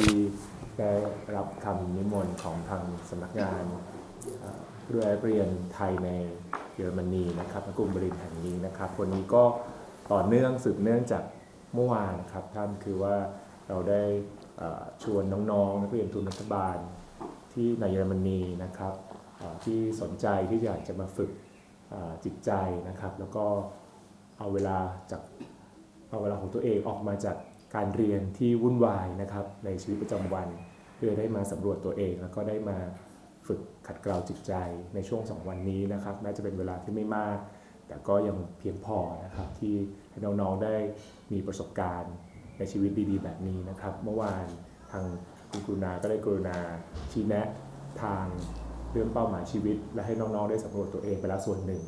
ที่ได้รับคำนิมนต์ของทางสำนักงานเอ่อผู้ดูแลเรียนไทยในเยอรมนีนะครับกรุงบรินแห่งนี้นะครับ วันนี้ก็ต่อเนื่องสืบเนื่องจากเมื่อวานครับท่านคือว่าเราได้ชวนน้องๆนักเรียนทุนรัฐบาลที่ในเยอรมนีนะครับที่สนใจที่อยากจะมาฝึกจิตใจนะครับ แล้วก็เอาเวลาจากเอาเวลาของตัวเองออกมาจาก การเรียนที่วุ่นวายนะครับในชีวิตประจำวัน เพื่อได้มาสำรวจตัวเอง แล้วก็ได้มาฝึกขัดเกลาจิตใจในช่วง 2 วันนี้นะครับน่าจะเป็นเวลาที่ไม่มาก แต่ก็ยังเพียงพอนะครับที่ให้น้องๆได้มีประสบการณ์ในชีวิตดีๆ แบบนี้นะครับ เมื่อวานทางคุณกรุณาก็ได้กรุณาชี้แนะทางเรื่องเป้าหมายชีวิต และให้น้องๆได้สำรวจตัวเองไปแล้วส่วนหนึ่ง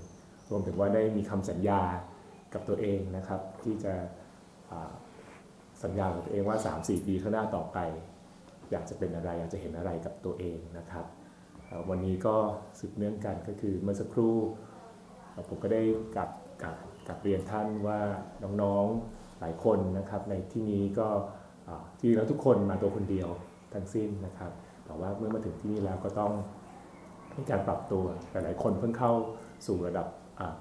รวมถึงว่าได้มีคำสัญญากับตัวเองนะครับ ที่จะ สัญญากับตัวเองว่า 3-4 ปีข้างหน้าต่อไป อยากจะเป็นอะไรอยากจะเห็นอะไรกับตัวเองนะครับ วันนี้ก็สืบเนื่องกันก็คือเมื่อสักครู่ผมก็ได้กลับกับกับเรียนท่านว่าน้องๆหลายคนนะครับ ในที่นี้ก็ที่แล้วทุกคนมาตัวคนเดียวทั้งสิ้นนะครับ แต่ว่าเมื่อมาถึงที่นี่แล้วก็ต้องมีการปรับตัวหลายๆคนเพิ่งเข้าสู่ระดับ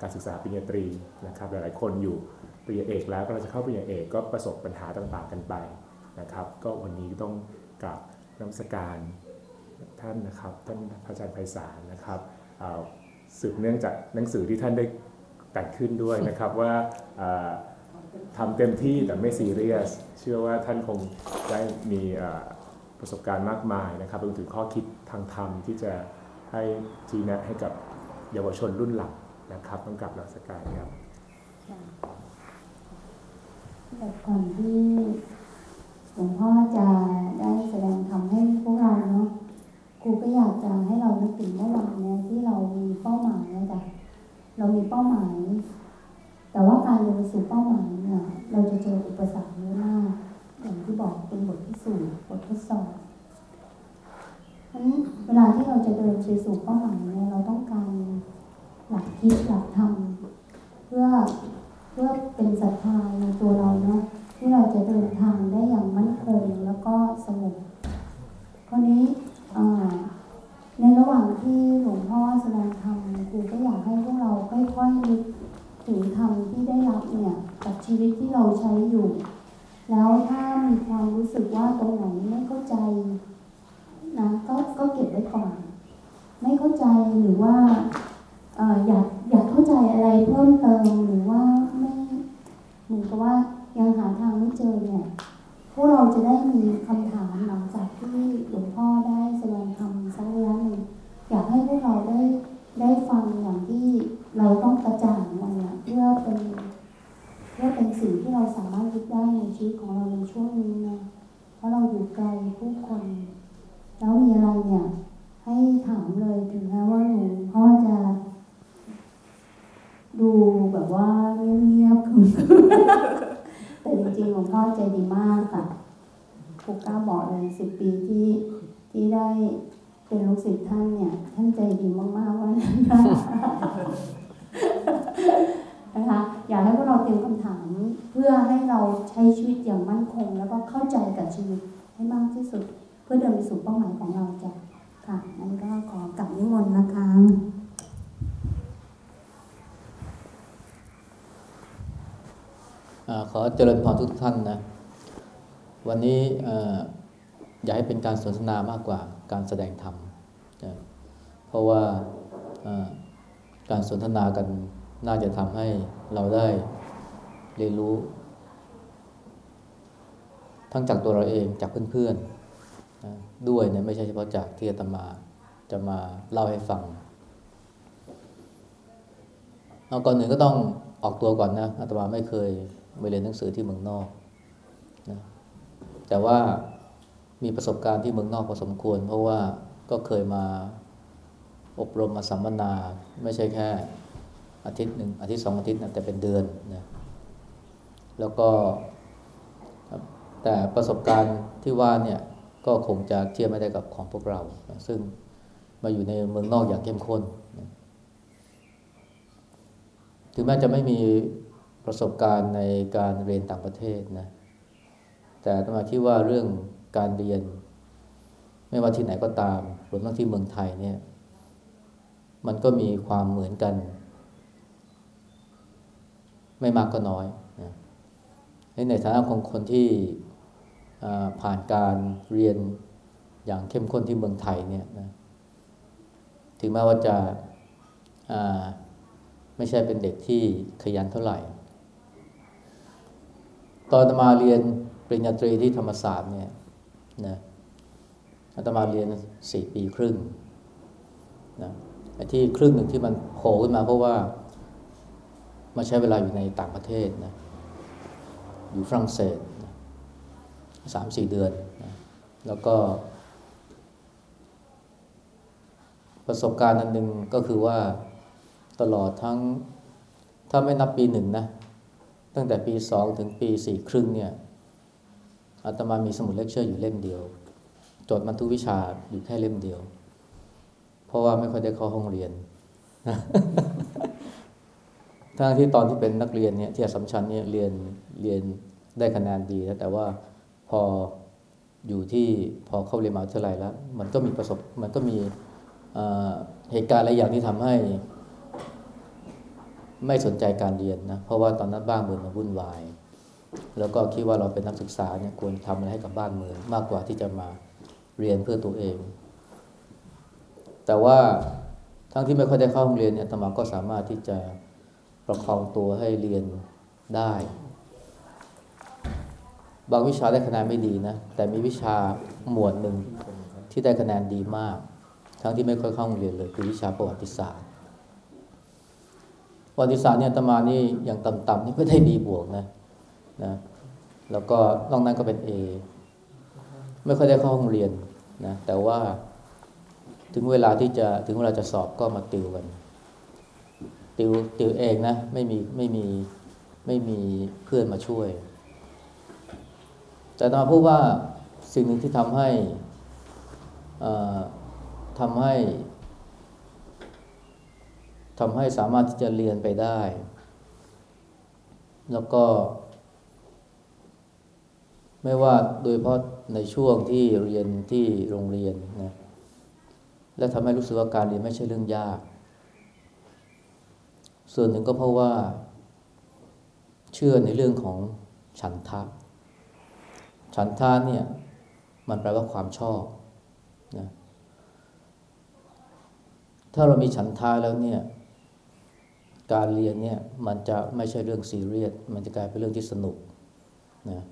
การศึกษาปริญญาตรีนะครับ หลายๆคนอยู่ ปริญญาเอกแล้วก็เราจะเข้าปริญญาเอกก็ประสบปัญหาต่างๆกันไปนะครับ ก็วันนี้ต้องกราบนมัสการท่านนะครับท่านพระอาจารย์ไพศาลนะครับอ่าสืบเนื่องจากหนังสือที่ท่านได้แต่งขึ้นด้วยนะครับว่าทำเต็มที่แต่ไม่ซีเรียส เชื่อว่าท่านคงได้มีประสบการณ์มากมายนะครับรวมถึงข้อคิดทางธรรมที่จะให้ชี้แนะให้กับเยาวชนรุ่นหลังนะครับต้องกลับรัชการครับ แต่ก่อนที่หลวงพ่อจะได้แสดงธรรมให้พวกเราเนาะครูก็อยากจะให้เรานึกถึงเมื่อวานเนี่ยที่เรามีเป้าหมายนะจ๊ะเรามีเป้าหมาย แต่ว่าการเดินสู่เป้าหมายเนี่ยเราจะเจออุปสรรคเยอะมากอย่างที่บอกเป็นบทพิสูจน์บททดสอบฉะนั้นเวลาที่เราจะเดินไปสู่เป้าหมายเนี่ยเราต้องการหลักคิดหลักธรรมเพื่อ เพื่อเป็นศรัทธาในตัวเราเนาะที่เราจะเดินทางได้อย่างมั่นคงแล้วก็สงบคราวนี้ในระหว่างที่หลวงพ่อแสดงธรรมครูก็อยากให้พวกเราค่อยๆนึกถึงธรรมที่ได้รับเนี่ยกับชีวิตที่เราใช้อยู่ แล้วถ้ามีความรู้สึกว่าตรงไหนไม่เข้าใจนะก็ก็เก็บไว้ก่อน ไม่เข้าใจหรือว่า อยากอยากเข้าใจอะไรเพิ่มเติมหรือว่าไม่เหมือนกับว่ายังหาทางไม่เจอเนี่ยพวกเราจะได้มีคำถามหลังจากที่หลวงพ่อได้แสดงธรรมสักระยะหนึ่งอยากให้พวกเราได้ได้ฟังอย่างที่เราต้องกระจ่างมันเนี่ยเพื่อเป็นเพื่อเป็นสิ่งที่เราสามารถยึดได้ในชีวิตของเราในช่วงนี้นะเพราะเราอยู่ไกลผู้คน แล้วมีอะไรเนี่ยให้ถามเลยถึงแม้ว่าหลวงพ่อจะ ดูแบบว่าเงียบๆแต่จริงๆหลวงพ่อใจดีมากค่ะผูกก้าบอกเลยสิบปีที่ที่ได้เป็นลูกศิษย์ท่านเนี่ย ท่านใจดีมากๆว่านะคะอยากให้พวกเราเตรียมคำถาม เพื่อให้เราใช้ชีวิตอย่างมั่นคง แล้วก็เข้าใจกับชีวิตให้มากที่สุด เพื่อเดินไปสู่เป้าหมายของเราจ้ะค่ะงั้นก็ขอกลับนิมนต์นะคะ อา ขอเจริญพรทุกท่านนะ วันนี้อยากให้เป็นการสนทนามากกว่าการแสดงธรรมนะเพราะว่าการสนทนากันน่าจะทำให้เราได้เรียนรู้ ทั้งจากตัวเราเองจากเพื่อนๆนะด้วยนะไม่ใช่เฉพาะจากที่อาตมาจะมาเล่าให้ฟังเอาก่อนหนึ่งก็ต้องออกตัวก่อนนะอาตมาไม่เคย ไปเรียนหนังสือที่เมืองนอกนะแต่ว่ามีประสบการณ์ที่เมืองนอกพอสมควร เพราะว่าก็เคยมาอบรมมาสัมมนา ไม่ใช่แค่อาทิตย์หนึ่งอาทิตย์สองอาทิตย์นะแต่เป็นเดือนนะแล้วก็แต่ประสบการณ์ที่ว่าเนี่ยก็คงจะเทียบไม่ได้กับของพวกเรานะซึ่งมาอยู่ในเมืองนอกอย่างเข้มข้นนถึงแม้จะไม่มี ประสบการณ์ในการเรียนต่างประเทศนะ แต่อาตมาคิดว่าเรื่องการเรียน ไม่ว่าที่ไหนก็ตามรวมทั้งที่เมืองไทยเนี่ย มันก็มีความเหมือนกัน ไม่มากก็น้อยนะในฐานะของคนที่ผ่านการเรียนอย่างเข้มข้นที่เมืองไทยเนี่ยนะถึงแม้ว่าจะาไม่ใช่เป็นเด็กที่ขยันเท่าไหร่ ตอนอาตมาเรียนปริญญาตรีที่ธรรมศาสตร์เนี่ยนะอาตมาเรียนสี่ปีครึ่งนะไอ้ที่ครึ่งหนึ่งที่มันโผล่ขึ้นมาเพราะว่ามาใช้เวลาอยู่ในต่างประเทศนะอยู่ฝรั่งเศสสามสี่เดือนนะแล้วก็ ประสบการณ์อันหนึ่งก็คือว่าตลอดทั้ง ถ้าไม่นับปีหนึ่งนะ ตั้งแต่ปีสองถึงปีสี่ครึ่งเนี่ยอาตมามีสมุดเลคเชอร์อยู่เล่มเดียวจดบันทึกวิชาอยู่แค่เล่มเดียว เพราะว่าไม่ค่อยได้เข้าห้องเรียนทั้งที่ตอนที่เป็นนักเรียนเนี่ยที่สัมชัญเนี่ยเรียนเรียนได้คะแนนดีนะแต่ว่าพออยู่ที่พอเข้าเรียนมหาวิทยาลัยแล้ว มันก็มีประสบมันก็มีเหตุการณ์หลายอย่างที่ทำให้ ไม่สนใจการเรียนนะเพราะว่าตอนนั้นบ้านเมืองมันวุ่นวาย แล้วก็คิดว่าเราเป็นนักศึกษาเนี่ยควรทำอะไรให้กับบ้านเมืองมากกว่าที่จะมาเรียนเพื่อตัวเอง แต่ว่าทั้งที่ไม่ค่อยได้เข้าห้องเรียนเนี่ยตมาก็สามารถที่จะประคองตัวให้เรียนได้ บางวิชาได้คะแนนไม่ดีนะแต่มีวิชาหมวดหนึ่งที่ได้คะแนนดีมาก ทั้งที่ไม่ค่อยเข้าห้องเรียนเลยคือวิชาประวัติศาสตร์ ประวัติศาสตร์เนี่ยตมานี่อย่างต่ำๆนี่ก็ได้ดีบวกนะนะแล้วก็นอกนั้นก็เป็น A ไม่ค่อยได้เข้าห้องเรียนนะแต่ว่าถึงเวลาที่จะถึงเวลาจะสอบก็มาติวกัน ติวติวเองนะไม่มีไม่มีไม่มีเพื่อนมาช่วย แต่ตมาพูดว่าสิ่งหนึ่งที่ทำให้อ่อทำให้ ทำให้สามารถที่จะเรียนไปได้ แล้วก็ ไม่ว่าโดยเฉพาะในช่วงที่เรียนที่โรงเรียนนะและทำให้รู้สึกว่าการเรียนไม่ใช่เรื่องยาก ส่วนหนึ่งก็เพราะว่า เชื่อในเรื่องของฉันทะ ฉันทะเนี่ยมันแปลว่าความชอบนะถ้าเรามีฉันทะแล้วเนี่ย การเรียนเนี่ยมันจะไม่ใช่เรื่องซีเรียส มันจะกลายเป็นเรื่องที่สนุกนะ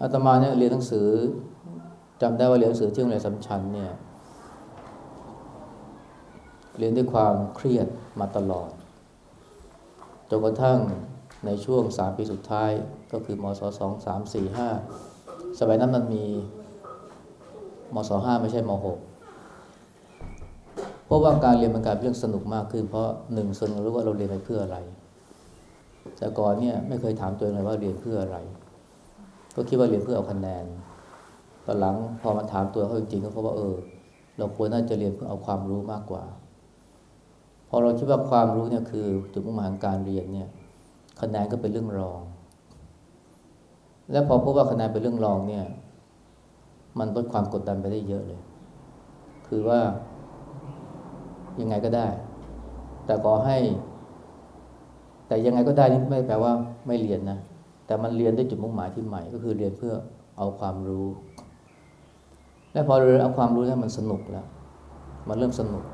อาตมาเนี่ยเรียนหนังสือจำได้ว่าเรียนหนังสือที่โรงเรียนสัมชัญเนี่ยเรียนด้วยความเครียดมาตลอด จนกระทั่งในช่วงสามปีสุดท้ายก็คือมศสองสามสี่ห้าสมัยนั้นมันมีมศห้าไม่ใช่มหก เพราะว่าการเรียนมันกลายเป็นเรื่องสนุกมากขึ้น เพราะหนึ่งส่วนเรารู้ว่าเราเรียนไปเพื่ออะไร แต่ก่อนเนี่ยไม่เคยถามตัวเองเลยว่าเรียนเพื่ออะไร ก็คิดว่าเรียนเพื่อเอาคะแนนตอนหลังพอมาถามตัวเขาจริงๆก็เพราะว่าเออ เราควรน่าจะเรียนเพื่อเอาความรู้มากกว่า พอเราคิดว่าความรู้เนี่ยคือจุดมุ่งหมายของการเรียนเนี่ยคะแนนก็เป็นเรื่องรอง และพอพบว่าคะแนนเป็นเรื่องรองเนี่ย มันลดความกดดันไปได้เยอะเลย คือว่า ยังไงก็ได้ แต่ขอให้ แต่ยังไงก็ได้นี่ไม่แปลว่าไม่เรียนนะ แต่มันเรียนด้วยจุดมุ่งหมายที่ใหม่ ก็คือเรียนเพื่อเอาความรู้ และพอเรียนเอาความรู้แล้วมันสนุกแล้ว มันเริ่มสนุก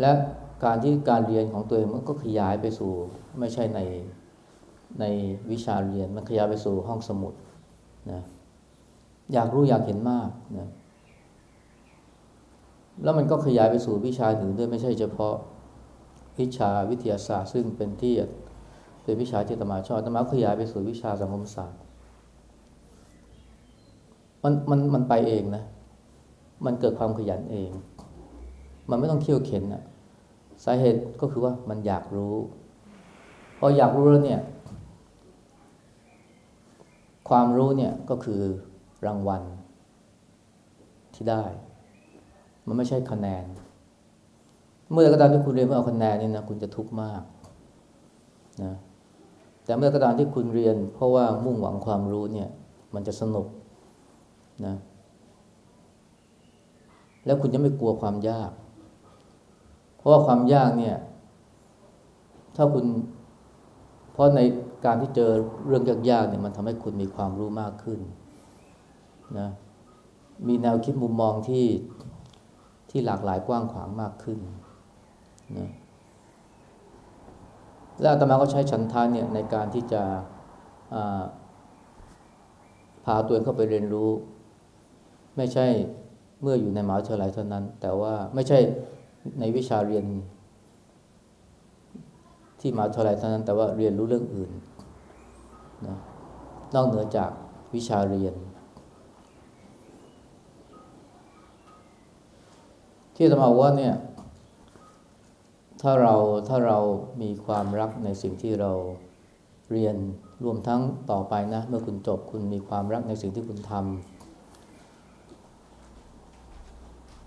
และการที่การเรียนของตัวเองมันก็ขยายไปสู่ ไม่ใช่ในในวิชาเรียนมันขยายไปสู่ห้องสมุดนะอยากรู้อยากเห็นมากนะ แล้วมันก็ขยายไปสู่วิชาอื่นด้วยไม่ใช่เฉพาะวิชาวิทยาศาสตร์ ซึ่งเป็นที่เป็นวิชาที่ตมาชอบอาตมาขยายไปสู่วิชาสังคมศาสตร์มันมันมันไปเองนะ มันเกิดความขยันเอง มันไม่ต้องเที่ยวเข็นอะสาเหตุก็คือว่ามันอยากรู้ พออยากรู้แล้วเนี่ย ความรู้เนี่ยก็คือรางวัลที่ได้ มันไม่ใช่คะแนน เมื่อกระดานที่คุณเรียนเพื่อเอาคะแนนนี่นะคุณจะทุกข์มากนะแต่เมื่อกระดานที่คุณเรียน เพราะว่ามุ่งหวังความรู้เนี่ย มันจะสนุกนะแล้วคุณจะไม่กลัวความยาก เพราะว่าความยากเนี่ย ถ้าคุณ เพราะในการที่เจอเรื่องยากๆเนี่ยมันทำให้คุณมีความรู้มากขึ้นนะมีแนวคิดมุมมองที่ ที่หลากหลายกว้างขวางมากขึ้นนะและอาตมาก็ใช้ฉันทานเนี่ยในการที่จะพาตัวเองเข้าไปเรียนรู้ ไม่ใช่เมื่ออยู่ในมหาวิทยาลัยเท่านั้น แต่ว่าไม่ใช่ในวิชาเรียน ที่มหาวิทยาลัยเท่านั้น แต่ว่าเรียนรู้เรื่องอื่นนะนอกเหนือจากวิชาเรียน ที่จะมาว่าเนี่ยถ้าเราถ้าเรามีความรักในสิ่งที่เราเรียนรวมทั้งต่อไปนะ เมื่อคุณจบคุณมีความรักในสิ่งที่คุณทำ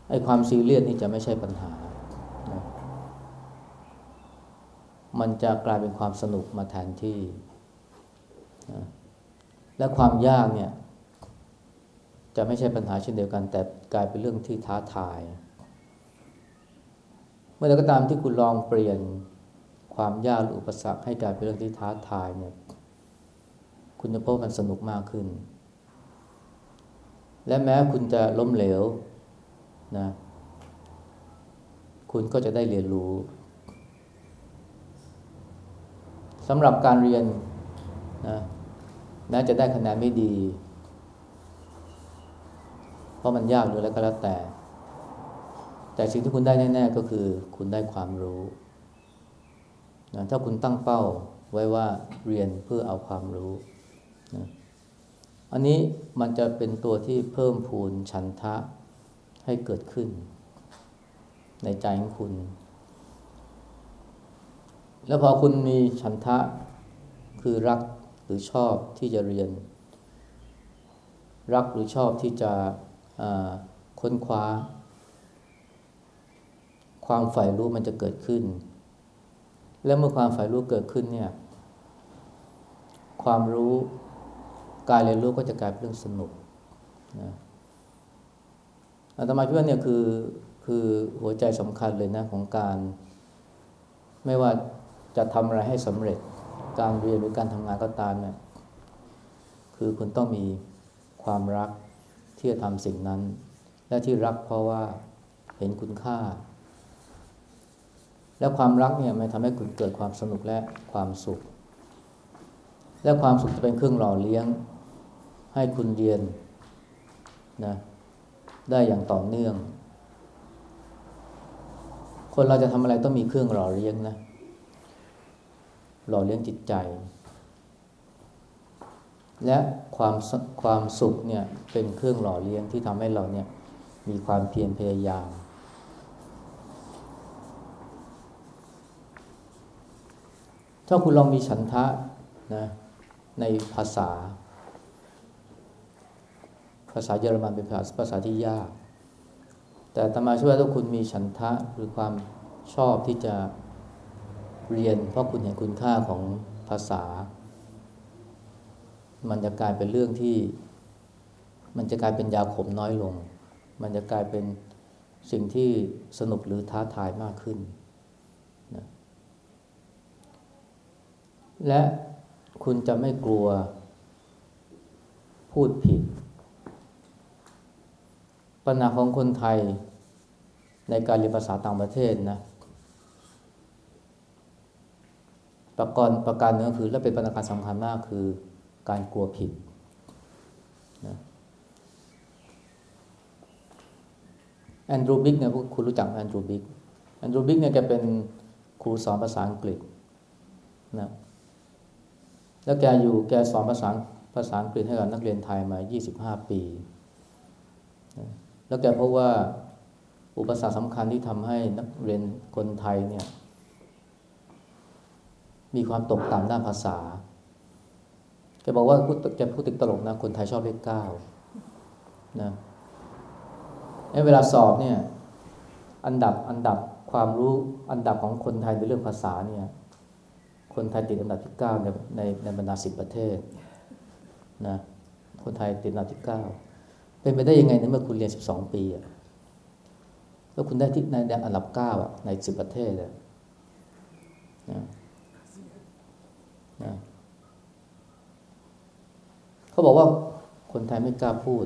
ไอ้ความซีเรียสนี่จะไม่ใช่ปัญหานะมันจะกลายเป็นความสนุกมาแทนที่นะและความยากเนี่ย จะไม่ใช่ปัญหาเช่นเดียวกัน แต่กลายเป็นเรื่องที่ท้าทาย มื่อใดก็ตามที่คุณลองเปลี่ยนความยากหรืออุปสรรคให้กลายเป็นเรื่องที่ท้าทายเนี่ยคุณจะพบว่ามันสนุกมากขึ้น และแม้คุณจะล้มเหลวนะคุณก็จะได้เรียนรู้สำหรับการเรียนนะแม้จะได้คะแนนไม่ดี เพราะมันยากหรืออะไรก็แล้วแต่ แต่สิ่งที่คุณได้แน่ๆก็คือคุณได้ความรู้นะถ้าคุณตั้งเป้าไว้ว่าเรียนเพื่อเอาความรู้นะอันนี้มันจะเป็นตัวที่เพิ่มพูนฉันทะให้เกิดขึ้น ในใจของคุณ แล้วพอคุณมีฉันทะคือรักหรือชอบที่จะเรียน รักหรือชอบที่จะค้นคว้า ความใฝ่รู้มันจะเกิดขึ้น และเมื่อความใฝ่รู้เกิดขึ้นเนี่ย ความรู้การเรียนรู้ก็จะกลายเป็นเรื่องสนุกนะอาตมาคิดว่าเนี่ยคือคือหัวใจสำคัญเลยนะของการ ไม่ว่าจะทำอะไรให้สำเร็จการเรียนหรือการทำงานก็ตามเนี่ยคือคุณต้องมีความรักที่จะทำสิ่งนั้น และที่รักเพราะว่าเห็นคุณค่า และความรักเนี่ยมันทำให้คุณเกิดความสนุกและความสุข และความสุขจะเป็นเครื่องหล่อเลี้ยง ให้คุณเรียนนะได้อย่างต่อเนื่อง คนเราจะทำอะไรต้องมีเครื่องหล่อเลี้ยงนะ หล่อเลี้ยงจิตใจ และความความสุขเนี่ยเป็นเครื่องหล่อเลี้ยงที่ทำให้เราเนี่ยมีความเพียรพยายาม ถ้าคุณลองมีฉันทะนะในภาษา ภาษาเยอรมันเป็นภาษาภาษาที่ยาก แต่อาตมาช่ว่าถ้าคุณมีฉันทะหรือความชอบที่จะเรียน เพราะคุณเห็นคุณค่าของภาษา มันจะกลายเป็นเรื่องที่ มันจะกลายเป็นยาขมน้อยลง มันจะกลายเป็นสิ่งที่สนุกหรือท้าทายมากขึ้นนะ และคุณจะไม่กลัวพูดผิด ปัญหาของคนไทยในการเรียนภาษาต่างประเทศนะประกอบประการหนึ่งก็คือและเป็นปัญหาสำคัญมากคือการกลัวผิดนะแอนดรูว์ บิ๊กส์เนี่ยพวกคุณรู้จักแอนดรูว์ บิ๊กส์ แอนดรูว์ บิ๊กส์เนี่ยแกเป็นครูสอนภาษาอังกฤษนะ แล้วแกอยู่แกสอนภาษาภาษาอังกฤษให้กับนักเรียนไทยมา 25 ปี แล้วแกพบว่าอุปสรรคสำคัญที่ทำให้นักเรียนคนไทยเนี่ยมีความตกต่ำด้านภาษา แกบอกว่าแกพูดติดตลกนะ คนไทยชอบเลขเก้านะไอ้เวลาสอบเนี่ย อันดับอันดับความรู้อันดับของคนไทยในเรื่องภาษาเนี่ย คนไทยติดอันดับที่เก้าในในในบรรดาสิบประเทศนะคนไทยติดอันดับที่เก้าเป็นไปได้ยังไงในเมื่อคุณเรียนสิบสองปีอะแล้วคุณได้ที่ในอันดับเก้าอะในสิบประเทศอะนะนะเขาบอกว่าคนไทยไม่กล้าพูด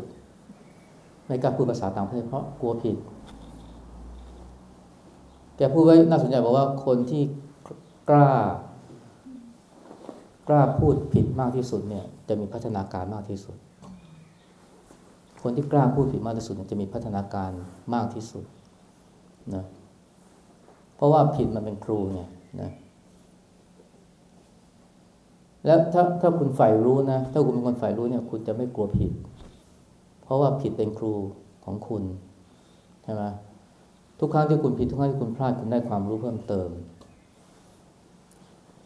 ไม่กล้าพูดภาษาต่างประเทศเพราะกลัวผิดแกพูดไว้น่าสนใจบอกว่าคนที่กล้า กล้าพูดผิดมากที่สุดเนี่ยจะมีพัฒนาการมากที่สุด คนที่กล้าพูดผิดมากที่สุดจะมีพัฒนาการมากที่สุดนะเพราะว่าผิดมันเป็นครูไงนะแล้วถ้าถ้าคุณใฝ่รู้นะ ถ้าคุณเป็นคนใฝ่รู้เนี่ย คุณจะไม่กลัวผิด เพราะว่าผิดเป็นครูของคุณใช่ไหมทุกครั้งที่คุณผิดทุกครั้งที่คุณพลาดคุณได้ความรู้เพิ่มเติม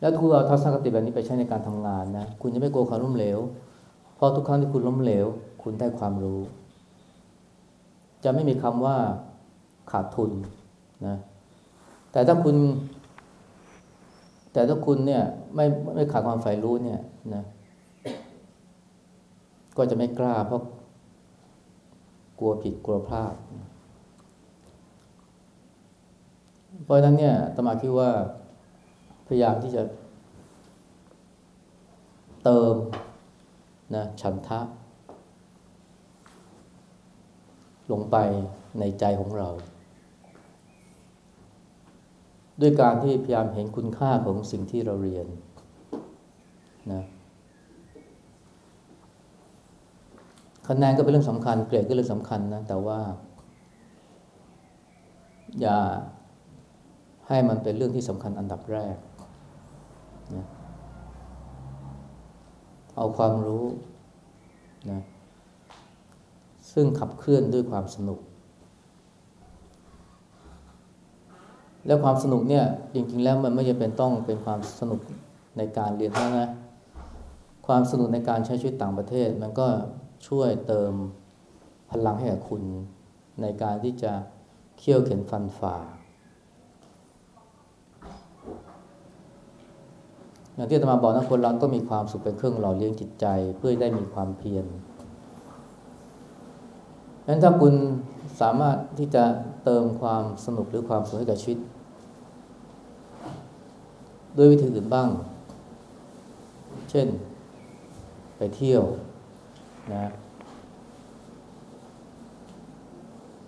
แล้วคุณเอาทัศนคติแบบนี้ไปใช้ในการทำงานนะ คุณจะไม่กลัวความล้มเหลว เพราะทุกครั้งที่คุณล้มเหลว คุณได้ความรู้ จะไม่มีคำว่าขาดทุนนะ แต่ถ้าคุณ แต่ถ้าคุณเนี่ยไม่ไม่ขาดความใฝ่รู้เนี่ยนะก็จะไม่กล้าเพราะกลัวผิดกลัวพลาด เพราะฉะนั้นเนี่ยตมาคิดว่า ยายามที่จะเติมนะฉันทะ ลงไปในใจของเรา ด้วยการที่พยายามเห็นคุณค่าของสิ่งที่เราเรียนนะคะแนนก็เป็นเรื่องสำคัญ เกรดก็เรื่องสำคัญนะ แต่ว่า อย่าให้มันเป็นเรื่องที่สำคัญอันดับแรก นะเอาความรู้นะซึ่งขับเคลื่อนด้วยความสนุก แล้วความสนุกเนี่ยจริงๆแล้วมันไม่จำเป็นต้องเป็นความสนุกในการเรียนเท่านั้นนะความสนุกในการใช้ชีวิตต่างประเทศ มันก็ช่วยเติมพลังให้กับคุณในการที่จะเคี่ยวเข็นฟันฝ่า อย่างที่อาตมาบอกนะคนเราต้องมีความสุขเป็นเครื่องหล่อเลี้ยงจิตใจเพื่อให้ได้มีความเพียรงั้นถ้าคุณสามารถที่จะเติมความสนุกหรือความสุขให้กับชีวิตด้วยวิธีอื่นบ้าง เช่น ไปเที่ยวนะ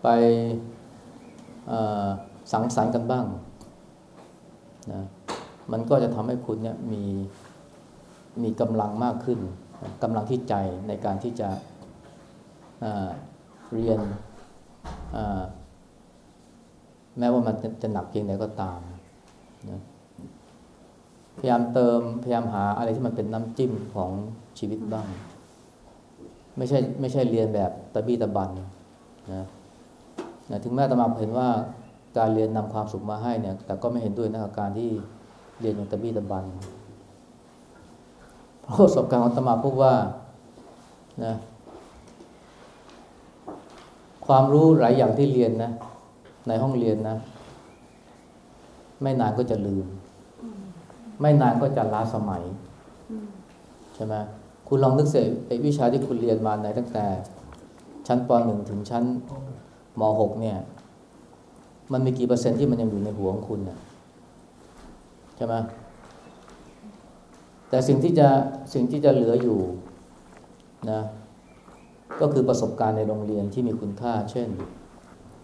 ไปสังสรรค์กันบ้างนะ มันก็จะทำให้คุณเนี่ยมีมีกำลังมากขึ้นกำลังที่ใจในการที่จะเรียนแม้ว่ามันจะจะหนักเพียงใดก็ตามนะพยายามเติมพยายามหาอะไรที่มันเป็นน้ำจิ้มของชีวิตบ้าง ไม่ใช่ไม่ใช่เรียนแบบตะบี้ตะบันนะนะถึงแม้ตมาเห็นว่าการเรียนนำความสุขมาให้เนี่ย แต่ก็ไม่เห็นด้วยนะกับการที่ เรียนอย่างตะบี้ตะบัน เพราะประสบการณ์ของตมาพบว่านะความรู้หลายอย่างที่เรียนนะ ในห้องเรียนนะ ไม่นานก็จะลืม ไม่นานก็จะล้าสมัยใช่ไหมคุณลองนึกเสียไอ้วิชาที่คุณเรียนมาในตั้งแต่ ชั้นป .1 ถึงชั้นม .6 เนี่ย มันมีกี่เปอร์เซ็นต์ที่มันยังอยู่ในหัวของคุณเนี่ย ใช่ไหมแต่สิ่งที่จะสิ่งที่จะเหลืออยู่นะก็คือประสบการณ์ในโรงเรียนที่มีคุณค่า เช่น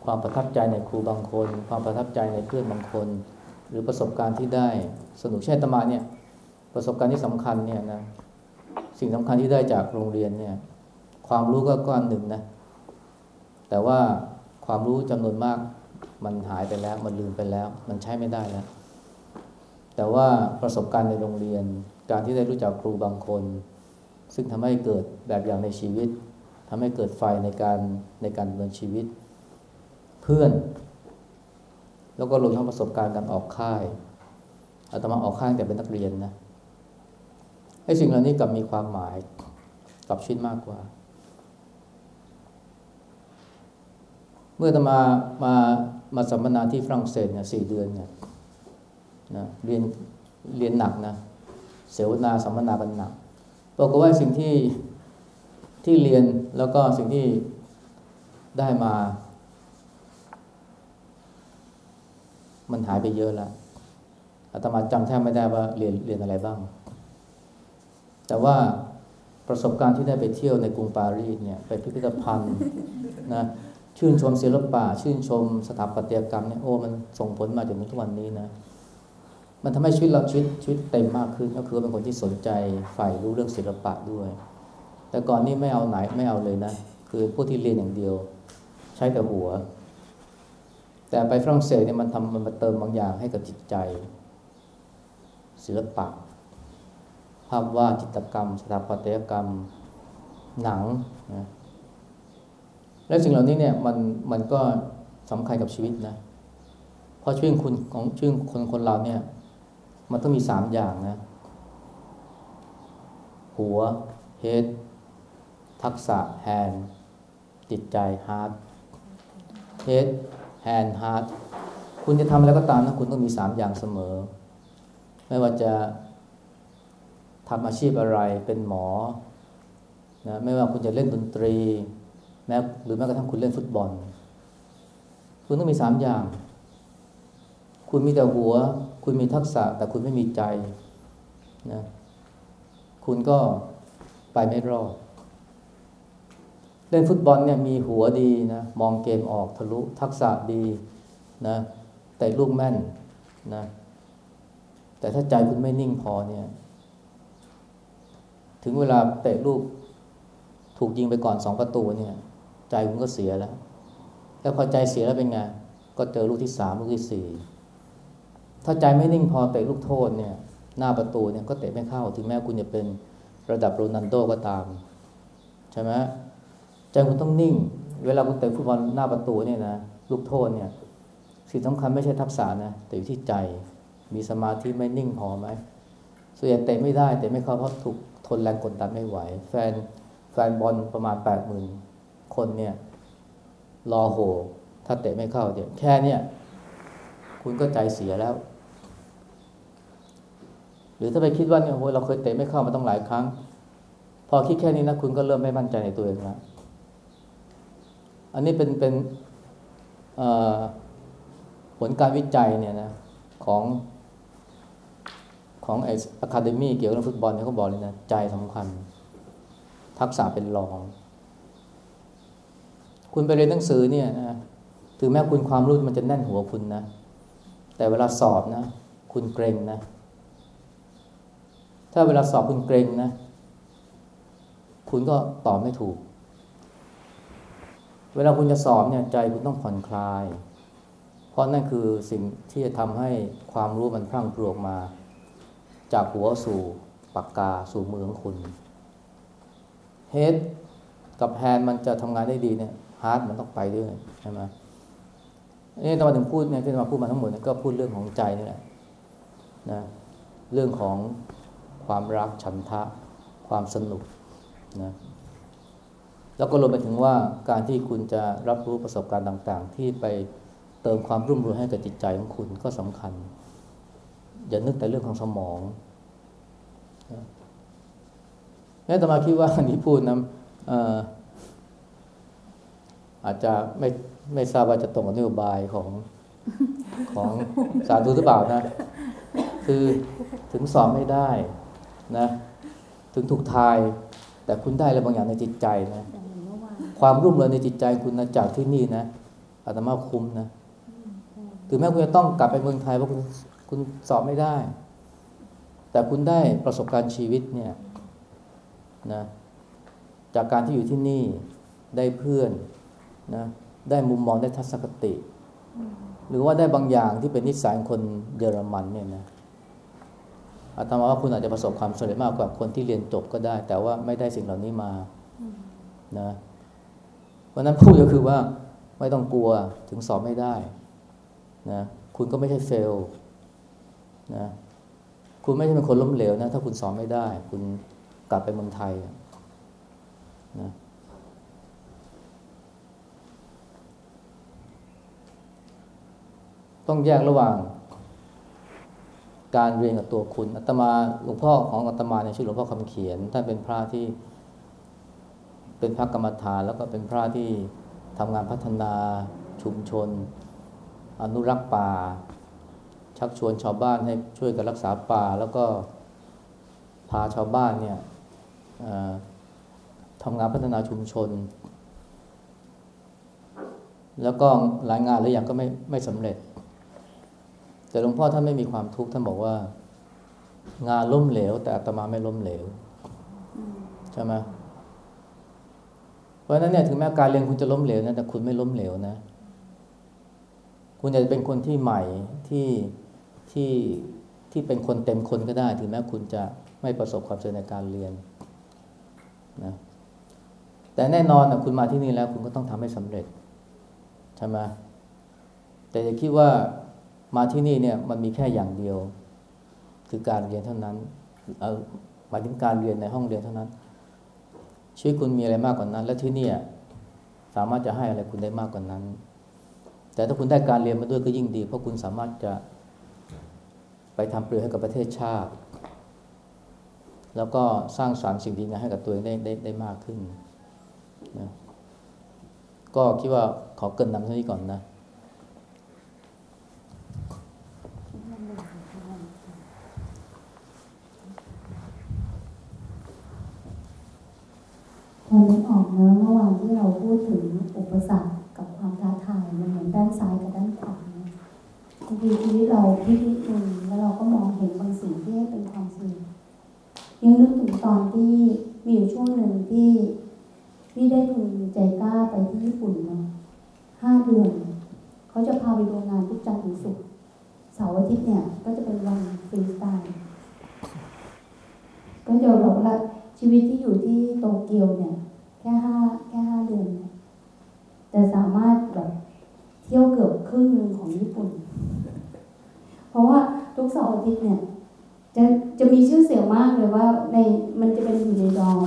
ความประทับใจในครูบางคน ความประทับใจในเพื่อนบางคน หรือประสบการณ์ที่ได้สนุกเช่นตมาเนี่ยประสบการณ์ที่สำคัญเนี่ยนะสิ่งสำคัญที่ได้จากโรงเรียนเนี่ยความรู้ก็ก้อนหนึ่งนะแต่ว่าความรู้จำนวนมากมันหายไปแล้ว มันลืมไปแล้ว มันใช้ไม่ได้แล้ว แต่ว่าประสบการณ์ในโรงเรียน การที่ได้รู้จักครูบางคน ซึ่งทำให้เกิดแบบอย่างในชีวิตทำให้เกิดไฟในการในการดำเนินชีวิต เพื่อน แล้วก็รวมทั้งประสบการณ์การออกค่ายอาตมาออกค่ายแต่เป็นนักเรียนนะไอ้สิ่งเหล่านี้กลับมีความหมายกับชีวิตมากกว่า เมื่ออาตมามามาสัมมนาที่ฝรั่งเศสเนี่ยสี่เดือนเนี่ย นะเรียนเรียนหนักนะเสวนาสัมมนากันหนักปรากฏว่าสิ่งที่ที่เรียนแล้วก็สิ่งที่ได้มา มันหายไปเยอะแล้วอาตมาจำแทบไม่ได้ว่าเรียนเรียนอะไรบ้าง แต่ว่าประสบการณ์ที่ได้ไปเที่ยวในกรุงปารีสเนี่ยไปพิพิธภัณฑ์นะชื่นชมศิลปะ ชื่นชมสถาปัตยกรรมเนี่ยโอ้มันส่งผลมาจนถึงทุกวันนี้นะ มันทำให้ชีวิตเราชีวิตชีวิตเต็มมากขึ้นก็คือเป็นคนที่สนใจใฝ่รู้เรื่องศิลปะด้วย แต่ก่อนนี่ไม่เอาไหนไม่เอาเลยนะ คือพวกที่เรียนอย่างเดียว ใช้แต่หัว แต่ไปฝรั่งเศสเนี่ยมันทำมันมาเติมบางอย่างให้กับจิตใจ ศิลปะ ภาพวาดจิตรกรรม สถาปัตยกรรมหนังนะและสิ่งเหล่านี้เนี่ยมันมันก็สำคัญกับชีวิตนะเพราะชีวิตคุณของชีวิตคนคนเราเนี่ย มันต้องมีสามอย่างนะ หัว head ทักษะ hand จิตใจ heart head hand heart คุณจะทำอะไรก็ตามนะ คุณต้องมีสามอย่างเสมอ ไม่ว่าจะทำอาชีพอะไรเป็นหมอนะไม่ว่าคุณจะเล่นดนตรีแม้หรือแม้กระทั่งคุณเล่นฟุตบอล คุณต้องมีสามอย่าง คุณมีแต่หัว คุณมีทักษะแต่คุณไม่มีใจนะคุณก็ไปไม่รอด เล่นฟุตบอลเนี่ยมีหัวดีนะมองเกมออกทะลุทักษะดีนะแต่ลูกแม่นนะแต่ถ้าใจคุณไม่นิ่งพอเนี่ย ถึงเวลาเตะลูกถูกยิงไปก่อนสองประตูเนี่ย ใจคุณก็เสียแล้ว แล้วพอใจเสียแล้วเป็นไง ก็เจอลูกที่สามลูกที่สี่ ถ้าใจไม่นิ่งพอเตะลูกโทษเนี่ยหน้าประตูเนี่ยก็เตะไม่เข้า ถึงแม้คุณจะเป็นระดับโรนัลโดก็ตาม ใช่ไหมใจคุณต้องนิ่ง เวลาคุณเตะฟุตบอลหน้าประตูเนี่ยนะลูกโทษเนี่ยสิ่งสำคัญไม่ใช่ทักษะนะแต่อยู่ที่ใจมีสมาธิไม่นิ่งพอไหมส่วนใหญ่เตะไม่ได้เตะไม่เข้าเพราะถูกทนแรงกดดันไม่ไหว แฟนแฟนบอลประมาณแปดหมื่นคนเนี่ยรอโห ถ้าเตะไม่เข้าเดี๋ยแค่เนี่ยคุณก็ใจเสียแล้ว รือถ้าไปคิดว่าเนี่ยโอ้ยเราเคยเตะไม่เข้ามาต้องหลายครั้ง พอคิดแค่นี้นะคุณก็เริ่มไม่มั่นใจในตัวเองแล้วอันนี้เป็นเป็นผลการวิจัยเนี่ยนะของของไออะคาเดมี่เกี่ยวกับฟุตบอลเนี่ยเขาบอกเลยนะใจสำคัญ ทักษะเป็นรอง คุณไปเรียนหนังสือเนี่ยนะถึงแม้คุณความรู้มันจะแน่นหัวคุณนะ แต่เวลาสอบนะ คุณเกรงนะ ถ้าเวลาสอบคุณเกรงนะ คุณก็ตอบไม่ถูก เวลาคุณจะสอบเนี่ยใจคุณต้องผ่อนคลาย เพราะนั่นคือสิ่งที่จะทำให้ความรู้มันพรั่งพรูออกมา จากหัวสู่ปากกาสู่มือของคุณเฮดกับแฮนมันจะทำงานได้ดีเนี่ยฮาร์ดมันต้องไปด้วยใช่ไหมนี่ตอนมาถึงพูดเนี่ยที่มาพูดมาทั้งหมดก็พูดเรื่องของใจนี่แหละนะเรื่องของ ความรักฉันทะ ความสนุกนะแล้วก็รวมไปถึงว่าการที่คุณจะรับรู้ประสบการณ์ต่างๆ ที่ไปเติมความรุ่มรืองให้กับจิตใจของคุณก็สำคัญ อย่านึกแต่เรื่องของสมองนะแม้แต่มาคิดว่าอันนี้พูดนะเอ่ออาจจะไม่ไม่ทราบว่าจะตรงกับนโยบายของของสาธุหรือเปล่านะ คือถึงสอบไม่ได้ นะถึงถูกทาย แต่คุณได้อะไรบางอย่างในจิตใจนะความรุ่มเรืองในจิตใจคุณนะจากที่นี่นะอาตมาคุ้มนะถึงแม้คุณจะต้องกลับไปเมืองไทยเพราะคุณคุณสอบไม่ได้ แต่คุณได้ประสบการณ์ชีวิตเนี่ยนะจากการที่อยู่ที่นี่ได้เพื่อนนะได้มุมมองได้ทัศนคติ หรือว่าได้บางอย่างที่เป็นนิสัยของคนเยอรมันเนี่ยนะ อาตมาว่าคุณอาจจะประสบความสำเร็จมากกว่าคนที่เรียนจบก็ได้ แต่ว่าไม่ได้สิ่งเหล่านี้มานะวันนั้นพูดก็คือว่าไม่ต้องกลัวถึงสอบไม่ได้นะคุณก็ไม่ใช่เฟลนะคุณไม่ใช่เป็นคนล้มเหลวนะ ถ้าคุณสอบไม่ได้ คุณกลับไปเมืองไทยนะต้องแยกระหว่าง การเรียนกับตัวคุณอาตมาหลวงพ่อของอาตมาเนี่ยชื่อหลวงพ่อคำเขียนท่านเป็นพระที่ เป็นพระกรรมฐาน แล้วก็เป็นพระที่ทำงานพัฒนาชุมชน อนุรักษ์ป่า ชักชวนชาวบ้านให้ช่วยกันรักษาป่า แล้วก็พาชาวบ้านเนี่ยทำงานพัฒนาชุมชน แล้วก็หลายงานหลายอย่างก็ไม่ไม่สำเร็จ แต่หลวงพ่อท่านไม่มีความทุกข์ท่านบอกว่า งานล้มเหลว แต่อาตมาไม่ล้มเหลวใช่ไหมเพราะฉะนั้นเนี่ยถึงแม้การเรียนคุณจะล้มเหลวนะแต่คุณไม่ล้มเหลวนะ คุณอาจจะเป็นคนที่ใหม่ที่ที่ที่เป็นคนเต็มคนก็ได้ ถึงแม้คุณจะไม่ประสบความสำเร็จในการเรียนนะแต่แน่นอนนะคุณมาที่นี่แล้ว คุณก็ต้องทำให้สำเร็จใช่ไหมแต่อย่าคิดว่า มาที่นี่เนี่ยมันมีแค่อย่างเดียว คือการเรียนเท่านั้นเอาหมายถึงการเรียนในห้องเรียนเท่านั้น ชีวิตคุณมีอะไรมากกว่านั้น และที่นี่สามารถจะให้อะไรคุณได้มากกว่านั้น แต่ถ้าคุณได้การเรียนมาด้วยก็ยิ่งดี เพราะคุณสามารถจะไปทำประโยชน์ให้กับประเทศชาติ แล้วก็สร้างสรรค์สิ่งดีงามให้กับตัวเองได้ได้ได้มากขึ้นนะก็คิดว่าขอเกินนำเท่านี้ก่อนนะ พอนึกออกเนอะเมื่อวานที่เราพูดถึงอุปสรรคกับความท้าทายมันเหมือนด้านซ้ายกับด้านขวาบางทีชีวิตเราพลิกนิดนึงแล้วเราก็มองเห็นบางสิ่งที่เป็นความสุขยังนึกถึงตอนที่มีอยู่ช่วงหนึ่งที่ที่ได้ทุนใจกล้าไปที่ญี่ปุ่นเนาะห้าเดือน เขาจะพาไปดูงานทุกจันทร์ถึงศุกร์เสาร์อาทิตย์เนี่ยก็จะเป็นวันฟรีสไตล์ก็จะบอกว่าชีวิตที่อยู่ที่โตเกียวเนี่ย แค่ห้าแค่ห้าเดือนแต่สามารถแบบเที่ยวเกือบครึ่งหนึ่งของญี่ปุ่น เพราะว่าทุกเสาร์อาทิตย์เนี่ย จะจะมีชื่อเสียงมากเลยว่าในมันจะเป็นอยู่ในดอม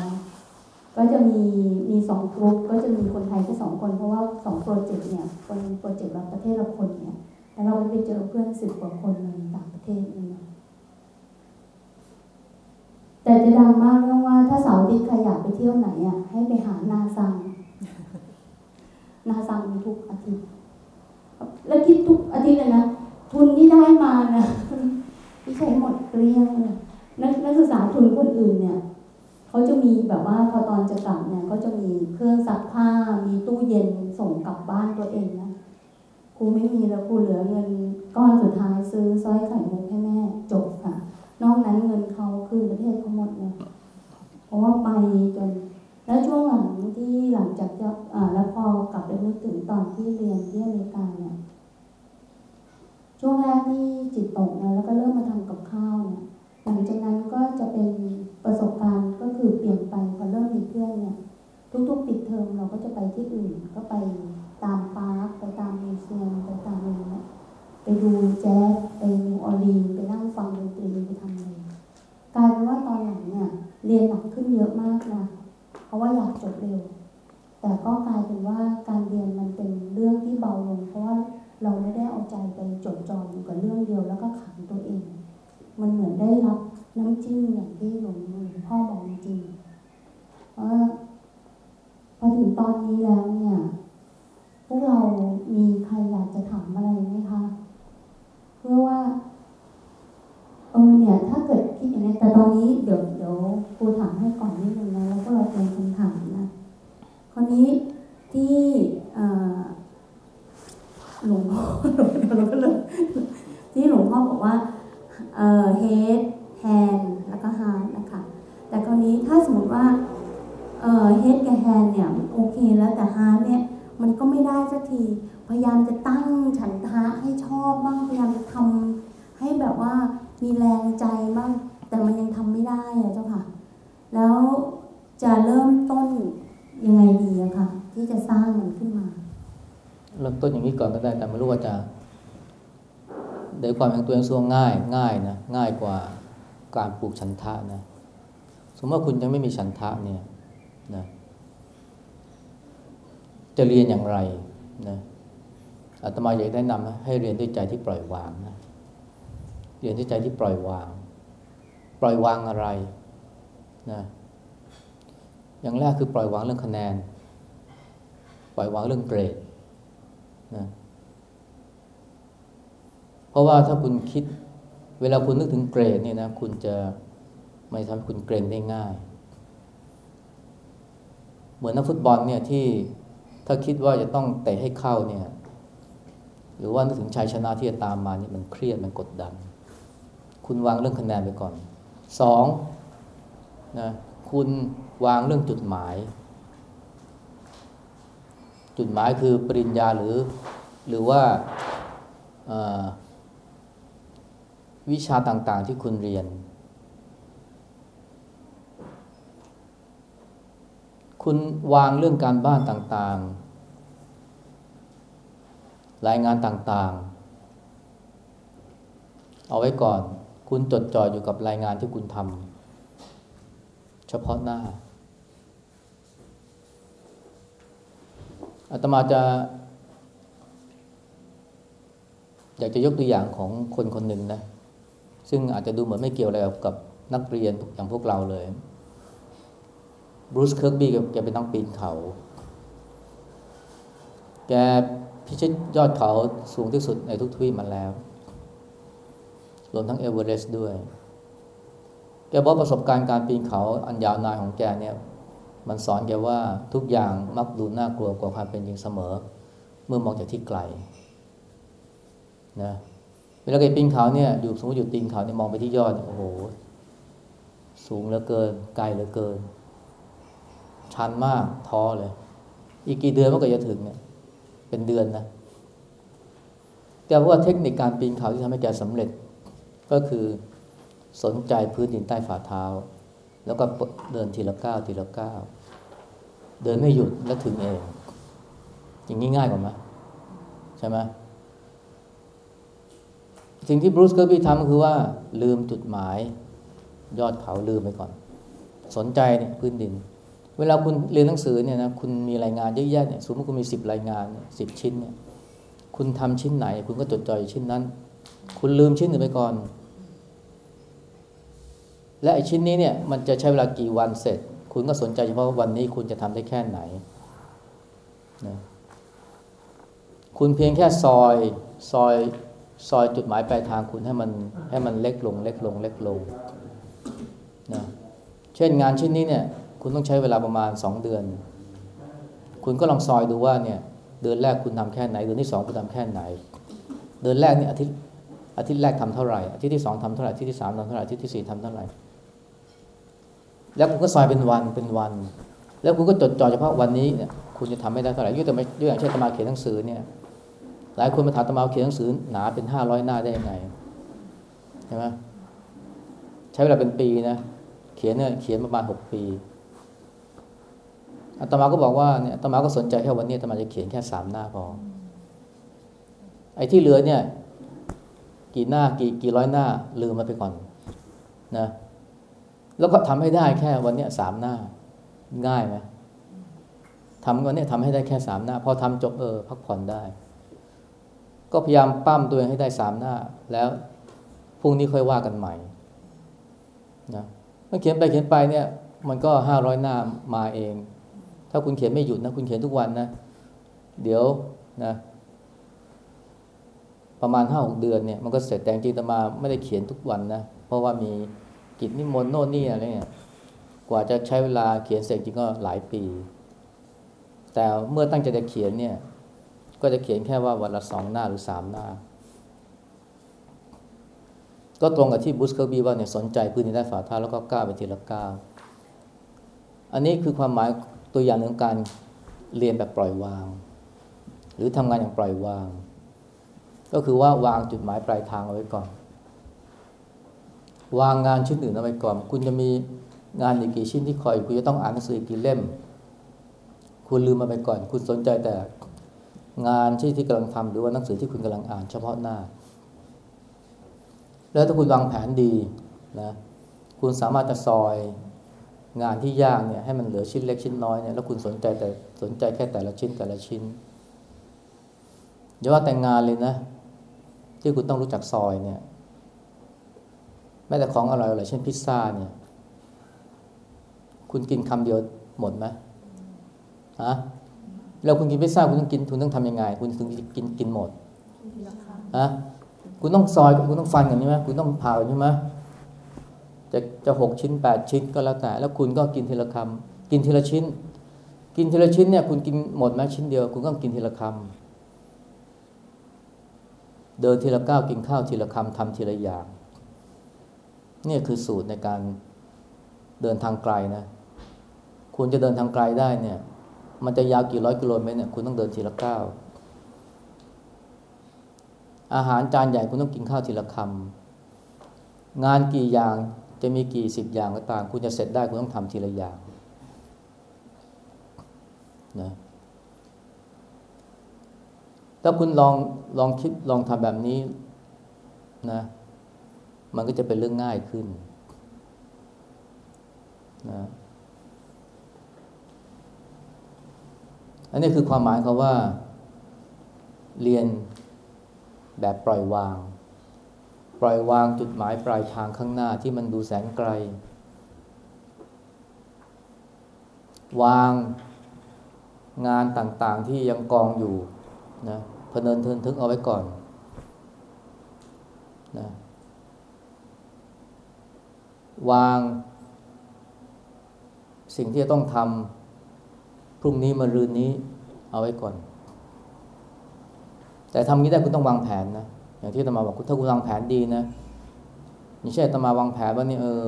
ก็จะมีมีสองกลุ่มก็จะมีคนไทยแค่สองคน เพราะว่าสองโปรเจกต์เนี่ยคนโปรเจกต์ละประเทศละคนเนี่ยแล้วเราก็ไปเจอเพื่อนสิบกว่าคนในต่างประเทศนี่ แต่จะดังมากเรื่องว่าถ้าเสาร์อาทิตย์ใครอยากไปเที่ยวไหนอะให้ไปหานาซัง นาซังมีทุกอาทิตย์ แล้วคิดทุกอาทิตย์เลยนะทุนที่ได้มานะที่ใช้หมดเกลี้ยงเลยนักนักศึกษาทุนคนอื่นเนี่ยเขาจะมีแบบว่าพอตอนจะกลับเนี่ยเขาจะมีเครื่องซักผ้า มีตู้เย็นส่งกลับบ้านตัวเองนะครูไม่มีแล้วครูเหลือเงินก้อนสุดท้ายซื้อสร้อยไข่มุกให้แม่จบค่ะ นอกนั้นเงินเขาคืนประเทศเขาหมดเลยเพราะว่าไปจน แล้วช่วงหลังที่หลังจากจะอ่าแล้วพอกลับไปนึกถึงตอนที่เรียนที่อเมริกาเนี่ยช่วงแรกที่จิตตกนะแล้วก็เริ่มมาทำกับข้าวเนี่ยหลังจากนั้นก็จะเป็นประสบการณ์ก็คือเปลี่ยนไปพอเริ่มมีเพื่อนเนี่ยทุกๆปิดเทอมเราก็จะไปที่อื่นก็ไปตาม park ไปตาม museum ไปตามอะไรเงี้ยไปดูแจ๊สไปนิวออร์ลีนไปนั่งฟังดนตรีไปทำ กลายเป็นว่าตอนหลังเนี่ยเรียนหนักขึ้นเยอะมากนะเพราะว่าอยากจบเร็ว แต่ก็กลายเป็นว่าการเรียนมันเป็นเรื่องที่เบาลง เพราะว่าเราไม่ได้เอาใจไปจดจ่ออยู่กับเรื่องเดียวแล้วก็ขังตัวเอง มันเหมือนได้รับน้ำจิ้มอย่างที่หลวงพ่อบอกจริงๆว่าพอถึงตอนนี้แล้วเนี่ย พวกเรามีใครอยากจะถามอะไรไหมคะ เพื่อว่า เออเนี่ย ถ้าเกิดคิดอย่างนี้แต่ตอนนี้เดี๋ยวเดี๋ยวครูถามให้ก่อนนิดนึงนะแล้วก็เราเตรียมคำถามนะคราวนี้ที่เอ่อหลวงพ่อ เราก็เลยที่หลวงพ่อบอกว่าเอ่อ head hand แล้วก็ heart นะคะ แต่คราวนี้ถ้าสมมติว่าเอ่อ head กับ hand เนี่ยมันโอเคแล้วแต่ heart เนี่ย มันก็ไม่ได้สักที พยายามจะตั้งฉันทะให้ชอบบ้าง พยายามจะทำให้แบบว่า มีแรงใจบ้างแต่มันยังทำไม่ได้อะเจ้าค่ะ แล้วจะเริ่มต้นยังไงดีอะค่ะ ที่จะสร้างมันขึ้นมา เริ่มต้นอย่างนี้ก่อนก็ได้ แต่ไม่รู้ว่าจะโดยความเป็นตัวเองส่วง่ายง่ายนะง่ายกว่าการปลูกฉันทะนะ สมมติว่าคุณยังไม่มีฉันทะเนี่ยนะจะเรียนอย่างไรนะอาตมาอยากแนะนำนะให้เรียนด้วยใจที่ปล่อยวางนะ เรียนด้วยใจที่ปล่อยวาง ปล่อยวางอะไรนะอย่างแรกคือปล่อยวางเรื่องคะแนน ปล่อยวางเรื่องเกรดนะเพราะว่าถ้าคุณคิด เวลาคุณนึกถึงเกรดเนี่ยนะคุณจะไม่ทำให้คุณเกรงได้ง่าย เหมือนนักฟุตบอลเนี่ยที่ถ้าคิดว่าจะต้องเตะให้เข้าเนี่ย หรือว่านึกถึงชัยชนะที่จะตามมานี่มันเครียดมันกดดัน คุณวางเรื่องคะแนนไปก่อนสองนะคุณวางเรื่องจุดหมาย จุดหมายคือปริญญาหรือ หรือว่าวิชาต่างๆที่คุณเรียน คุณวางเรื่องการบ้านต่างๆ รายงานต่างๆ เอาไว้ก่อน คุณจดจ่ออยู่กับรายงานที่คุณทำเฉพาะหน้าอาตมาจะ อยากจะยกตัวอย่างของคนคนหนึ่งนะ ซึ่งอาจจะดูเหมือนไม่เกี่ยวอะไรกับนักเรียนอย่างพวกเราเลยบรูซเคิร์กบี้แกเป็นนักปีนเขา แกพิชิตยอดเขาสูงที่สุดในทุกทวีปมาแล้ว รวมทั้งเอเวอเรสต์ด้วย แกบอกประสบการณ์การปีนเขาอันยาวนานของแกเนี่ยมันสอนแกว่าทุกอย่างมักดูน่ากลัวกว่าความเป็นจริงเสมอ เมื่อมองจากที่ไกลนะเวลาแกปีนเขาเนี่ยอยู่สมมติอยู่ตีนเขาเนี่ยมองไปที่ยอดโอ้โห สูงเหลือเกิน ไกลเหลือเกิน ชันมากท้อเลย อีกกี่เดือนมันก็จะถึงเนี่ย เป็นเดือนนะแต่ว่าเทคนิคการปีนเขาที่ทำให้แกสำเร็จ ก็คือสนใจพื้นดินใต้ฝ่าเท้า แล้วก็เดินทีละก้าวทีละก้าวเดินไม่หยุดแล้วถึงเอง อย่างนี้ง่ายกว่าไหมใช่ไหมสิ่งที่บรูซเกอร์บี้ทำก็คือว่า ลืมจุดหมาย ยอดเขาลืมไปก่อน สนใจเนี่ยพื้นดิน เวลาคุณเรียนหนังสือเนี่ยนะคุณมีรายงานเยอะแยะเนี่ยสมมติคุณมีสิบรายงานสิบชิ้นเนี่ยคุณทำชิ้นไหน คุณก็จดจ่อยชิ้นนั้น คุณลืมชิ้นหนึ่งไปก่อน และไอชิ้นนี้เนี่ยมันจะใช้เวลากี่วันเสร็จ คุณก็สนใจเฉพาะวันนี้คุณจะทำได้แค่ไหนนะคุณเพียงแค่ซอยซอยซอยจุดหมายปลายทางคุณให้มันให้มันเล็กลง เล็กลง เล็กลงนะเช่นงานชิ้นนี้เนี่ยคุณต้องใช้เวลาประมาณสองเดือน คุณก็ลองซอยดูว่าเนี่ยเดือนแรกคุณทำแค่ไหน เดือนที่สองคุณทำแค่ไหน เดือนแรกเนี่ยอาทิตย์อาทิตย์แรกทำเท่าไหร่อาทิตย์ที่สองทำเท่าไหร่อาทิตย์ที่สามทำเท่าไหร่อาทิตย์ที่สี่ทำเท่าไหร่ แล้วคุณก็ซอยเป็นวันเป็นวัน แล้วคุณก็จดจ่อเฉพาะวันนี้เนี่ยคุณจะทำไม่ได้เท่าไหร่ยกตัวอย่งอย่างเช่นตมาเขียนหนังสือเนี่ยหลายคนมาถามตมาเขียนหนังสือหนาเป็นห้าร้อยหน้าได้ยังไงใช่ไหมใช้เวลาเป็นปีนะเขียนเนี่ยเขียนประมาณหกปีอาตมาก็บอกว่าเนี่ยอาตมาก็สนใจแค่วันนี้อาตมาจะเขียนแค่สามหน้าพอ ไอ้ที่เหลือเนี่ย กี่หน้ากี่กี่ร้อยหน้าลืมมาไปก่อนนะ แล้วก็ทำให้ได้แค่วันเนี้ยสามหน้า ง่ายไหมทำวันเนี้ยทำให้ได้แค่สามหน้า พอทำจบเออ พักผ่อนได้ ก็พยายามปั้มตัวเองให้ได้สามหน้า แล้วพรุ่งนี้ค่อยว่ากันใหม่นะเมื่อเขียนไปเขียนไปเนี่ย มันก็ห้าร้อยหน้ามาเอง ถ้าคุณเขียนไม่หยุดนะ คุณเขียนทุกวันนะ เดี๋ยวนะ ประมาณห้าหกเดือนเนี่ย มันก็เสร็จแต่จริงแต่มาไม่ได้เขียนทุกวันนะ เพราะว่ามี กิจนิมนต์โน่นนี่อะไรเนี่ยกว่าจะใช้เวลาเขียนเสร็จจริงก็หลายปี แต่เมื่อตั้งใจจะเขียนเนี่ย ก็จะเขียนแค่ว่าวันละสองหน้าหรือสามหน้า ก็ตรงกับที่บุสเกอร์บีว่าเนี่ยสนใจพื้นที่ได้ฝ่าเท้าแล้วก็ก้าวไปทีละก้าวอันนี้คือความหมายตัวอย่างของการเรียนแบบปล่อยวาง หรือทำงานอย่างปล่อยวาง ก็คือว่าวางจุดหมายปลายทางเอาไว้ก่อน วางงานชิ้นอื่นเอาไว้ก่อน คุณจะมีงานอีกกี่ชิ้นที่คอยคุณจะต้องอ่านหนังสืออีกกี่เล่ม คุณลืมมาไปก่อน คุณสนใจแต่งานที่ที่กำลังทำหรือว่าหนังสือที่คุณกำลังอ่านเฉพาะหน้า แล้วถ้าคุณวางแผนดีนะคุณสามารถจะซอยงานที่ยากเนี่ยให้มันเหลือชิ้นเล็กชิ้นน้อยเนี่ยแล้วคุณสนใจแต่สนใจแค่แต่ละชิ้นแต่ละชิ้นอย่าว่าแต่งงานเลยนะ ที่คุณต้องรู้จักซอยเนี่ย แม้แต่ของอร่อยๆเช่นพิซซ่าเนี่ย คุณกินคำเดียวหมดไหมฮะแล้วคุณกินพิซซ่าคุณต้องกินคุณต้องทำยังไง คุณถึงกินกินหมดฮะคุณต้องซอยคุณต้องฟันกันใช่ไหมคุณต้องผ่ากันใช่ไหมจะจะหกชิ้นแปดชิ้นก็แล้วแต่ แล้วคุณก็กินทีละคำกินทีละชิ้น กินทีละชิ้นเนี่ยคุณกินหมดไหมชิ้นเดียว คุณก็กินทีละคำเดินทีละก้าวกินข้าวทีละคำทำทีละอย่าง นี่คือสูตรในการเดินทางไกลนะ คุณจะเดินทางไกลได้เนี่ย มันจะยาวกี่ร้อยกิโลเมตรเนี่ย คุณต้องเดินทีละก้าว อาหารจานใหญ่คุณต้องกินข้าวทีละคำ งานกี่อย่างจะมีกี่สิบอย่างก็ตาม คุณจะเสร็จได้คุณต้องทำทีละอย่างนะถ้าคุณลองลองคิดลองทำแบบนี้นะ มันก็จะเป็นเรื่องง่ายขึ้นนะอันนี้คือความหมายเขาว่า เรียนแบบปล่อยวาง ปล่อยวางจุดหมายปลายทางข้างหน้าที่มันดูแสนไกล วางงานต่างๆที่ยังกองอยู่นะพเนินเทินทึกเอาไว้ก่อนนะ วางสิ่งที่จะต้องทำพรุ่งนี้มะรืนนี้เอาไว้ก่อน แต่ทำนี้ได้คุณต้องวางแผนนะอย่างที่ตมาบอกถ้าคุณวางแผนดีนะไม่ใช่อาตมาวางแผนว่านี่เออ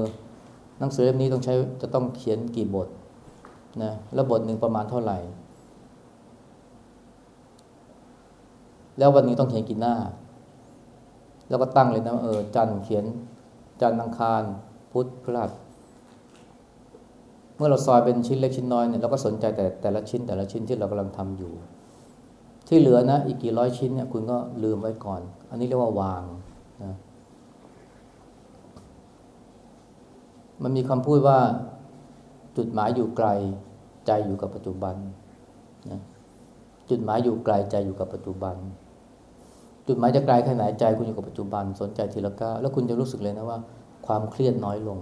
หนังสือเล่มนี้ต้องใช้จะต้องเขียนกี่บทนะแล้วบทหนึ่งประมาณเท่าไหร่ แล้ววันนี้ต้องเขียนกี่หน้า แล้วก็ตั้งเลยนะเออจันเขียนจันอังคาร พุทธพฤหัสเมื่อเราซอยเป็นชิ้นเล็กชิ้นน้อยเนี่ยเราก็สนใจแต่แต่ละชิ้นแต่ละชิ้นที่เรากำลังทำอยู่ ที่เหลือนะอีกกี่ร้อยชิ้นเนี่ยคุณก็ลืมไว้ก่อน อันนี้เรียกว่าวางนะมันมีคำพูดว่าจุดหมายอยู่ไกลใจอยู่กับปัจจุบันนะจุดหมายอยู่ไกลใจอยู่กับปัจจุบัน จุดหมายจะไกลแค่ไหนใจคุณอยู่กับปัจจุบัน สนใจทีละก้าวแล้วคุณจะรู้สึกเลยนะว่า ความเครียดน้อยลง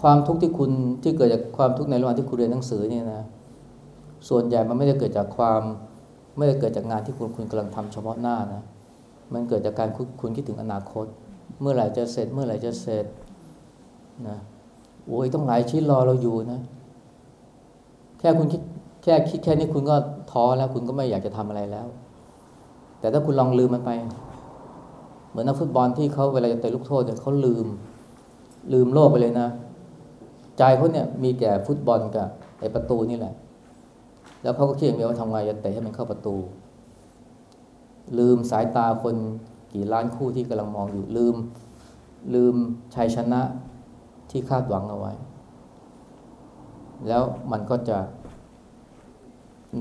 ความทุกข์ที่คุณที่เกิดจากความทุกข์ในระหว่างที่คุณเรียนหนังสือเนี่ยนะ ส่วนใหญ่มันไม่ได้เกิดจากความไม่ได้เกิดจากงานที่คุณคุณกำลังทำเฉพาะหน้านะ มันเกิดจากการคุณคุณคิดถึงอนาคต เมื่อไหร่จะเสร็จ เมื่อไหร่จะเสร็จนะโอ้ยต้องหลายชิ้นรอเราอยู่นะ แค่คุณคิดแค่คิดแค่นี้คุณก็ท้อแล้วคุณก็ไม่อยากจะทำอะไรแล้ว แต่ถ้าคุณลองลืมมันไป เหมือนนักฟุตบอลที่เขาเวลาจะเตะลูกโทษเนี่ยเขาลืม ลืมโลกไปเลยนะ ใจเขาเนี่ยมีแก่ฟุตบอลกับไอ้ประตูนี่แหละ แล้วเขาก็คิดอย่างเดียวว่าทำไงจะเตะให้มันเข้าประตู ลืมสายตาคนกี่ล้านคู่ที่กำลังมองอยู่ลืม ลืมชัยชนะที่คาดหวังเอาไว้ แล้วมันก็จะ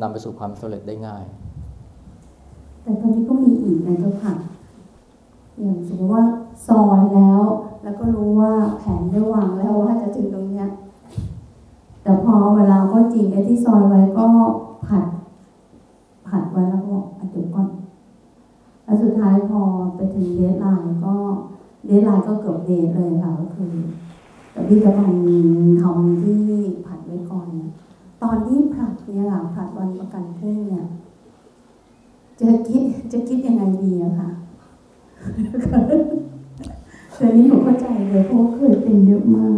นำไปสู่ความสำเร็จได้ง่าย แต่ตอนนี้ก็มีอีกนะเจ้าค่ะ อย่างสมมติว่าซอยแล้ว แล้วก็รู้ว่าแผนได้วางแล้วว่าจะถึงตรงเนี้ยแต่พอเวลาก็จริงไอ้ที่ซอยไว้ก็ผัด ผัดไว้แล้วก็บอกเดี๋ยวก่อนแล้วสุดท้ายพอไปถึง deadline ก็ deadline ก็เกือบ dead เลยค่ะก็คือ แต่พี่กำลังทำที่ผัดไว้ก่อนเนี่ยตอนที่ผัดเนี่ยค่ะผัดวันประกันพรุ่งเนี่ยจะคิดจะคิดยังไงดีอะคะ เคยนี้หนูเข้าใจเลยเพราะเคยเป็นเยอะมาก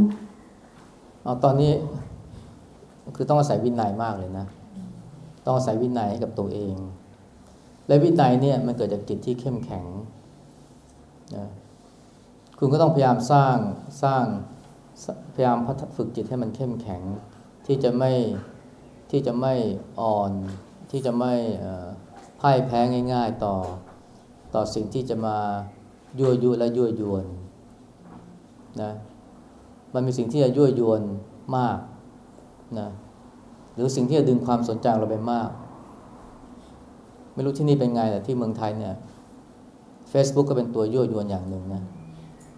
เอาตอนนี้ คือต้องอาศัยวินัยมากเลยนะ ต้องอาศัยวินัยให้กับตัวเอง และวินัยเนี่ยมันเกิดจากจิตที่เข้มแข็งนะคุณก็ต้องพยายามสร้างสร้างพยายามพัฒฝึกจิตให้มันเข้มแข็ง ที่จะไม่ที่จะไม่อ่อน ที่จะไม่พ่ายแพ้ง่าย ๆ ต่อ ต่อสิ่งที่จะมายั่วยุและยั่วยวนนะมันมีสิ่งที่จะยั่วยวนมากนะหรือสิ่งที่จะดึงความสนใจเราไปมาก ไม่รู้ที่นี่เป็นไงแต่ที่เมืองไทยเนี่ย Facebook ก็เป็นตัวยั่วยวนอย่างหนึ่งนะ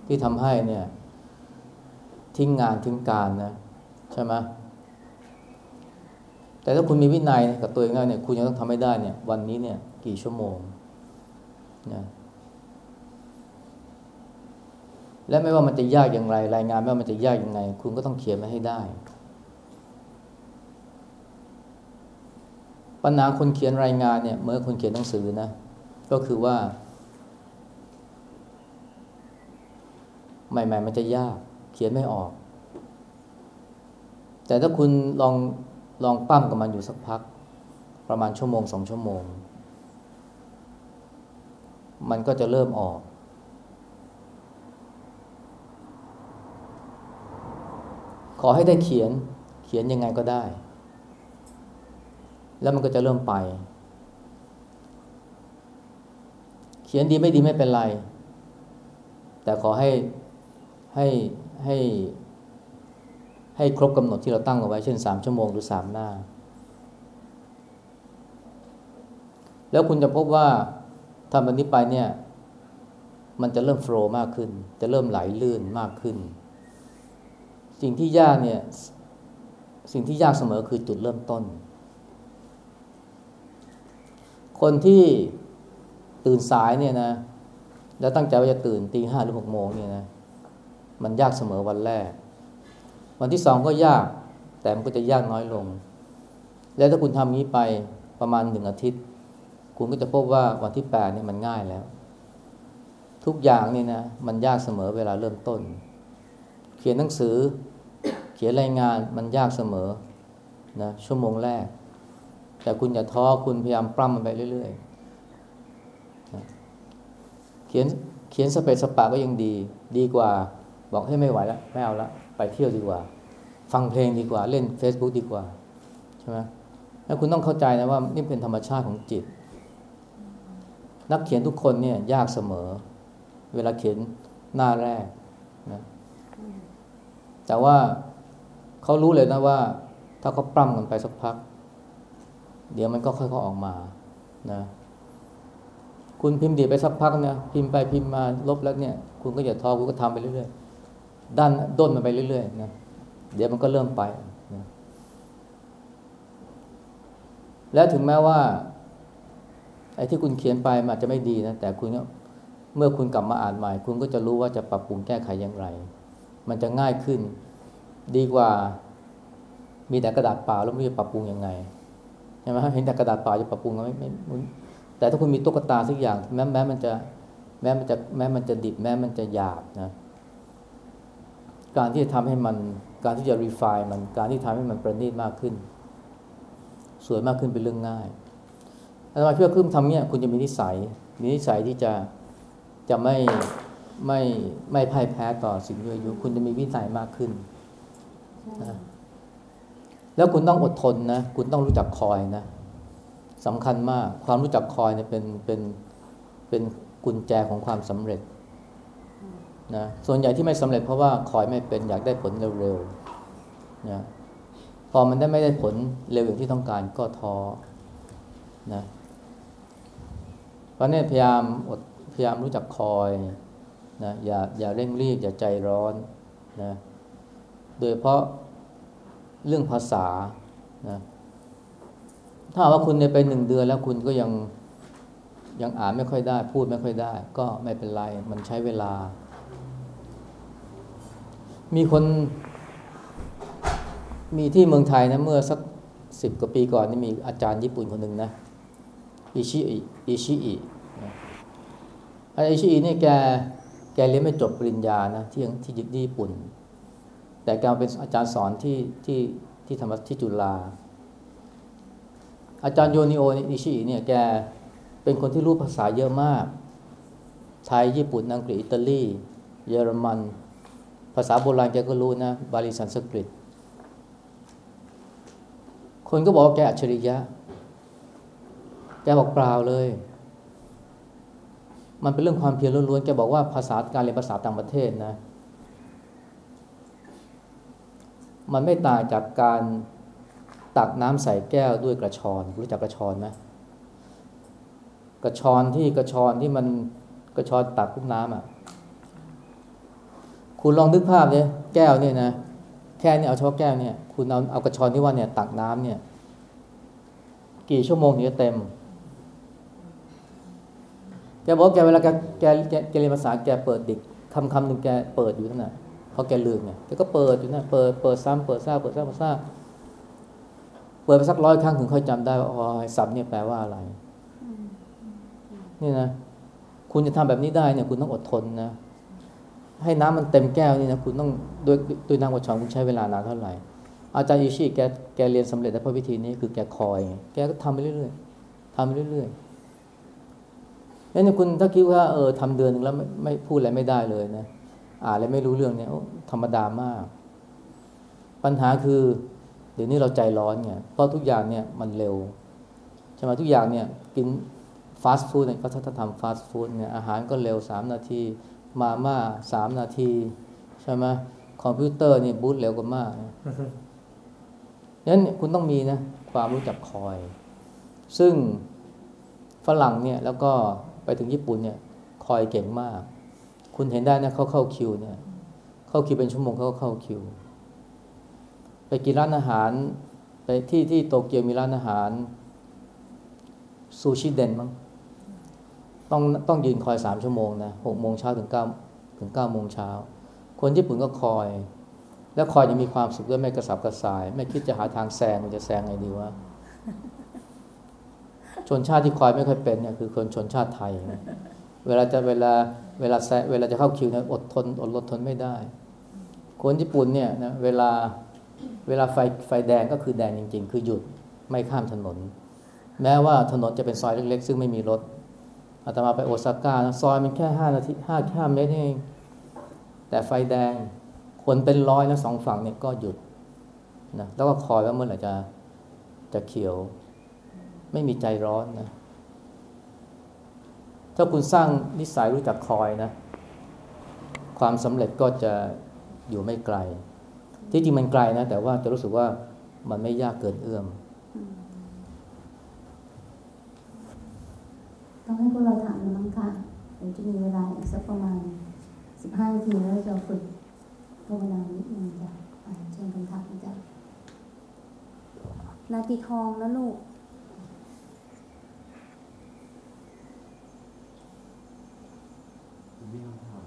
ที่ทำให้เนี่ย ทิ้งงานทิ้งการนะใช่ไหมแต่ถ้าคุณมีวินัยกับตัวเองแล้วเนี่ย คุณยังต้องทำให้ได้เนี่ย วันนี้เนี่ย กี่ชั่วโมง นะและไม่ว่ามันจะยากอย่างไร รายงานไม่ว่ามันจะยากยังไงคุณก็ต้องเขียนมาให้ได้ ปัญหาคนเขียนรายงานเนี่ยเหมื่อนคนเขียนหนังสือนะ ก็คือว่า ใหม่ๆ มันจะยาก เขียนไม่ออก แต่ถ้าคุณลองลองปั้มกับมันอยู่สักพัก ประมาณชั่วโมงสองชั่วโมง มันก็จะเริ่มออก ขอให้ได้เขียนเขียนยังไงก็ได้ แล้วมันก็จะเริ่มไป เขียนดีไม่ดีไม่เป็นไร แต่ขอให้ให้ให้ให้ครบกำหนดที่เราตั้งเอาไว้เช่นสามชั่วโมงหรือสามหน้า แล้วคุณจะพบว่า ทำแบบนี้ไปเนี่ย มันจะเริ่มโฟล์มากขึ้น จะเริ่มไหลลื่นมากขึ้น สิ่งที่ยากเนี่ย สิ่งที่ยากเสมอคือจุดเริ่มต้น คนที่ตื่นสายเนี่ยนะ แล้วตั้งใจว่าจะตื่นตีห้าหรือหกโมงเนี่ยนะ มันยากเสมอวันแรก วันที่สองก็ยาก แต่มันก็จะยากน้อยลง แล้วถ้าคุณทำนี้ไปประมาณหนึ่งอาทิตย์ คุณก็จะพบว่าวันที่แปดเนี่ยมันง่ายแล้ว ทุกอย่างนี่นะมันยากเสมอเวลาเริ่มต้น เขียนหนังสือ เขียนรายงานมันยากเสมอนะชั่วโมงแรก แต่คุณอย่าท้อคุณพยายามปล้ำมันไปเรื่อยๆนะเขียนเขียนสเปซสปาก็ยังดี ดีกว่าบอกให้ยไม่ไหวแล้วไม่เอาละไปเที่ยวดีกว่า ฟังเพลงดีกว่าเล่น Facebook ดีกว่าใช่ไหมแล้วคุณต้องเข้าใจนะว่านี่เป็นธรรมชาติของจิต นักเขียนทุกคนเนี่ยยากเสมอ เวลาเขียนหน้าแรกนะแต่ว่าเขารู้เลยนะว่า ถ้าเขาปล้ำกันไปสักพัก เดี๋ยวมันก็ค่อยๆออกมานะคุณพิมพ์ดีไปสักพักเนี่ยพิมพ์ไปพิมพ์มาลบแล้วเนี่ย คุณก็อย่าท้อคุณก็ทำไปเรื่อยๆด้านด้นมันไปเรื่อยๆนะเดี๋ยวมันก็เริ่มไปนะแล้วถึงแม้ว่า ไอ้ที่คุณเขียนไปมันอาจจะไม่ดีนะ แต่คุณเมื่อคุณกลับมาอ่านใหม่ คุณก็จะรู้ว่าจะปรับปรุงแก้ไขอย่างไร มันจะง่ายขึ้น ดีกว่า มีแต่กระดาษเปล่าแล้วไม่รู้จะปรับปรุงยังไงใช่ไหมเห็นแต่กระดาษเปล่าจะปรับปรุงก็ไม่ไม่ไม่แต่ถ้าคุณมีตุ๊กตาสักอย่างแม้แม้มันจะแม้มันจะแม้มันจะดิบแม้มันจะหยาบนะการที่จะทำให้มันการที่จะ refine มันการที่ทำให้มันประณีตมากขึ้น สวยมากขึ้นเป็นเรื่องง่าย อาตมาเพื่อขึ้นทำเนี่ยคุณจะมีนิสัย มีนิสัยที่จะจะไม่ไม่ไม่พ่ายแพ้ต่อสิ่งที่อายุคุณจะมีวิสัยมากขึ้นนะแล้วคุณต้องอดทนนะ คุณต้องรู้จักคอยนะสำคัญมาก ความรู้จักคอยเนี่ยเป็นเป็นเป็นกุญแจของความสำเร็จนะส่วนใหญ่ที่ไม่สำเร็จเพราะว่าคอยไม่เป็นอยากได้ผลเร็วๆนะพอมันได้ไม่ได้ผลเร็วอย่างที่ต้องการก็ท้อนะ เพราะนี่พยายามอดพยายามรู้จักคอยนะอย่าอย่าเร่งรีบอย่าใจร้อนนะโดยเฉพาะเรื่องภาษานะถ้าว่าคุณเนี่ยไปหนึ่งเดือนแล้วคุณก็ยังยังอ่านไม่ค่อยได้ พูดไม่ค่อยได้ ก็ไม่เป็นไร มันใช้เวลา มีคนมีที่เมืองไทยนะเมื่อสักสิบกว่าปีก่อนนี่มีอาจารย์ญี่ปุ่นคนหนึ่งนะ อิชิอิอิชิอินะออิชิอินี่แกแกเรียนไม่จบปริญญานะที่ที่ญี่ปุ่น แต่แกเป็นอาจารย์สอนที่ที่ที่ธรรมที่จุฬาอาจารย์โยนิโอนิชิอิเนี่ยแกเป็นคนที่รู้ภาษาเยอะมาก ไทย ญี่ปุ่น อังกฤษ อิตาลี เยอรมัน ภาษาโบราณแกก็รู้นะ บาลีสันสกฤต คนก็บอกว่าแกอัจฉริยะ แกบอกเปล่าเลย มันเป็นเรื่องความเพียรล้วนๆ แกบอกว่าภาษาการเรียนภาษาต่างประเทศนะ มันไม่ต่างจากการตักน้ำใส่แก้วด้วยกระชอน รู้จักกระชอนไหมกระชอนที่กระชอนที่มันกระชอนตักทุกน้ำอะ คุณลองนึกภาพเนี่ยแก้วเนี่ยนะ แค่นี่ยเอาเฉพาะแก้วเนี่ย คุณเอาเอากระชอนที่ว่าเนี่ยตักน้ำเนี่ย กี่ชั่วโมงถึงจะเต็ม แกบอกแกเวลาแกแกแกเรียนภาษาแกเปิดดิกคำคำหนึ่งแกเปิดอยู่นั่นน่ะพอแกลืมเนี่ยแกก็เปิดอยู่นั่นเปิดเปิดซ้ำเปิดซ้ำเปิดซ้ำเปิดซ้ำเปิดไปสักร้อยครั้งถึงค่อยจำได้ว่าอ๋อไอ้ศัพท์เนี่ยแปลว่าอะไรนี่นะคุณจะทำแบบนี้ได้เนี่ยคุณต้องอดทนนะให้น้ำมันเต็มแก้วนี่นะคุณต้องด้วยด้วยน้ำกระชอนคุณใช้เวลานานเท่าไหร่อาจารย์อิชิแกแกเรียนสำเร็จได้เพราะวิธีนี้คือแกคอยไงแกก็ทำไปเรื่อยๆทำไปเรื่อยๆ นี่คุณถ้าคิดว่าเออทำเดือนหนึ่งแล้วไม่ไม่พูดอะไรไม่ได้เลยนะอ่านอะไรไม่รู้เรื่องเนี่ยโอ้ธรรมดามาก ปัญหาคือเดี๋ยวนี้เราใจร้อนไงเพราะทุกอย่างเนี่ยมันเร็วใช่ไหมทุกอย่างเนี่ยกินฟาสต์ฟู้ดเนี่ยก็ถ้าทำฟาสต์ฟู้ดเนี่ยอาหารก็เร็วสามนาที มาม่าสามนาที ใช่ไหมคอมพิวเตอร์นี่บูตเร็วกว่ามากนะนั้นคุณต้องมีนะความรู้จักคอย ซึ่งฝรั่งเนี่ยแล้วก็ ไปถึงญี่ปุ่นเนี่ยคอยเก่งมาก คุณเห็นได้นะเขาเข้าคิวเนี่ย เข้าคิวเป็นชั่วโมงเขาเข้าคิว ไปกินร้านอาหาร ไปที่ที่โตเกียวมีร้านอาหารซูชิเดนมั้งต้องต้องยืนคอยสามชั่วโมงนะหกโมงเช้าถึงเก้าถึงเก้าโมงเช้า คนญี่ปุ่นก็คอย แล้วคอยยังมีความสุขด้วยไม่กระสับกระส่าย ไม่คิดจะหาทางแซงมันจะแซงไงดีวะ ชนชาติที่คอยไม่ค่อยเป็นเนี่ยคือคนชนชาติไทยนะเวลาจะเวลาเวลาแซเวลาจะเข้าคิวเนี่ยอดทนอดรนทนไม่ได้ คนญี่ปุ่นเนี่ยนะเวลาเวลาไฟไฟแดงก็คือแดงจริง ๆ คือหยุดไม่ข้ามถนน แม้ว่าถนนจะเป็นซอยเล็ก ๆ ซึ่งไม่มีรถอาตมาไปโอซาก้านะซอยมันแค่ห้านาทีห้าแค่เมตรเองแต่ไฟแดงคนเป็นร้อยนะสองฝั่งเนี่ยก็หยุดนะแล้วก็คอยว่าเมื่อไหร่จะจะเขียว ไม่มีใจร้อนนะ ถ้าคุณสร้างนิสัยรู้จักคอยนะ ความสำเร็จก็จะอยู่ไม่ไกล ที่จริงมันไกลนะ แต่ว่าจะรู้สึกว่ามันไม่ยากเกินเอื้อมต้องให้พวกเราถามกันบ้างค่ะเดี๋ยวจะมีเวลาอีกสักประมาณสิบห้านาทีแล้วเราจะฝึกภาวนานิดนึงจ้ะอ่าเชิญคำถามจ้ะนาทีทองนะลูก ผมมีคำถาม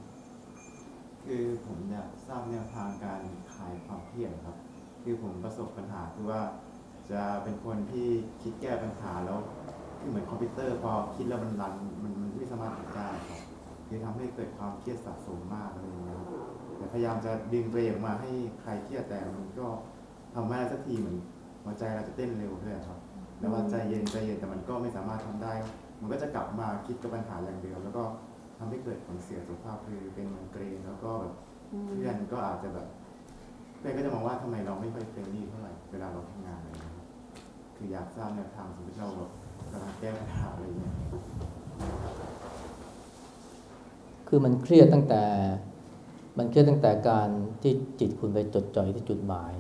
คือผมอยากทราบแนวทางการคลายความเครียดครับ คือผมประสบปัญหาคือว่าจะเป็นคนที่คิดแก้ปัญหาแล้วคือเหมือนคอมพิวเตอร์พอคิดแล้วมันรันมันมันไม่สามารถทำได้ครับคือทำให้เกิดความเครียดสะสมมากอะไรอย่างเงี้ยครับแต่พยายามจะดึงตัวเองมาให้ใครเครียดแต่มันก็ทำไม่ได้สักทีเหมือนหัวใจเราจะเต้นเร็วด้วยครับแล้วว่าใจเย็นใจเย็นแต่มันก็ไม่สามารถทำได้ มันก็จะกลับมาคิดกับปัญหาอย่างเดียวแล้วก็ ทำให้เกิดผลเสียสุขภาพคือเป็นไมเกรนแล้วก็แบบเพื่อนก็อาจจะแบบเพื่อนก็จะมองว่าทำไมเราไม่ค่อย friendly เท่าไหร่เวลาเราทำงานอะไรอย่างเงี้ยครับคืออยากทราบแนวทางสมมติเราแบบกำลังแก้ปัญหาอะไรอย่างเงี้ยคือมันเครียดตั้งแต่ มันเครียดตั้งแต่การที่จิตคุณไปจดจ่อที่จุดหมาย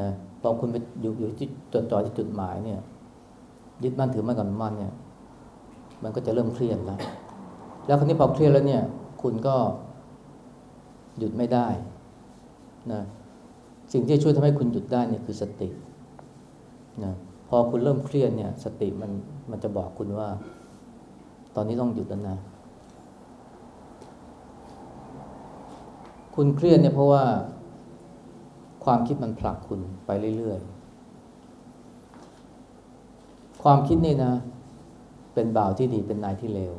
นะพอคุณไปอยู่อยู่ที่จดจ่อยที่จุดหมายเนี่ยยึดมั่นถือมั่นกับมั่นเนี่ย มันก็จะเริ่มเครียดแล้ว แล้วคราวนี้พอเครียดแล้วเนี่ย คุณก็หยุดไม่ได้นะสิ่งที่ช่วยทำให้คุณหยุดได้เนี่ยคือสตินะพอคุณเริ่มเครียดเนี่ย สติมันมันจะบอกคุณว่า ตอนนี้ต้องหยุดแล้วนะ คุณเครียดเนี่ยเพราะว่าความคิดมันผลักคุณไปเรื่อยๆ ความคิดนี่นะ เป็นบ่าวที่ดีเป็นนายที่เลว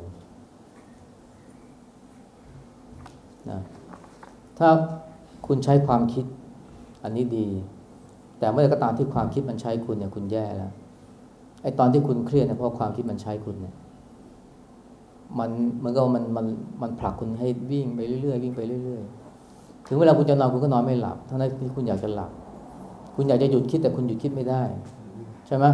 นะถ้าคุณใช้ความคิดอันนี้ดี แต่เมื่อไหร่ก็ตามที่ความคิดมันใช้คุณเนี่ยคุณแย่แล้วไอ้ตอนที่คุณเครียดเนี่ยเพราะความคิดมันใช้คุณเนี่ยมันมือนกับว่ามันมันมันผลักคุณให้วิ่งไปเรื่อยๆวิ่งไปเรื่อยๆถึงเวลาคุณจะนอนคุณก็นอนไม่หลับทั้งนั้นที่คุณอยากจะหลับ คุณอยากจะหยุดคิดแต่คุณหยุดคิดไม่ได้ ใช่ไหม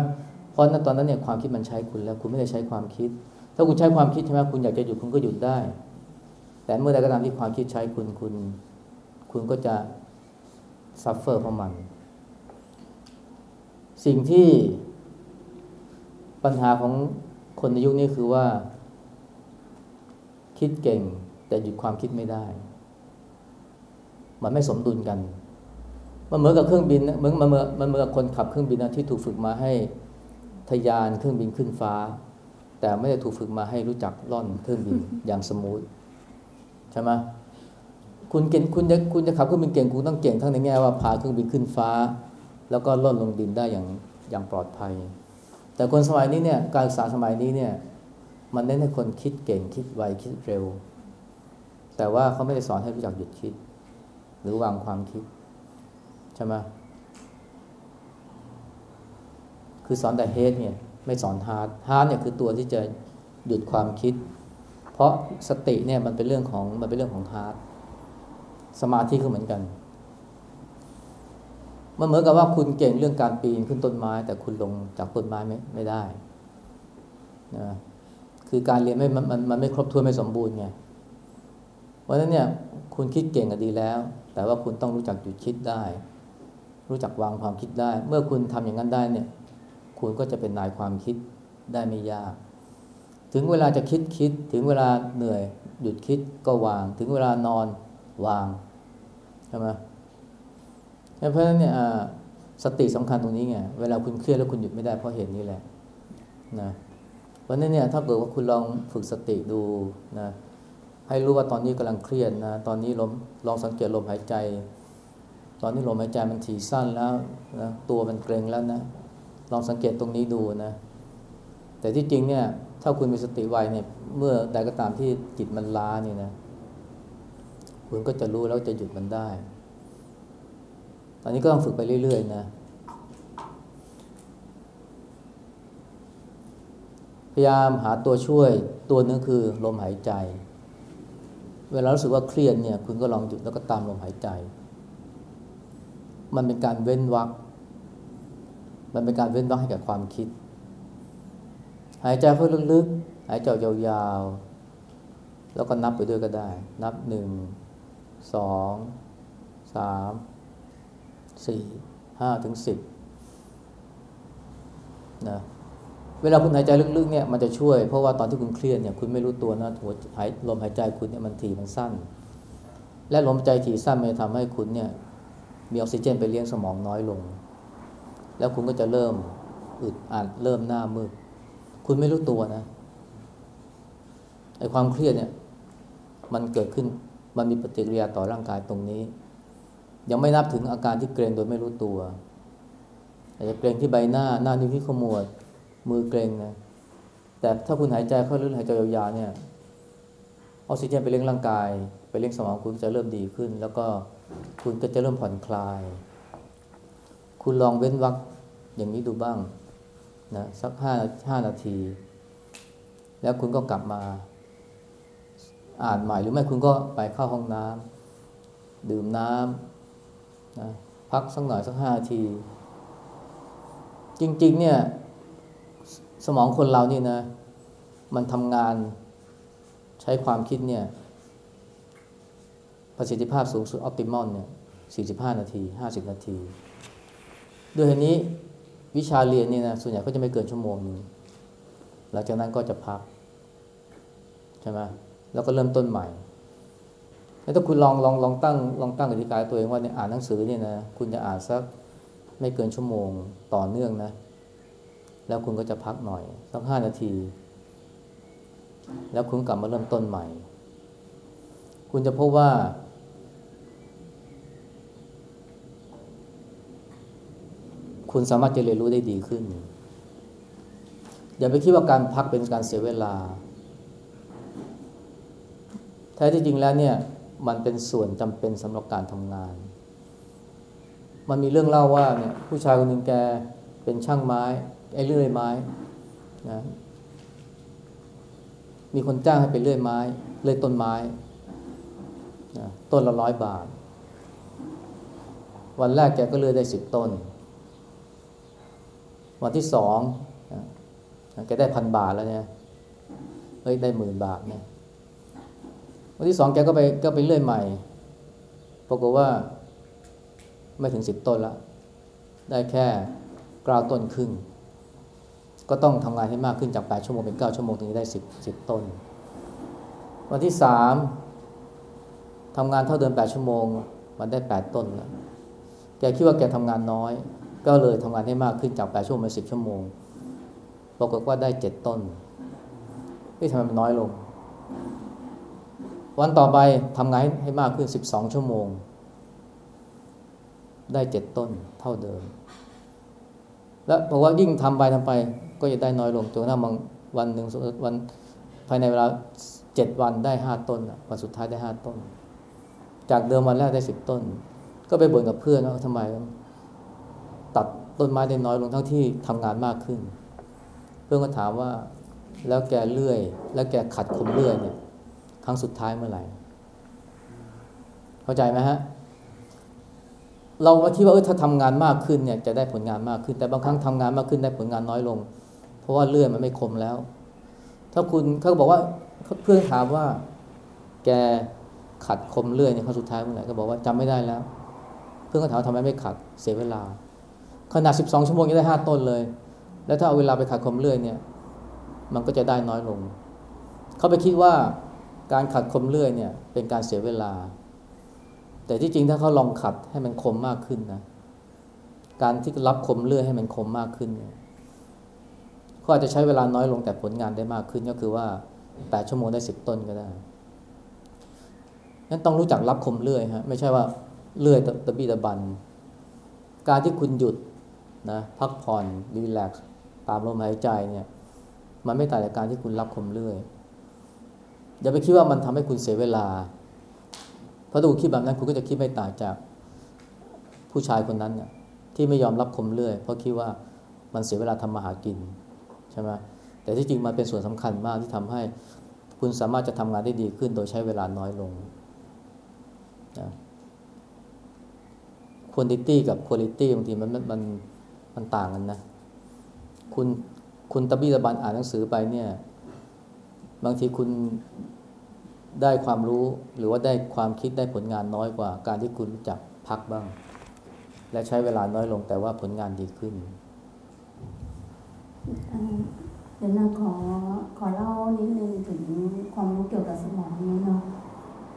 เพราะนั้นตอนนั้นเนี่ยความคิดมันใช้คุณแล้ว คุณไม่ได้ใช้ความคิด ถ้าคุณใช้ความคิดใช่ไหมคุณอยากจะหยุดคุณก็หยุดได้ แต่เมื่อใดก็ตามที่ความคิดใช้คุณคุณ คุณก็จะซัฟเฟอร์เพราะมัน สิ่งที่ปัญหาของคนในยุคนี้คือว่า คิดเก่ง แต่หยุดความคิดไม่ได้ มันไม่สมดุลกัน มันเหมือนกับเครื่องบินนะเหมือนมันเหมือนมันเหมือนกับคนขับเครื่องบินนะที่ถูกฝึกมาให้ทะยานเครื่องบินขึ้นฟ้า แต่ไม่ได้ถูกฝึกมาให้รู้จักล่อนเครื่องบินอย่างสมูท ใช่ไหมคุณเก่งคุณจะคุณจะขับเครื่องบินเก่งคุณต้องเก่งทั้งในแง่ว่าพาเครื่องบินขึ้นฟ้า แล้วก็ล่นลงดินได้อย่างอย่างปลอดภัย แต่คนสมัยนี้เนี่ยการศึกษาสมัยนี้เนี่ยมันเน้นให้คนคิดเก่งคิดไวคิดเร็ว แต่ว่าเขาไม่ได้สอนให้รู้จักหยุดคิด หรือวางความคิดใช่ไหมคือสอนแต่ head เนี่ยไม่สอน heart heart เนี่ยคือตัวที่จะหยุดความคิด เพราะสติเนี่ยมันเป็นเรื่องของมันเป็นเรื่องของ heart สมาธิก็เหมือนกัน มันเหมือนกับว่าคุณเก่งเรื่องการปีนขึ้นต้นไม้ แต่คุณลงจากต้นไม้ไม่ไม่ได้นะคือการเรียนไม่มันมันมันไม่ครบถ้วนไม่สมบูรณ์ไงเพราะฉะนั้นเนี่ยคุณคิดเก่งก็ดีแล้ว แต่ว่าคุณต้องรู้จักหยุดคิดได้ รู้จักวางความคิดได้ เมื่อคุณทำอย่างนั้นได้เนี่ย คุณก็จะเป็นนายความคิดได้ไม่ยาก ถึงเวลาจะคิดคิด ถึงเวลาเหนื่อย หยุดคิดก็วาง ถึงเวลานอนวางใช่ไหมเพราะฉะนั้นเนี่ยสติสำคัญตรงนี้ไงเวลาคุณเครียดแล้วคุณหยุดไม่ได้เพราะเหตุนี้แหละนะเพราะฉะนั้นเนี่ยถ้าเกิดว่าคุณลองฝึกสติดูนะให้รู้ว่าตอนนี้กำลังเครียดนะตอนนี้ลมลองสังเกตลมหายใจ ตอนนี้ลมหายใจมันถี่สั้นแล้วนะตัวมันเกร็งแล้วนะลองสังเกตตรงนี้ดูนะแต่ที่จริงเนี่ย ถ้าคุณมีสติไวเนี่ยเมื่อใดก็ตามที่จิตมันล้าเนี่ยนะ คุณก็จะรู้แล้วจะหยุดมันได้ ตอนนี้ก็ต้องฝึกไปเรื่อยๆนะ พยายามหาตัวช่วยตัวนึงคือลมหายใจ เวลารู้สึกว่าเครียดเนี่ย คุณก็ลองหยุดแล้วก็ตามลมหายใจ มันเป็นการเว้นวรรคมันเป็นการเว้นวรรคให้กับความคิด หายใจเข้าลึกๆ หายใจยาวๆ แล้วก็นับไปด้วยก็ได้ นับหนึ่งสองสามสี่ห้าถึงสิบนะเวลาคุณหายใจลึกๆเนี่ยมันจะช่วยเพราะว่าตอนที่คุณเครียดเนี่ยคุณไม่รู้ตัวนะหัวหายลมหายใจคุณเนี่ยมันถี่มันสั้น และลมหายใจถี่สั้นมันจะทำให้คุณเนี่ยมีออกซิเจนไปเลี้ยงสมองน้อยลง แล้วคุณก็จะเริ่มอึดอัดเริ่มหน้ามืด คุณไม่รู้ตัวนะไอ้ความเครียดเนี่ย มันเกิดขึ้นมันมีปฏิกิริยาต่อร่างกายตรงนี้ ยังไม่นับถึงอาการที่เกรงโดยไม่รู้ตัวอาจจะเกรงที่ใบหน้าหน้านิ้วที่ขมวด มือเกรงนะแต่ถ้าคุณหายใจเข้าลึกหายใจยาวๆเนี่ยออกซิเจนไปเลี้ยงร่างกาย ไปเลี้ยงสมองคุณจะเริ่มดีขึ้น แล้วก็คุณก็จะเริ่มผ่อนคลาย คุณลองเว้นวรรคอย่างนี้ดูบ้าง นะสักห้าห้านาที แล้วคุณก็กลับมา อ่านใหม่หรือไม่คุณก็ไปเข้าห้องน้ำดื่มน้ำนะพักสักหน่อยสักห้านาที จริง ๆ เนี่ย สมองคนเรานี่นะ มันทำงานใช้ความคิดเนี่ย ประสิทธิภาพสูงสุดออ t ติมอลเนี่ย45 นาที 50 นาที ด้วยเหตุนี้ วิชาเรียนนี่นะส่วนใหญ่ก็จะไม่เกินชั่วโมงหนึงหลังจากนั้นก็จะพักใช่ไหมแล้วก็เริ่มต้นใหม่แล้วถ้าคุณลองลองลองตั้งลองตั้งกติกาให้ตัวเองว่าเนี่ยอ่านหนังสือเนี่ยนะคุณจะอ่านสักไม่เกินชั่วโมงต่อเนื่องนะ แล้วคุณก็จะพักหน่อยสักห้านาที แล้วคุณกลับมาเริ่มต้นใหม่ คุณจะพบว่า คุณสามารถจะเรียนรู้ได้ดีขึ้น อย่าไปคิดว่าการพักเป็นการเสียเวลา แท้ที่จริงแล้วเนี่ย มันเป็นส่วนจำเป็นสำหรับการทำงาน มันมีเรื่องเล่าว่าเนี่ยผู้ชายคนหนึ่งแกเป็นช่างไม้ไอ้เลื่อยไม้นะมีคนจ้างให้ไปเลื่อยไม้ เลื่อยต้นไม้นะต้นละร้อยบาท วันแรกแกก็เลื่อยได้สิบต้น วันที่สองแกได้พันบาทแล้วเนี่ยเฮ้ยได้หมื่นบาทเนี่ยวันที่สองแกก็ไปก็ไปเลื่อยใหม่ปรากฏว่า ไม่ถึงสิบต้นละได้แค่กราวต้นครึ่ง ก็ต้องทำงานให้มากขึ้นจาก8ชั่วโมงเป็น9ชั่วโมงถึงจะได้10 10ต้น วันที่3ทำงานเท่าเดิม8ชั่วโมง มันได้8ต้นแล้วแกคิดว่าแกทำงานน้อย ก็เลยทำงานให้มากขึ้นจาก 8 ชั่วโมงเป็น10 ชั่วโมงปรากฏว่าได้ 7 ต้นเฮ้ยทำไมมันน้อยลง วันต่อไปทำงานให้มากขึ้น 12 ชั่วโมง ได้ 7 ต้นเท่าเดิม แล้วบอกว่ายิ่งทำไปทำไป ก็จะได้น้อยลงจนกระทั่งบางวันหนึ่งวันภายในเวลา 7 วันได้ 5 ต้นวันสุดท้ายได้ 5 ต้น จากเดิมวันแรกได้ 10 ต้น ก็ไปบ่นกับเพื่อนว่าทำไม ต้นไม้ได้น้อยลงทั้งที่ทำงานมากขึ้น เพื่อนก็ถามว่าแล้วแกเลื่อย แล้วแกขัดคมเลื่อยเนี่ยครั้งสุดท้ายเมื่อไหร่ เข้าใจไหมฮะ เราก็คิดว่าเออถ้าทำงานมากขึ้นเนี่ยจะได้ผลงานมากขึ้น แต่บางครั้งทำงานมากขึ้นได้ผลงานน้อยลง เพราะว่าเลื่อยมันไม่คมแล้ว ถ้าคุณเขาบอกว่าเพื่อนถามว่า แกขัดคมเลื่อยเนี่ยครั้งสุดท้ายเมื่อไหร่ก็บอกว่าจำไม่ได้แล้ว เพื่อนก็ถามว่าทำไมไม่ขัดเสียเวลา ขนาด 12 ชั่วโมงยังได้ 5 ต้นเลย แล้วถ้าเอาเวลาไปขัดคมเลื่อยเนี่ย มันก็จะได้น้อยลง เขาไปคิดว่าการขัดคมเลื่อยเนี่ย เป็นการเสียเวลา แต่ที่จริงถ้าเขาลองขัดให้มันคมมากขึ้นนะ การที่รับคมเลื่อยให้มันคมมากขึ้นเนี่ยเขาอาจจะใช้เวลาน้อยลงแต่ผลงานได้มากขึ้นก็คือว่า 8 ชั่วโมงได้ 10 ต้นก็ได้นั้นต้องรู้จักรับคมเลื่อยฮะไม่ใช่ว่าเลื่อยตะตะบี้ตะบัน การที่คุณหยุด นะพักผ่อนรีแลกซ์ตามลมหายใจเนี่ยมันไม่ต่างจากการที่คุณรับคมเลื่อยอย่าไปคิดว่ามันทำให้คุณเสียเวลา เพราะถ้าคุณคิดแบบนั้นคุณก็จะคิดไม่ต่างจากผู้ชายคนนั้นเนี่ยที่ไม่ยอมรับคมเลื่อย เพราะคิดว่ามันเสียเวลาทำมาหากินใช่ไหมแต่ที่จริงมันเป็นส่วนสำคัญมากที่ทำให้คุณสามารถจะทำงานได้ดีขึ้น โดยใช้เวลาน้อยลงนะ quantity กับ quality บางทีมันมัน มันต่างกันนะ คุณคุณตะบี้ตะบันอ่านหนังสือไปเนี่ย บางทีคุณได้ความรู้หรือว่าได้ความคิดได้ผลงานน้อยกว่า การที่คุณรู้จักพักบ้าง และใช้เวลาน้อยลงแต่ว่าผลงานดีขึ้นเดี๋ยวเราขอขอเล่านิดนึงถึงความรู้เกี่ยวกับสมองนี้เนาะ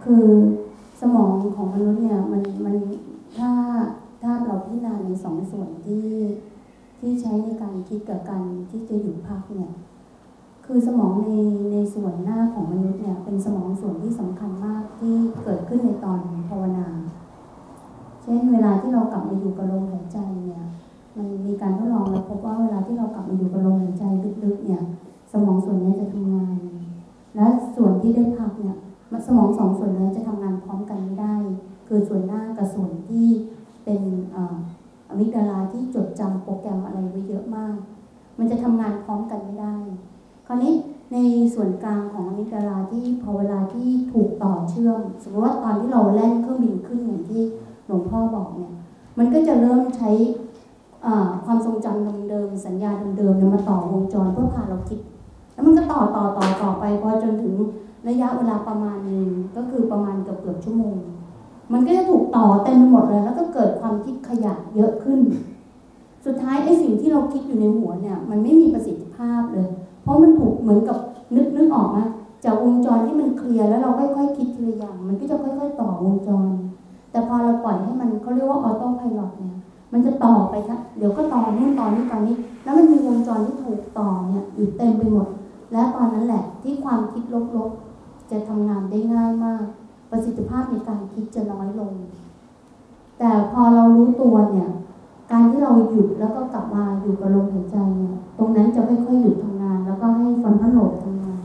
คือสมองของมนุษย์เนี่ยมันมันถ้าถ้าเราพิจารณาในสองส่วนที่ ที่ใช้ในการคิดกับการที่จะหยุดพักเนี่ยคือสมองในในส่วนหน้าของมนุษย์เนี่ยเป็นสมองส่วนที่สำคัญมากที่เกิดขึ้นในตอนภาวนา เช่นเวลาที่เรากลับมาอยู่กับลมหายใจเนี่ยมันมีการทดลองแล้วพบว่าเวลาที่เรากลับมาอยู่กับลมหายใจลึกๆเนี่ยสมองส่วนนี้จะทำงาน และส่วนที่ได้พักเนี่ยมันสมองสองส่วนนี้จะทำงานพร้อมกันไม่ได้ คือส่วนหน้ากับส่วนที่เป็นเอมิกดาลาที่จดจำโปรแกรมอะไรไว้เยอะมาก มันจะทำงานพร้อมกันไม่ได้ คราวนี้ในส่วนกลางของอมิกดาลาที่พอเวลาที่ถูกต่อเชื่อม สมมติว่าตอนที่เราแล่นเครื่องบินขึ้นอย่างที่หลวงพ่อบอกเนี่ย มันก็จะเริ่มใช้ความทรงจำเดิมๆสัญญาเดิมๆเนี่ยมาต่อวงจรเพื่อพาเราคิด แล้วมันก็ต่อต่อต่อต่อไปพอจนถึงระยะเวลาประมาณหนึงก็คือประมาณเกือบเกือบชั่วโมง มันก็จะถูกต่อเต็มไปหมดเลย แล้วก็เกิดความคิดขยะเยอะขึ้น สุดท้ายไอ้สิ่งที่เราคิดอยู่ในหัวเนี่ย มันไม่มีประสิทธิภาพเลย เพราะมันถูกเหมือนกับนึกนึกออกนะจากวงจรที่มันเคลียร์แล้วเราค่อยๆคิดทีละอย่าง มันก็จะค่อย ๆ ต่อวงจร แต่พอเราปล่อยให้มันเขาเรียกว่าออโต้ไพลอตเนี่ย มันจะต่อไปครับเดี๋ยวก็ต่อนู่นต่อนี่ต่อนี้ แล้วมันมีวงจรที่ถูกต่อเนี่ยอยู่เต็มไปหมด และตอนนั้นแหละที่ความคิดลบๆจะทำงานได้ง่ายมาก ประสิทธิภาพในการคิดจะน้อยลง แต่พอเรารู้ตัวเนี่ย การที่เราหยุดแล้วก็กลับมาอยู่กับลมหายใจเนี่ย ตรงนั้นจะค่อยๆหยุดทำงาน แล้วก็ให้ฟอนทัลโหลดทำงาน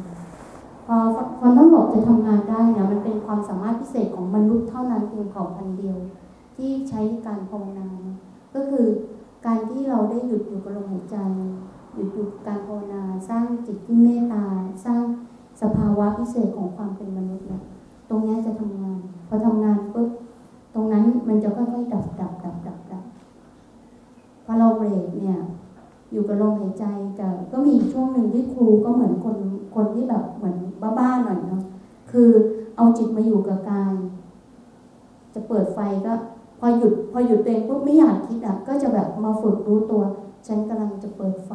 พอฟอนทัลโหลดจะทำงานได้เนี่ยมันเป็นความสามารถพิเศษของมนุษย์เท่านั้นเพียงเผ่าพันธุ์เดียว ที่ใช้ในการภาวนา ก็คือการที่เราได้หยุดอยู่กับลมหายใจหยุดอยู่การภาวนาสร้างจิตที่เมตตาสร้างสภาวะพิเศษของความเป็นมนุษย์เนี่ย ตรงนี้จะทำงาน พอทำงานปุ๊บตรงนั้นมันจะค่อยๆดับดับดับดับดับพอเราเบรกเนี่ย อยู่กับลมหายใจแต่ก็มีอีกช่วงหนึ่งที่ครูก็เหมือนคนคนที่แบบเหมือนบ้าๆหน่อยเนาะคือเอาจิตมาอยู่กับกาย จะเปิดไฟก็ พอหยุด พอหยุดตัวเองปุ๊บไม่อยากคิดอะก็จะแบบมาฝึกรู้ตัว ฉันกำลังจะเปิดไฟ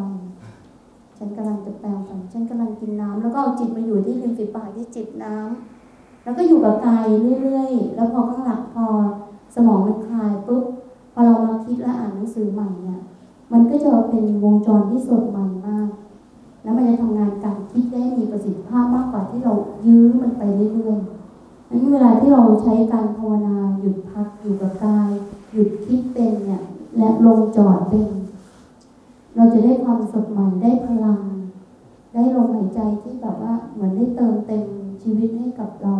ฉันกำลังจะแปลงฟันฉันกำลังกินน้ำแล้วก็เอาจิตมาอยู่ที่ริมฝีปากที่จิบน้ำ แล้วก็อยู่กับกายเรื่อยๆ แล้วพอข้างหลังพอสมองมันคลายปุ๊บพอเรามาคิดและอ่านหนังสือใหม่เนี่ย มันก็จะเป็นวงจรที่สดใหม่มาก แล้วมันจะทำงานการคิดได้มีประสิทธิภาพมากกว่าที่เรายื้อมันไปเรื่อยๆนั้นเวลาที่เราใช้การภาวนาหยุดพักอยู่กับกาย หยุดคิดเป็นเนี่ยและลงจอดเป็น เราจะได้ความสดใหม่ได้พลัง ได้ลมหายใจที่แบบว่าเหมือนได้เติมเต็มชีวิตให้กับเรา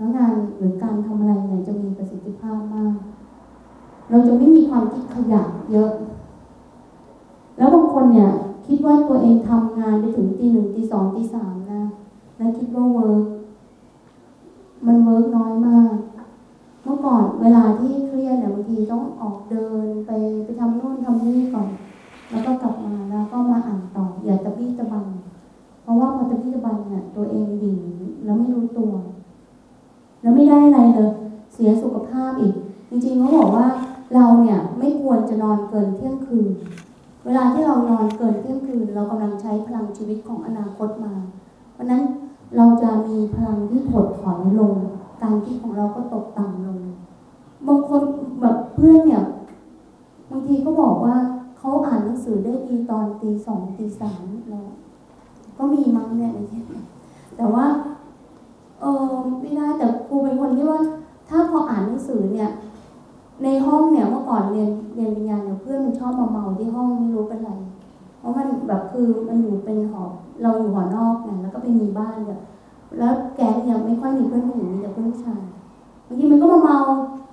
แล้วงานหรือการทำอะไรเนี่ยจะมีประสิทธิภาพมาก เราจะไม่มีความคิดขยะเยอะ แล้วบางคนเนี่ย คิดว่าตัวเองทำงานไปถึงตีหนึ่งตีสองตีสามนะ แล้วคิดว่า work มัน work น้อยมาก เมื่อก่อนเวลาที่เครียดเนี่ยบางทีต้องออกเดินไปไปทำโน่นทำนี่ก่อน แล้วก็กลับมาแล้วก็มาอ่านต่ออย่าตะบี้ตะบันเพราะว่าพอตะบี้ตะบันเนี่ยตัวเองดิ่งแล้วไม่รู้ตัว แล้วไม่ได้อะไรเลย เสียสุขภาพอีก จริงๆเขาบอกว่าเราเนี่ยไม่ควรจะนอนเกินเที่ยงคืน เวลาที่เรานอนเกินเที่ยงคืน เรากำลังใช้พลังชีวิตของอนาคตมา เพราะฉะนั้นเราจะมีพลังที่ถดถอยลง การคิดของเราก็ตกต่ำลง บางคนแบบเพื่อนเนี่ยบางทีก็บอกว่าเขาอ่านหนังสือได้ดีตอนตีสองตีสามแล้วก็มีมั้งเนี่ยแต่ว่า เออไม่ได้แต่ครูเป็นคนที่ว่า ถ้าพออ่านหนังสือเนี่ย ในห้องเนี่ยเมื่อก่อนเรียนเรียนปริญญาเนี่ยเพื่อนมันชอบมาเมาที่ห้องไม่รู้เป็นไร เพราะมันแบบคือมันอยู่เป็นหอเราอยู่หอนอกเนี่ยแล้วก็ไปมีบ้านเนี่ยแล้วแกเนี่ยไม่ค่อยมีเพื่อนผู้หญิงมีแต่เพื่อนผู้ชายบางทีมันก็มาเมา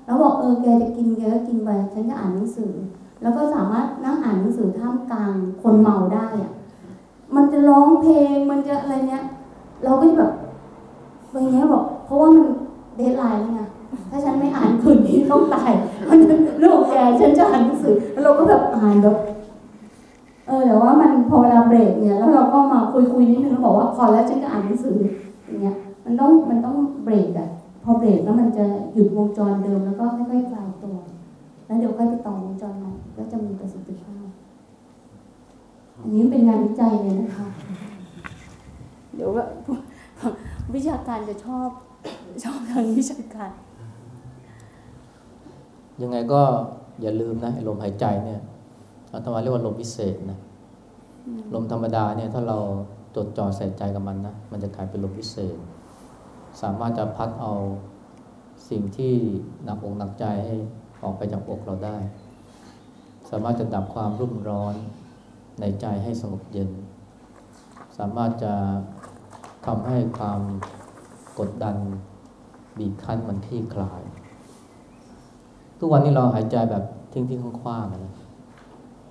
แล้วบอกเออแกจะกินแกก็กินไปฉันจะอ่านหนังสือ แล้วก็สามารถนั่งอ่านหนังสือท่ามกลางคนเมาได้อะมันจะร้องเพลงมันจะอะไรเนี้ย เราก็จะแบบ อย่างเงี้ยบอก เพราะว่ามัน deadline แล้วไงถ้าฉันไม่อ่านคืนนี้ต้องตายมันเป็นเรื่องของแกฉันจะอ่านหนังสือแล้วเราก็แบบอ่านแบบเออแต่ว่ามันพอเวลาเบรกเนี่ย แล้วเราก็มาคุยคุยๆนิดนึงแล้วบอกว่าพอแล้วฉันจะอ่านหนังสืออย่างเงี้ย มันต้องมันต้องเบรกอะพอเบรกแล้วมันจะหยุดวงจรเดิมแล้วก็ค่อยๆคลายตัว แล้วเดี๋ยวค่อยไปต่อวงจรใหม่ก็จะมีประสิทธิภาพอันนี้เป็นงานวิจัยเลยนะคะ เดี๋ยวแบบ วิชาการจะชอบชอบทางวิชาการ ยังไงก็อย่าลืมนะไอ้ลมหายใจเนี่ยอาตมาเรียกว่าลมพิเศษนะลมธรรมดาเนี่ยถ้าเราจดจ่อใส่ใจกับมันนะมันจะกลายเป็นลมพิเศษ สามารถจะพัดเอาสิ่งที่หนักอกหนักใจให้ออกไปจากอกเราได้ สามารถจะดับความรุ่มร้อนในใจให้สงบเย็น สามารถจะ ทำให้ความกดดันบีบคั้นมันคลี่คลาย ทุกวันนี้เราหายใจแบบทิ้งทิ้งๆคว้างๆนะ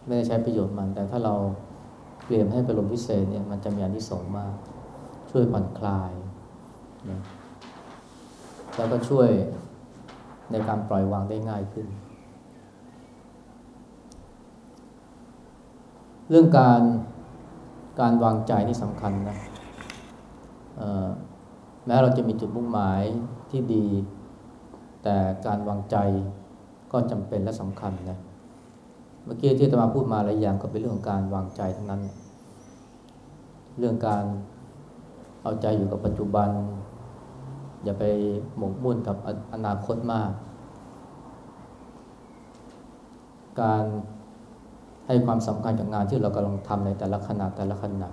ไม่ได้ใช้ประโยชน์มัน แต่ถ้าเราเปลี่ยนให้เป็นลมพิเศษเนี่ยมันจะมีอานิสงส์มาก ช่วยผ่อนคลายนะแล้วก็ช่วยในการปล่อยวางได้ง่ายขึ้น เรื่องการการวางใจนี่สำคัญนะ แม้เราจะมีจุดมุ่งหมายที่ดี แต่การวางใจก็จำเป็นและสำคัญนะเมื่อกี้ที่ตมาพูดมาหลายอย่างก็เป็นเรื่องของการวางใจทั้งนั้น เรื่องการเอาใจอยู่กับปัจจุบัน อย่าไปหมกมุ่นกับออนาคตมาก การให้ความสำคัญกับงานที่เรากำลังทำในแต่ละขณะแต่ละขณะ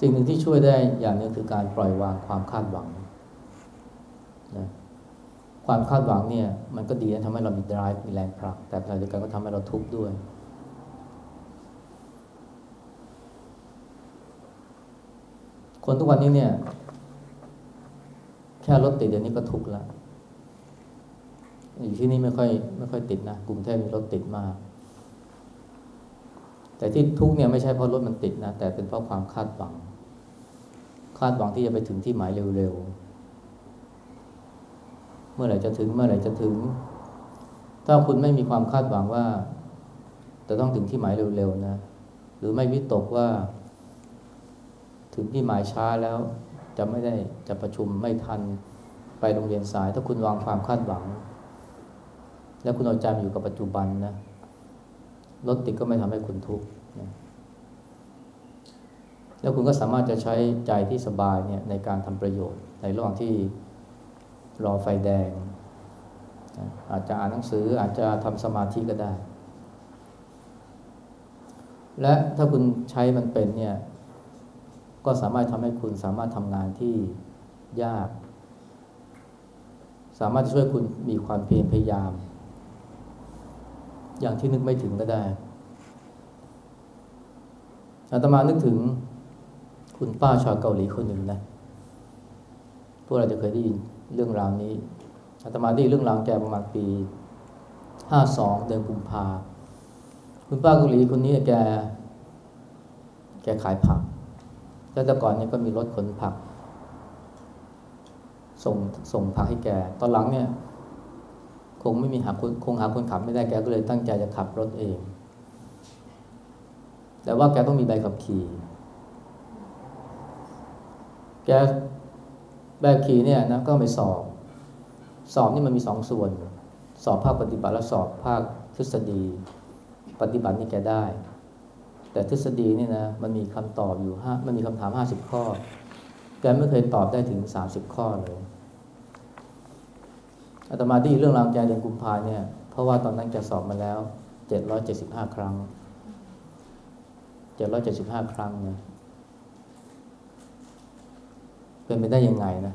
สิ่งหนึ่งที่ช่วยได้อย่างหนึ่งคือการปล่อยวางความคาดหวังนะความคาดหวังเนี่ยมันก็ดีนะทำให้เรามี drive มีแรงผลัก แต่ขณะเดียวกันก็ทำให้เราทุกข์ด้วย คนทุกวันนี้เนี่ย แค่รถติดเดี๋ยวนี้ก็ทุกข์แล้วอยู่ที่นี่ไม่ค่อยไม่ค่อยติดนะกรุงเทพมีรถติดมาก แต่ที่ทุกข์เนี่ยไม่ใช่เพราะรถมันติดนะ แต่เป็นเพราะความคาดหวัง คาดหวังที่จะไปถึงที่หมายเร็วๆ เมื่อไหร่จะถึงเมื่อไหร่จะถึง ถ้าคุณไม่มีความคาดหวังว่า จะต้องถึงที่หมายเร็วๆนะ หรือไม่วิตกว่า ถึงที่หมายช้าแล้ว จะไม่ได้จะประชุมไม่ทันไปโรงเรียนสาย ถ้าคุณวางความคาดหวัง แล้วคุณเอาใจอยู่กับปัจจุบันนะรถติดก็ไม่ทำให้คุณทุกข์นะ แล้วคุณก็สามารถจะใช้ใจที่สบายเนี่ยในการทำประโยชน์ ในระหว่างที่รอไฟแดง อาจจะอ่านหนังสืออาจจะทำสมาธิก็ได้ และถ้าคุณใช้มันเป็นเนี่ยก็สามารถทำให้คุณสามารถทำงานที่ยาก สามารถช่วยคุณมีความเพียรพยายาม อย่างที่นึกไม่ถึงก็ได้อาตมานึกถึง คุณป้าชาวเกาหลีคนหนึ่งนะพวกเราจะเคยได้ยินเรื่องราวนี้อาตมาได้ยินเรื่องราวแกประมาณปีห้าสองเดือนกุมภาคุณป้าเกาหลีคนนี้แก แกขายผัก แล้วแต่ก่อนเนี่ยก็มีรถขนผัก ส่งส่งผักให้แก ตอนหลังเนี่ย คงไม่มีหาคนคงหาคนขับไม่ได้แกก็เลยตั้งใจจะขับรถเอง แต่ว่าแกต้องมีใบขับขี่ แกใบขับขี่เนี่ยนะก็ไปสอบ สอบนี่มันมีสองส่วน สอบภาคปฏิบัติและสอบภาคทฤษฎี ปฏิบัตินี่แกได้ แต่ทฤษฎีนี่นะมันมีคำตอบอยู่ห้ามันมีคำถามห้าสิบข้อ แกไม่เคยตอบได้ถึงสามสิบข้อเลยอาตมาได้ยินเรื่องราวแกเดือนกุมภาเนี่ยเพราะว่าตอนนั้นแกสอบมาแล้วเจ็ดร้อยเจ็ดสิบห้าครั้งเจ็ดร้อยเจ็ดสิบห้าครั้งเนี่ย เป็นไปได้ยังไงนะ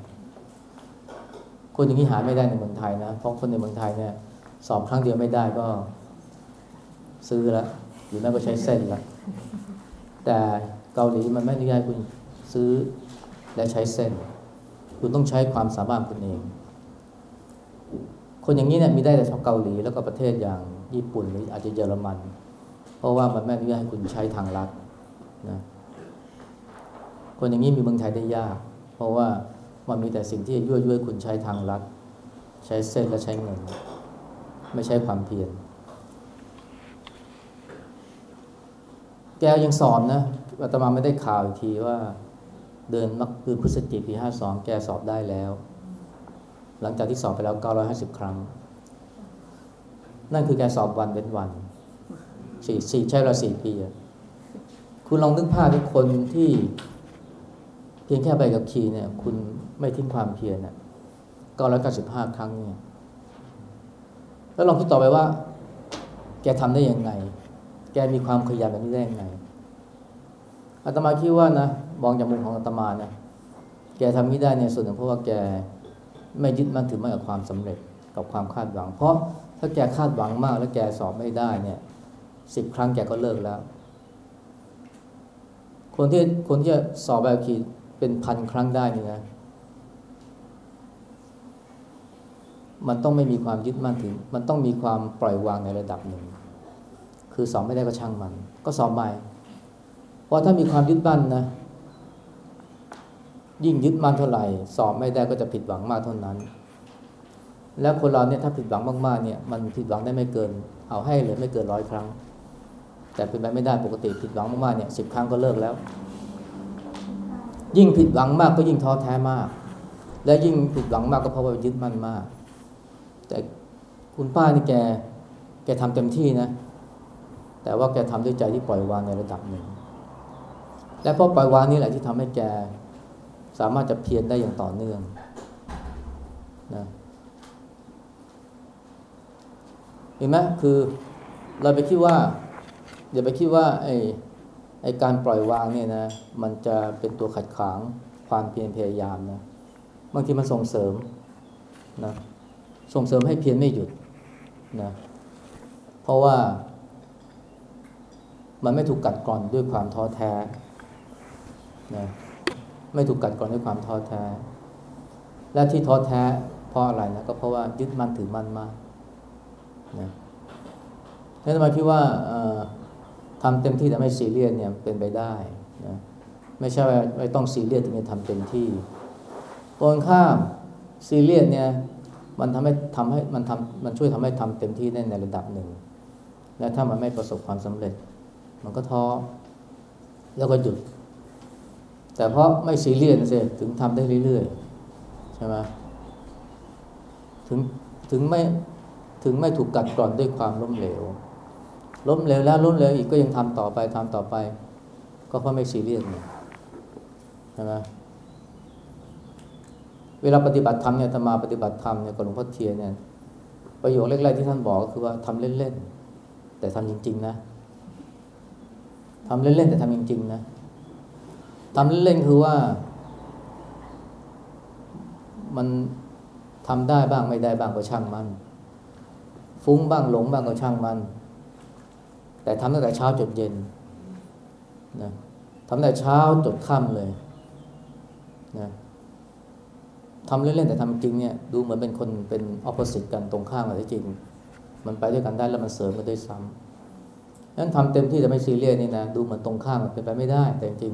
คนอย่างนี้หาไม่ได้ในเมืองไทยนะเพราะคนในเมืองไทยเนี่ยสอบครั้งเดียวไม่ได้ก็ ซื้อล้วหรือไม่ก็ใช้เส้นละแต่เกาหลีมันไม่อนุญาตให้คุณซื้อและใช้เส้น คุณต้องใช้ความสามารถคุณเอง คนอย่างนี้เนี่ยมีได้แต่ชาวเกาหลีแล้วก็ประเทศอย่างญี่ปุ่นหรืออาจจะเยอรมัน เพราะว่ามันไม่อนุญาตให้คุณใช้ทางลัดนะคนอย่างนี้มีเมืองไทยได้ยาก เพราะว่ามันมีแต่สิ่งที่ยั่วยุให้คุณใช้ทางลัดใช้เส้นและใช้เงิน ไม่ใช้ความเพียรแกยังสอบนะอาตมาไม่ได้ข่าวอีกทีว่าเดือนมักเดือนพฤศจิกปีห้าสองแกสอบได้แล้ว หลังจากที่สอบไปแล้ว950ครั้ง นั่นคือแกสอบวันเป็นวันสี่สี่ใช้เวลาสี่ปีคุณลองนึกภาพที่คนที่ เพียงแค่ไปกับขี่เนี่ย คุณไม่ทิ้งความเพียรเนี่ย995ครั้งเนี่ย แล้วลองคิดต่อไปว่า แกทำได้ยังไง แกมีความขยันแบบนี้ได้ยังไงอาตมาคิดว่านะมองจากมุมของอาตมานะแกทำนี้ได้ในส่วนหนึ่งเพราะว่าแกไม่ยึดมั่นถือมั่นกับความสำเร็จกับความคาดหวัง เพราะถ้าแกคาดหวังมากแล้วแกสอบไม่ได้เนี่ยสิบครั้งแกก็เลิกแล้ว คนที่คนที่จะสอบแบบขีด เป็นพันครั้งได้นี่นะ มันต้องไม่มีความยึดมั่นถึง มันต้องมีความปล่อยวางในระดับหนึ่ง คือสอบไม่ได้ก็ช่างมัน ก็สอบใหม่ เพราะถ้ามีความยึดมั่นนะ ยิ่งยึดมั่นเท่าไหร่ สอบไม่ได้ก็จะผิดหวังมากเท่านั้น แล้วคนเราเนี่ยถ้าผิดหวังมากๆเนี่ย มันผิดหวังได้ไม่เกิน เอาให้เลยไม่เกินร้อยครั้ง แต่เป็นไปไม่ได้ปกติผิดหวังมากๆเนี่ยสิบครั้งก็เลิกแล้ว ยิ่งผิดหวังมากก็ยิ่งท้อแท้มาก และยิ่งผิดหวังมากก็เพราะว่ายึดมั่นมาก แต่คุณป้านี่แกแกทำเต็มที่นะ แต่ว่าแกทำด้วยใจที่ปล่อยวางในระดับหนึ่ง และเพราะปล่อยวางนี่แหละที่ทำให้แกสามารถจะเพียรได้อย่างต่อเนื่องนะเห็นไหมคือเราไปคิดว่าอย่าไปคิดว่าไอ้ ไอ้การปล่อยวางเนี่ยนะ มันจะเป็นตัวขัดขวางความเพียรพยายามนะบางทีมันส่งเสริมนะส่งเสริมให้เพียรไม่หยุดนะเพราะว่ามันไม่ถูกกัดกร่อนด้วยความท้อแท้นะไม่ถูกกัดกร่อนด้วยความท้อแท้ และที่ท้อแท้เพราะอะไรนะก็เพราะว่ายึดมั่นถือมั่นมากนะนั่นหมายคิดว่า ทำเต็มที่แต่ไม่ซีเรียสเนี่ยเป็นไปได้นะไม่ใช่ว่าไม่ต้องซีเรียสถึงจะทำเต็มที่ตรงข้ามซีเรียสเนี่ยมันทำให้ทำให้มันทำมันช่วยทำให้ทำเต็มที่ได้ในระดับหนึ่ง และถ้ามันไม่ประสบความสำเร็จ มันก็ท้อแล้วก็หยุด แต่เพราะไม่ซีเรียสนะสิถึงทำได้เรื่อยๆใช่ไหมถึงถึงไม่ถึงไม่ถูกกัดกร่อนด้วยความล้มเหลว ล้มเหลวแล้วล้มเหลวอีกก็ยังทำต่อไปทำต่อไป ก็เพราะไม่ซีเรียสไงใช่ไหมเวลาปฏิบัติธรรมเนี่ยธรรมาปฏิบัติธรรมเนี่ยกับหลวงพ่อเทียนเนี่ยประโยคแรกๆที่ท่านบอกก็คือว่าทำเล่นๆแต่ทำจริง ๆ นะทำเล่นๆแต่ทำจริง ๆ นะทำเล่นๆคือว่า มันทำได้บ้างไม่ได้บ้างก็ช่างมัน ฟุ้งบ้างหลงบ้างก็ช่างมัน แต่ทำตั้งแต่เช้าจนเย็นนะทำตั้งแต่เช้าจนค่ำเลยนะทำเล่นๆแต่ทำจริงเนี่ยดูเหมือนเป็นคนเป็นอ p ป o s i t e กันตรงข้ามกันที่จริง มันไปด้วยกันได้แล้วมันเสริมกันด้วยซ้ำนั้นทำเต็มที่แต่ไม่ซีเรียสนี่นะดูเหมือนตรงข้ามมันเป็นไปไม่ได้ แต่จริง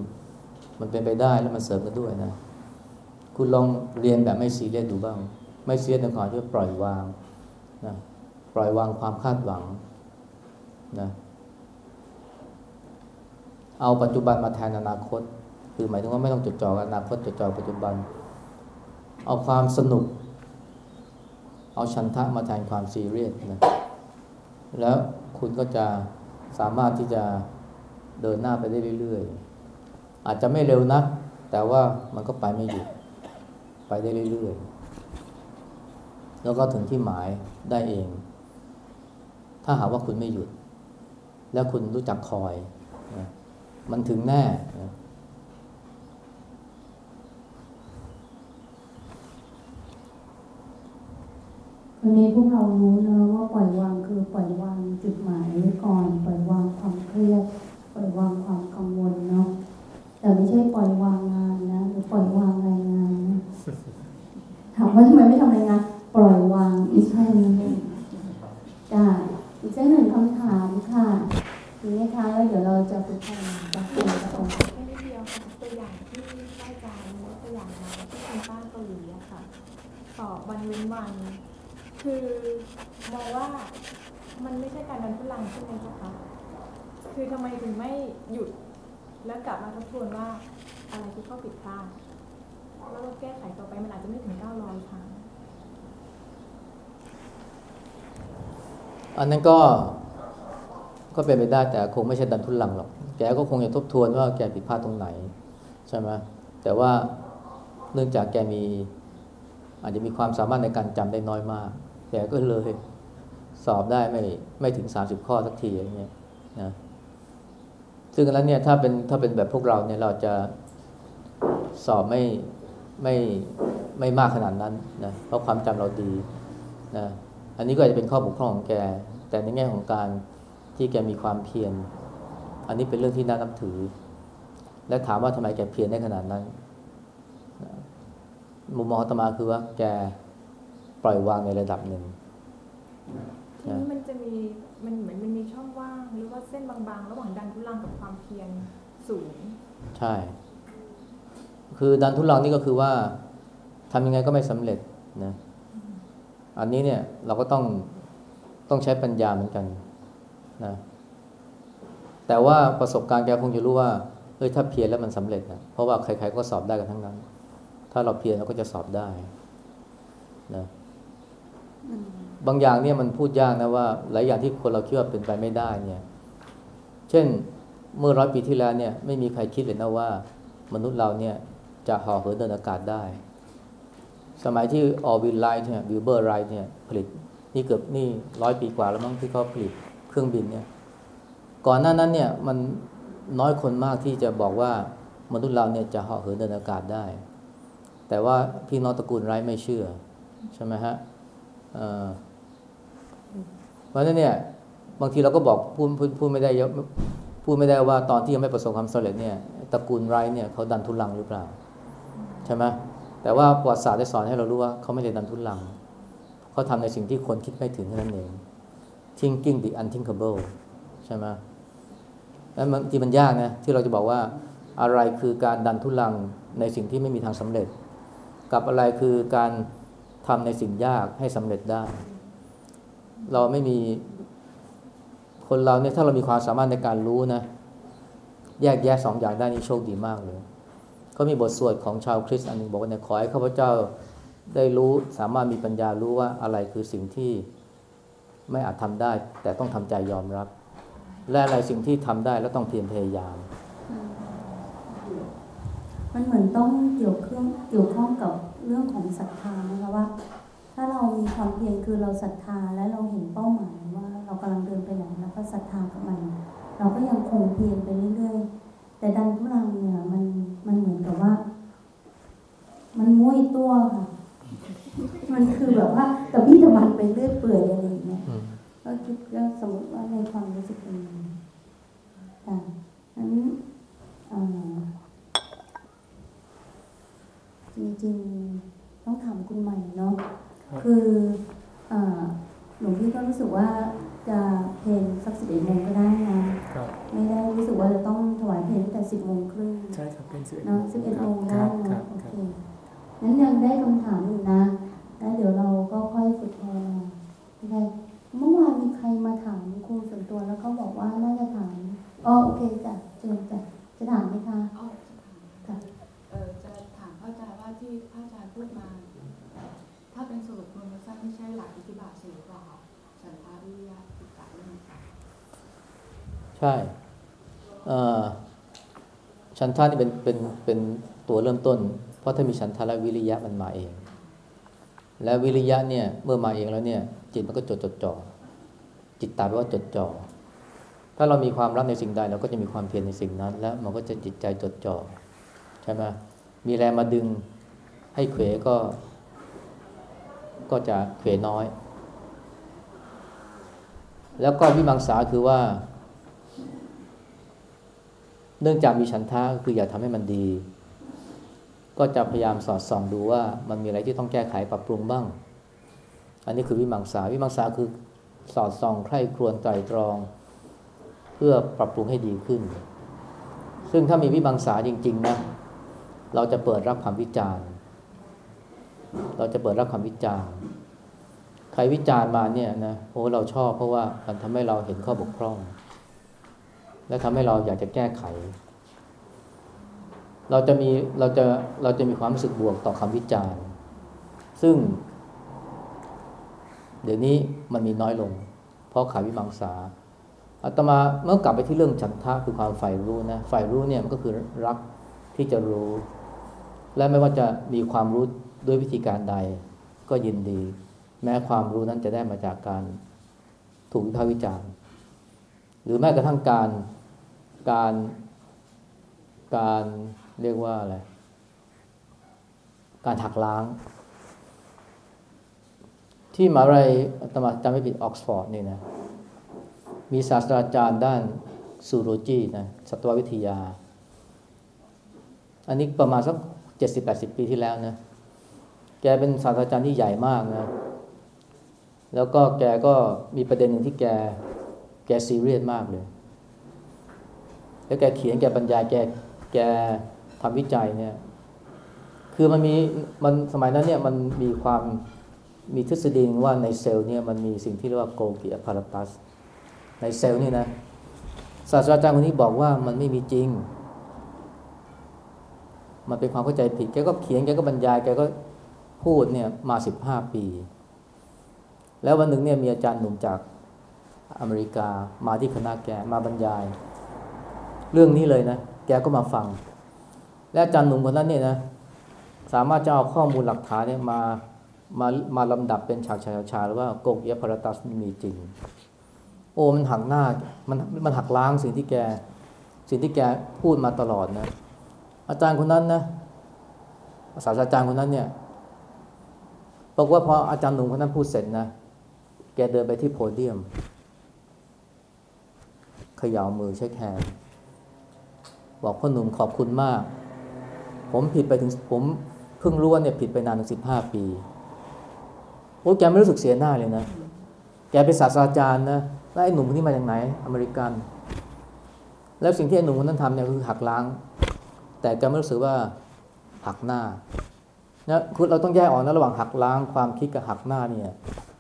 มันเป็นไปได้แล้วมันเสริมกันด้วยนะ คุณลองเรียนแบบไม่ซีเรียสดูบ้าง ไม่ซีเรียสในความที่ปล่อยวางนะปล่อยวางความคาดหวังนะ เอาปัจจุบันมาแทนอนาคต คือหมายถึงว่าไม่ต้องจดจ่ออนาคตจดจ่อปัจจุบัน เอาความสนุก เอาชันทะมาแทนความซีเรียสนะแล้วคุณก็จะสามารถที่จะเดินหน้าไปได้เรื่อยๆ อาจจะไม่เร็วนักแต่ว่ามันก็ไปไม่หยุดไปได้เรื่อยๆ แล้วก็ถึงที่หมายได้เอง ถ้าหากว่าคุณไม่หยุด แล้วคุณรู้จักคอย มันถึงแน่วันนี้พวกเรารู้นะว่าปล่อยวางคือปล่อยวางจุดหมายไว้ก่อน ปล่อยวางความเครียดปล่อยวางความกังวลเนาะแต่ไม่ใช่ปล่อยวางงานนะหรือปล่อยวางรายงานนะถามว่าทำไมไม่ทำรายงาน ปล่อยวางอีกแค่นี้จ้าอีกสักหนึ่งคำถามค่ะ ทีนี้คะแล้วเดี๋ยวเราจะฝึกทำจากตัวตรงแค่นิดเดียวค่ะตัวอย่างที่พระอาจารย์ยกตัวอย่างมาที่คุณป้าเกาหลีอะค่ะสอบวันเว้นวัน คือมองว่ามันไม่ใช่การดันทุลังใช่ไหมคะคือทำไมถึงไม่หยุดแล้วกลับมาทบทวนว่าอะไรที่เข้อผิดพลาดแล้วก็แก้ไขต่อไปมันอาจจะไม่ถึง 900 ครั้ง อันนั้นก็ ก็เป็นไปได้แต่คงไม่ใช่ดันทุนลังหรอก แกก็คงจะทบทวนว่าแกผิดพลาดตรงไหนใช่ไหมแต่ว่าเนื่องจากแกมีอาจจะมีความสามารถในการจำได้น้อยมาก แกก็เลยสอบได้ไม่ไม่ถึง 30 ข้อสักทีอย่างเงี้ยนะซึ่งแล้วเนี่ยถ้าเป็นถ้าเป็นแบบพวกเราเนี่ยเราจะสอบไม่ไม่ไม่มากขนาดนั้นนะเพราะความจำเราดีนะอันนี้ก็อาจจะเป็นข้อบกพร่องของแก แต่ในแง่ของการ ที่แกมีความเพียร อันนี้เป็นเรื่องที่น่านับถือ และถามว่าทำไมแกเพียรได้ขนาดนั้นนะมุมมองอาตมาคือว่าแกปล่อยวางในระดับหนึ่งทีนี้มันจะมีมันเหมือนมันมีช่องว่างหรือว่าเส้นบางๆ ระหว่างดันทุลังกับความเพียรสูง ใช่ คือดันทุนลังนี่ก็คือว่าทำยังไงก็ไม่สำเร็จนะ อันนี้เนี่ยเราก็ต้องต้องใช้ปัญญาเหมือนกัน นะแต่ว่าประสบการณ์แกคงจะรู้ว่าเฮ้ยถ้าเพียรแล้วมันสำเร็จนะเพราะว่าใครๆก็สอบได้กันทั้งนั้น ถ้าเราเพียรเราก็จะสอบได้นะบางอย่างเนี่ยมันพูดยากนะว่าหลายอย่างที่คนเราคิดว่าเป็นไปไม่ได้เนี่ย เช่นเมื่อร้อยปีที่แล้วเนี่ยไม่มีใครคิดเลยนะว่า มนุษย์เราเนี่ยจะห่อเหินเดินอากาศได้ สมัยที่ออวิลไลท์เนี่ยวิลเบอร์ไรท์เนี่ยผลิตนี่เกือบนี่ร้อยปีกว่าแล้วมั้งที่เขาผลิต เครื่องบินเนี่ย ก่อนหน้านั้นเนี่ยมันน้อยคนมากที่จะบอกว่ามนุษย์เราเนี่ยจะเห่อเหินเดินอากาศได้ แต่ว่าพี่น้องตระกูลไรท์ไม่เชื่อ ใช่ไหมฮะเพราะฉะนั้นเนี่ยบางทีเราก็บอกพูดพูดพูดไม่ได้พูดไม่ได้ว่าตอนที่ยังไม่ประสบความสำเร็จเนี่ยตระกูลไรท์เนี่ยเขาดันทุลังหรือเปล่า ใช่ไหมแต่ว่าประวัติศาสตร์ได้สอนให้เรารู้ว่าเขาไม่ได้ดันทุลังเขาทำในสิ่งที่คนคิดไม่ถึงเท่านั้นเอง thinking the unthinkable ใช่ไหมแล้วบางทีมันยากนะ ที่เราจะบอกว่าอะไรคือการดันทุลังในสิ่งที่ไม่มีทางสำเร็จ กับอะไรคือการทำในสิ่งยากให้สำเร็จได้ เราไม่มีคนเราเนี่ยถ้าเรามีความสามารถในการรู้นะแยกแยะสองอย่างได้นี่โชคดีมากเลยเขามีบทสวดของชาวคริสต์อันหนึงบอกว่าเนี่ยขอให้ข้าพเจ้าได้รู้สามารถมีปัญญารู้ว่าอะไรคือสิ่งที่ ไม่อาจทำได้ แต่ต้องทำใจยอมรับ และอะไรสิ่งที่ทำได้แล้วต้องเพียรพยายาม มันเหมือนต้องเกี่ยวเครื่องเกี่ยวข้องกับเรื่องของศรัทธานะคะว่า ถ้าเรามีความเพียรคือเราศรัทธาและเราเห็นเป้าหมายว่าเรากำลังเดินไปไหนแล้วก็ศรัทธากับมัน เราก็ยังคงเพียรไปเรื่อยๆ แต่ดันทุรังเนี่ยมันมันเหมือนกับว่า มันมุ้ยตัวค่ะ มันคือแบบว่าแต่พี่ตะมันไปเรื่อยเปื่อยอะไรอย่างเงี้ยก็คิดแล้วสมมติว่าในความรู้สึกเป็นค่ะนั้นจริงๆต้องถามคุณใหม่เนาะคือหลวงพี่ก็รู้สึกว่าจะเพลงสักสิบเอ็ดโมงก็ได้นะไม่ได้รู้สึกว่าจะต้องถวายเพลงแต่สิบโมงครึ่งใช่ครับเป็นสิบเอ็ดโมงได้โอเค รับงั้นยังได้คำถามอยู่นะแล้วเดี๋ยวเราก็ค่อยฝึกภาวนาโอเคเมื่อวานมีใครมาถามครูส่วนตัวแล้วเขาบอกว่าน่าจะถามอ๋อโอเคจ้ะเชิญจ้ะจะถามไหมคะอ๋อจะถามค่ะเออจะถามพระอาจารย์ว่าที่พระอาจารย์พูดมา ถ้าเป็นสรุปรวมสั้นไม่ใช่หลักอิทธิบาทสี่หรือเปล่าคะฉันทาวิริยะติกะเรื่องนี้ใช่เอ่อฉันทะนี่เป็นเป็นเป็นตัวเริ่มต้น เพราะถ้ามีฉันทะและวิริยะมันมาเอง และวิริยะเนี่ยเมื่อมาเองแล้วเนี่ย จิตมันก็จดจดจ่อจิตตาแปลว่าจดจ่อถ้าเรามีความรักในสิ่งใดเราก็จะมีความเพียรในสิ่งนั้น และมันก็จะจิตใจจดจ่อใช่ไหมมีแรงมาดึงให้เขวก็ ก็จะเขวน้อย แล้วก็วิมังสาคือว่า เนื่องจากมีฉันทะคืออยากทำให้มันดี ก็จะพยายามสอดส่องดูว่ามันมีอะไรที่ต้องแก้ไขปรับปรุงบ้าง อันนี้คือวิมังสาวิมังสาคือสอดส่องใคร่ครวญไตรตรอง เพื่อปรับปรุงให้ดีขึ้น ซึ่งถ้ามีวิมังสาจริง ๆ นะ เราจะเปิดรับคำวิจารณ์ เราจะเปิดรับคำวิจารณ์ใครวิจารณ์มาเนี่ยนะโอ้เราชอบเพราะว่ามันทำให้เราเห็นข้อบกพร่อง และทำให้เราอยากจะแก้ไข เราจะมีเราจะเราจะมีความรู้สึกบวกต่อคำวิจารณ์ ซึ่ง เดี๋ยวนี้มันมีน้อยลง เพราะขาดวิมังสาอาตมาเมื่อกลับไปที่เรื่องฉันทะคือความใฝ่รู้นะใฝ่รู้เนี่ยมันก็คือรักที่จะรู้ และไม่ว่าจะมีความรู้ด้วยวิธีการใด ก็ยินดี แม้ความรู้นั้นจะได้มาจากการถูกวิพากษ์วิจารณ์ หรือแม้กระทั่งการการการ เรียกว่าอะไร การหักล้าง ที่มหาวิทยาลัยอาตมาจำไม่ผิดออกซฟอร์ดนี่นะ มีศาสตราจารย์ด้านซูโรจีนะสัตววิทยา อันนี้ประมาณสักเจ็ดสิบแปดสิบปีที่แล้วนะ แกเป็นศาสตราจารย์ที่ใหญ่มากนะ แล้วก็แกก็มีประเด็นหนึ่งที่แก แกซีเรียสมากเลย แล้วแกเขียนแกบรรยายแกแก ทำวิจัยเนี่ย คือมันมีมันสมัยนั้นเนี่ยมันมีความมีทฤษฎีว่าในเซลล์เนี่ยมันมีสิ่งที่เรียกว่าโกลกิอพาราตัส ในเซลล์นี่นะศาสตราจารย์คนนี้บอกว่ามันไม่มีจริง มันเป็นความเข้าใจผิด แกก็เขียน แกก็บรรยาย แกก็พูดเนี่ยมาสิบห้าปี แล้ววันหนึ่งเนี่ยมีอาจารย์หนุ่มจากอเมริกามาที่คณะแกมาบรรยาย เรื่องนี้เลยนะ แกก็มาฟัง และอาจารย์หนุ่มคนนั้นเนี่ยนะสามารถจะเอาข้อมูลหลักฐานเนี่ยมามามาลำดับเป็นฉากฉากฉากๆว่าโกกเยพารตัสมีจริง โอ้มันหักหน้ามันมันหักล้างสิ่งที่แกสิ่งที่แกพูดมาตลอดนะ อาจารย์คนนั้นนะศาสตราจารย์คนนั้นเนี่ยบอกว่าพออาจารย์หนุ่มคนนั้นพูดเสร็จนะแกเดินไปที่โพเดียมเขย่ามือใช้แขนบอกพ่อหนุ่มขอบคุณมาก ผมผิดไปถึงผมเพิ่งรู้ว่าเนี่ยผิดไปนานถึงสิบห้าปีโอ้แกไม่รู้สึกเสียหน้าเลยนะ แกเป็นศาสตราจารย์นะแล้วไอ้หนุ่มคนนี้มาจากไหน อเมริกัน แล้วสิ่งที่ไอ้หนุ่มคนนั้นทำเนี่ยคือหักล้าง แต่แกไม่รู้สึกว่าหักหน้านะคือเราต้องแยกออกนะระหว่างหักล้างความคิดกับหักหน้าเนี่ย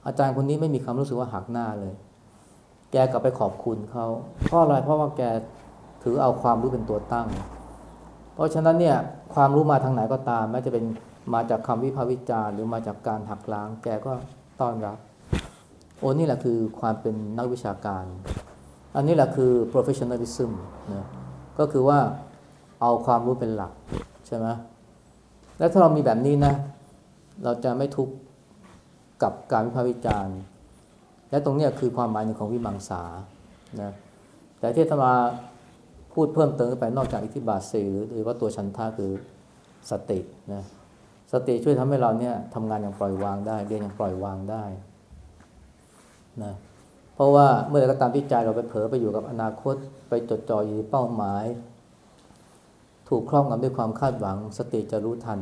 อาจารย์คนนี้ไม่มีความรู้สึกว่าหักหน้าเลย แกกลับไปขอบคุณเขาเพราะอะไรเพราะว่าแกถือเอาความรู้เป็นตัวตั้ง เพราะฉะนั้นเนี่ยความรู้มาทางไหนก็ตามแม้จะเป็นมาจากคำวิพากษ์วิจารณ์หรือมาจากการหักล้างแกก็ต้อนรับ โอ้นี่แหละคือความเป็นนักวิชาการ อันนี้แหละคือ professionalism นะก็คือว่าเอาความรู้เป็นหลักใช่ไหมแล้วถ้าเรามีแบบนี้นะ เราจะไม่ทุกข์กับการวิพากษ์วิจารณ์ และตรงนี้คือความหมายหนึ่งของวิมังสานะแต่ที่ธรรมา พูดเพิ่มเติมขึ้นไปนอกจากอิทธิบาทสี่หรือหรือว่าตัวชันท่าคือสตินะสติช่วยทำให้เราเนี่ยทำงานอย่างปล่อยวางได้ เรียนอย่างปล่อยวางได้นะเพราะว่าเมื่อไหรก็ตามที่ใจเราไปเผลอไปอยู่กับอนาคต ไปจดจ่ออยู่ที่เป้าหมาย ถูกครอบงำด้วยความคาดหวัง สติจะรู้ทัน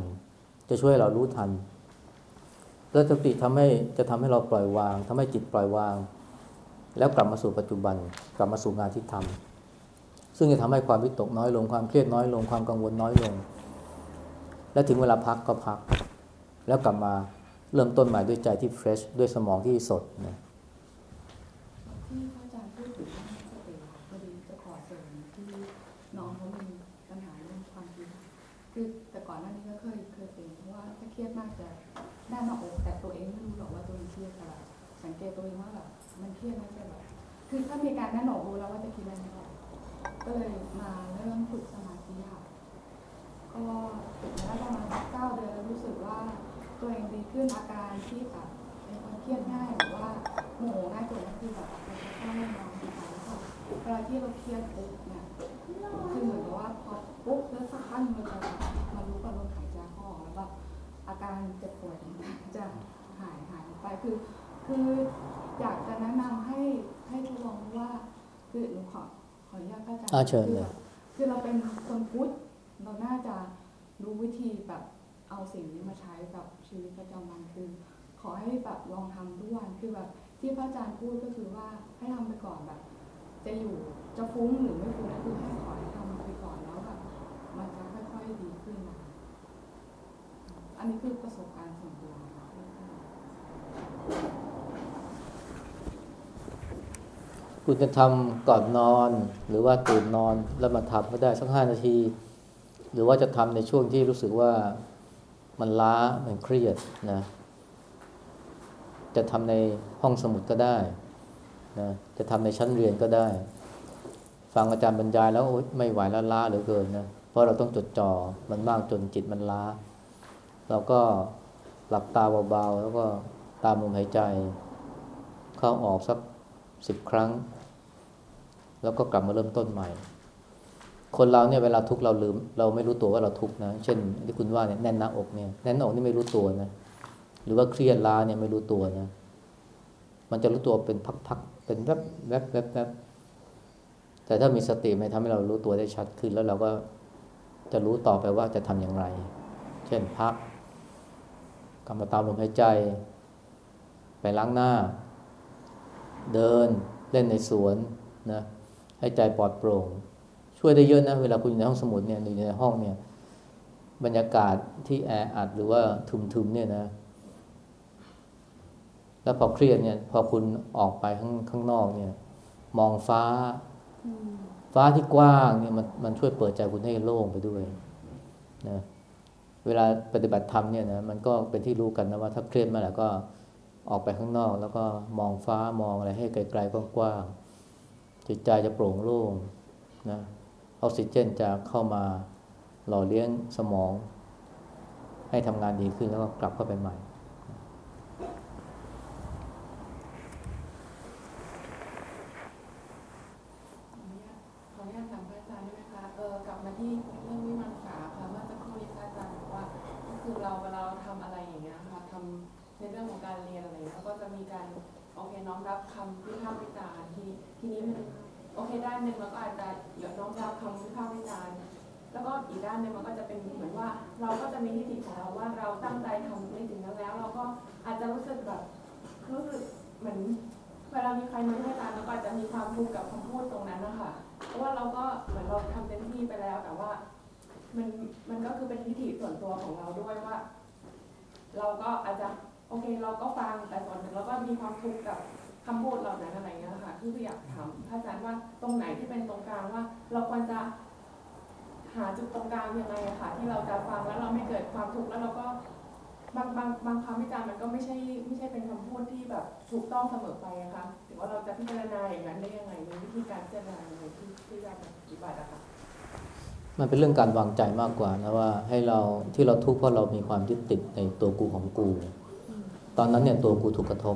จะช่วยเรารู้ทัน แล้วสติทำให้จะทำให้เราปล่อยวางทำให้จิตปล่อยวาง แล้วกลับมาสู่ปัจจุบัน กลับมาสู่งานที่ทำ ซึ่งจะทำให้ความวิตกน้อยลงความเครียดน้อยลงความกังวลน้อยลง และถึงเวลาพักก็พัก แล้วกลับมาเริ่มต้นใหม่ด้วยใจที่เฟรชด้วยสมองที่สดนะที่อาจารย์พูดถึงน้องจะเป็นกรณีจะขอเสนอที่น้องเขามีปัญหาเรื่องความคิดคือแต่ก่อนหน้านี้ก็เคยเคยเป็นเพราะว่าถ้าเครียดมากจะแน่นหน้าอกแต่ตัวเองไม่รู้หรอกว่าตัวเองเครียดแต่แบบสังเกตตัวเองว่าแบบมันเครียดมันจะแบบคือถ้ามีการแน่นหน้าอกรู้แล้วว่าจะคิดอะไร ก็เลยมาเริ่มฝึกสมาธิค่ะ ก็ฝึกมาได้ประมาณเก้าเดือนแล้วรู้สึกว่าตัวเองดีขึ้นอาการที่แบบเป็นคนเครียดง่ายหรือว่าโมโหง่ายกว่านั้นคือแบบมันจะเข้านอนที่ไหนค่ะเวลาที่เราเครียดปุ๊บเนี่ยคือเหมือนกับว่าพอปุ๊บแล้วสักพักหนึ่งมันจะมารู้กับลมหายใจเข้าออกแล้วแบบอาการเจ็บปวยต่างๆจะหายหายไปคือคืออยากจะแนะนำให้ให้ทดลองว่าคือหนูขอ ออนุญาตพระอาจารย์อ่าเชิญคือเลยแบบคือเราเป็นคนพุทธเราน่าจะรู้วิธีแบบเอาสิ่งนี้มาใช้กับชีวิตประจำวันคือ ขอให้แบบลองทำทุกวันคือแบบที่พระอาจารย์พูดก็คือว่าให้ทำไปก่อนแบบ จะอยู่จะฟุ้งหรือไม่ฟุ้งก็คือให้ขอให้ทำไปก่อนแล้วแบบมันจะค่อยๆดีขึ้นนะคะอันนี้คือประสบการณ์ส่วนตัวนะคะ คุณจะทำก่อนนอน หรือว่าตื่นนอนแล้วมาทำก็ได้สักห้านาที หรือว่าจะทำในช่วงที่รู้สึกว่ามันล้ามันเครียดนะจะทำในห้องสมุดก็ได้นะจะทำในชั้นเรียนก็ได้ ฟังอาจารย์บรรยายแล้วโอ๊ยไม่ไหวแล้วล้าเหลือเกินนะเพราะเราต้องจดจ่อมันมากจนจิตมันล้า เราก็หลับตาเบาๆ แล้วก็ตามลมหายใจ เข้าออกสักสิบครั้ง แล้วก็กลับมาเริ่มต้นใหม่ คนเราเนี่ยเวลาทุกข์เราลืม เราไม่รู้ตัวว่าเราทุกข์นะ เช่นที่คุณว่าเนี่ยแน่นหน้าอกเนี่ยแน่นหน้าอกนี่ไม่รู้ตัวนะ หรือว่าเครียดล้าเนี่ยไม่รู้ตัวนะ มันจะรู้ตัวเป็นพักๆเป็นแวบแวบแวบแวบแต่ถ้ามีสติมันทำให้เรารู้ตัวได้ชัดขึ้น แล้วเราก็จะรู้ต่อไปว่าจะทำอย่างไร เช่นพักกลับมาตามลมหายใจ ไปล้างหน้า เดินเล่นในสวนนะ ให้ใจปลอดโปร่ง ช่วยได้เยอะนะ เวลาคุณอยู่ในห้องสมุดเนี่ยอยู่ในห้องเนี่ย บรรยากาศที่แออัดหรือว่าทึมๆเนี่ยนะ แล้วพอเครียดเนี่ย พอคุณออกไปข้างข้างนอกเนี่ย มองฟ้า ฟ้าที่กว้างเนี่ยมันมันช่วยเปิดใจคุณให้โล่งไปด้วยนะเวลาปฏิบัติธรรมเนี่ยนะมันก็เป็นที่รู้กันนะว่าถ้าเครียดมื่อไหร่ก็ออกไปข้างนอก แล้วก็มองฟ้ามองอะไรให้ไกลๆกว้างๆ จิตใจจะโปร่งโล่งนะออกซิเจนจะเข้ามาหล่อเลี้ยงสมอง ให้ทำงานดีขึ้นแล้วก็กลับเข้าไปใหม่ ขออนุญาตขออนุญาตถามพระอาจารย์ได้ไหมคะเออกลับมาที่เรื่องวิมังสาค่ะเมื่อสักครู่นี้พระอาจารย์บอกว่าก็คือเราเวลาเราทำอะไรอย่างเงี้ยค่ะทำในเรื่องของการเรียนอะไรเงี้ยแล้วก็จะมีการโอเคน้อมรับคำวิพากษ์วิจารณ์ทีทีนี้มันโอเคด้านหนึ่งเราก็อาจจะเดี๋ยวน้อมรับคำวิพากษ์วิจารณ์แล้วก็อีกด้านหนึ่งมันก็จะเป็นเหมือนว่า เราก็จะมีทิฏฐิของเราว่าเราตั้งใจทำในสิ่งนั้นแล้ว เราก็อาจจะรู้สึกแบบรู้สึกเหมือนเวลามีใครมาให้การเราก็อาจจะมีความทุกข์กับคำพูดตรงนั้นนะคะเพราะว่าเราก็เหมือนเราทำเต็มที่ไปแล้วแต่ว่า มันมันก็คือเป็นทิฏฐิส่วนตัวของเราด้วยว่า เราก็อาจจะโอเคเราก็ฟังแต่ส่วนหนึ่งเราก็มีความทุกข์กับ คำพูดเหล่านั้นอะไรอย่างเงี้ยค่ะคืออยากถามพระอาจารย์ว่าตรงไหนที่เป็นตรงกลางว่า เราควรจะหาจุดตรงกลางยังไงอะค่ะ ที่เราจะฟังแล้วเราไม่เกิดความทุกข์แล้วเราก็บางบางบางคำวิจารณ์มันก็ไม่ใช่ไม่ใช่เป็นคำพูดที่แบบถูกต้องเสมอไปอะคะหรือว่าเราจะพิจารณาอย่างนั้นได้ยังไงมีวิธีการพิจารณาอย่างไรที่ที่เราปฏิบัติอะคะมันเป็นเรื่องการวางใจมากกว่านะว่าให้เราที่เราทุกข์เพราะเรามีความยึดติดในตัวกูของกู ตอนนั้นเนี่ยตัวกูถูกกระทบ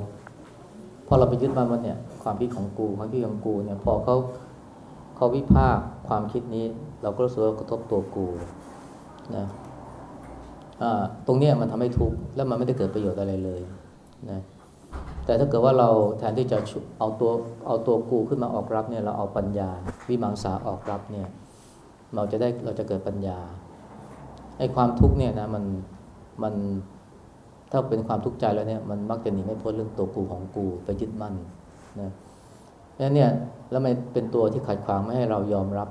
พอเราไปยึดมันว่าเนี่ยความคิดของกูความคิดของกูเนี่ยพอเขาเขาวิพากษ์ความคิดนี้ เราก็รู้สึกว่ากระทบตัวกูนะอ่าตรงเนี้ยมันทำให้ทุกข์แล้วมันไม่ได้เกิดประโยชน์อะไรเลยนะแต่ถ้าเกิดว่าเราแทนที่จะเอาตัวเอาตัวกูขึ้นมาออกรับเนี่ยเราเอาปัญญา วิมังสาออกรับเนี่ยเราจะได้เราจะเกิดปัญญาไอ้ความทุกข์เนี่ยนะมันมัน ถ้าเป็นความทุกข์ใจแล้วเนี่ยมันมักจะหนีไม่พ้นเรื่องตัวกูของกูไปยึดมั่นนะนั่นเนี่ยแล้วมันเป็นตัวที่ขัดขวางไม่ให้เรายอมรับ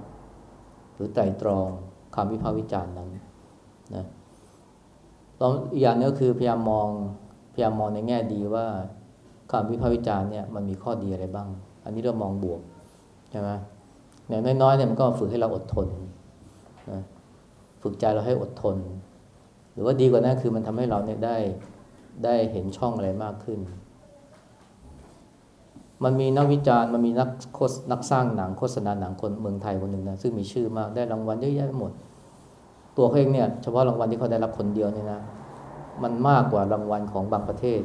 หรือไตรตรองคำวิพากษ์วิจารณ์นั้นนะลองอีกอย่างหนึงก็คือพยายามมองพยายามมองในแง่ดีว่าคำวิพากษ์วิจารณ์เนี่ยมันมีข้อดีอะไรบ้าง อันนี้เรามองบวกใช่ไหมอย่างน้อยๆเนี่ยมันก็ฝึกให้เราอดทนนะฝึกใจเราให้อดทน หรือว่าดีกว่านั้นคือมันทำให้เราเนี่ยได้ได้เห็นช่องอะไรมากขึ้น มันมีนักวิจารณ์มันมีนักโฆษนักสร้างหนังโฆษณาหนังคนเมืองไทยคนหนึ่งนะซึ่งมีชื่อมากได้รางวัลเยอะแยะหมด ตัวเขาเองเนี่ยเฉพาะรางวัลที่เขาได้รับคนเดียวเนี่ยนะมันมากกว่ารางวัลของบางประเทศ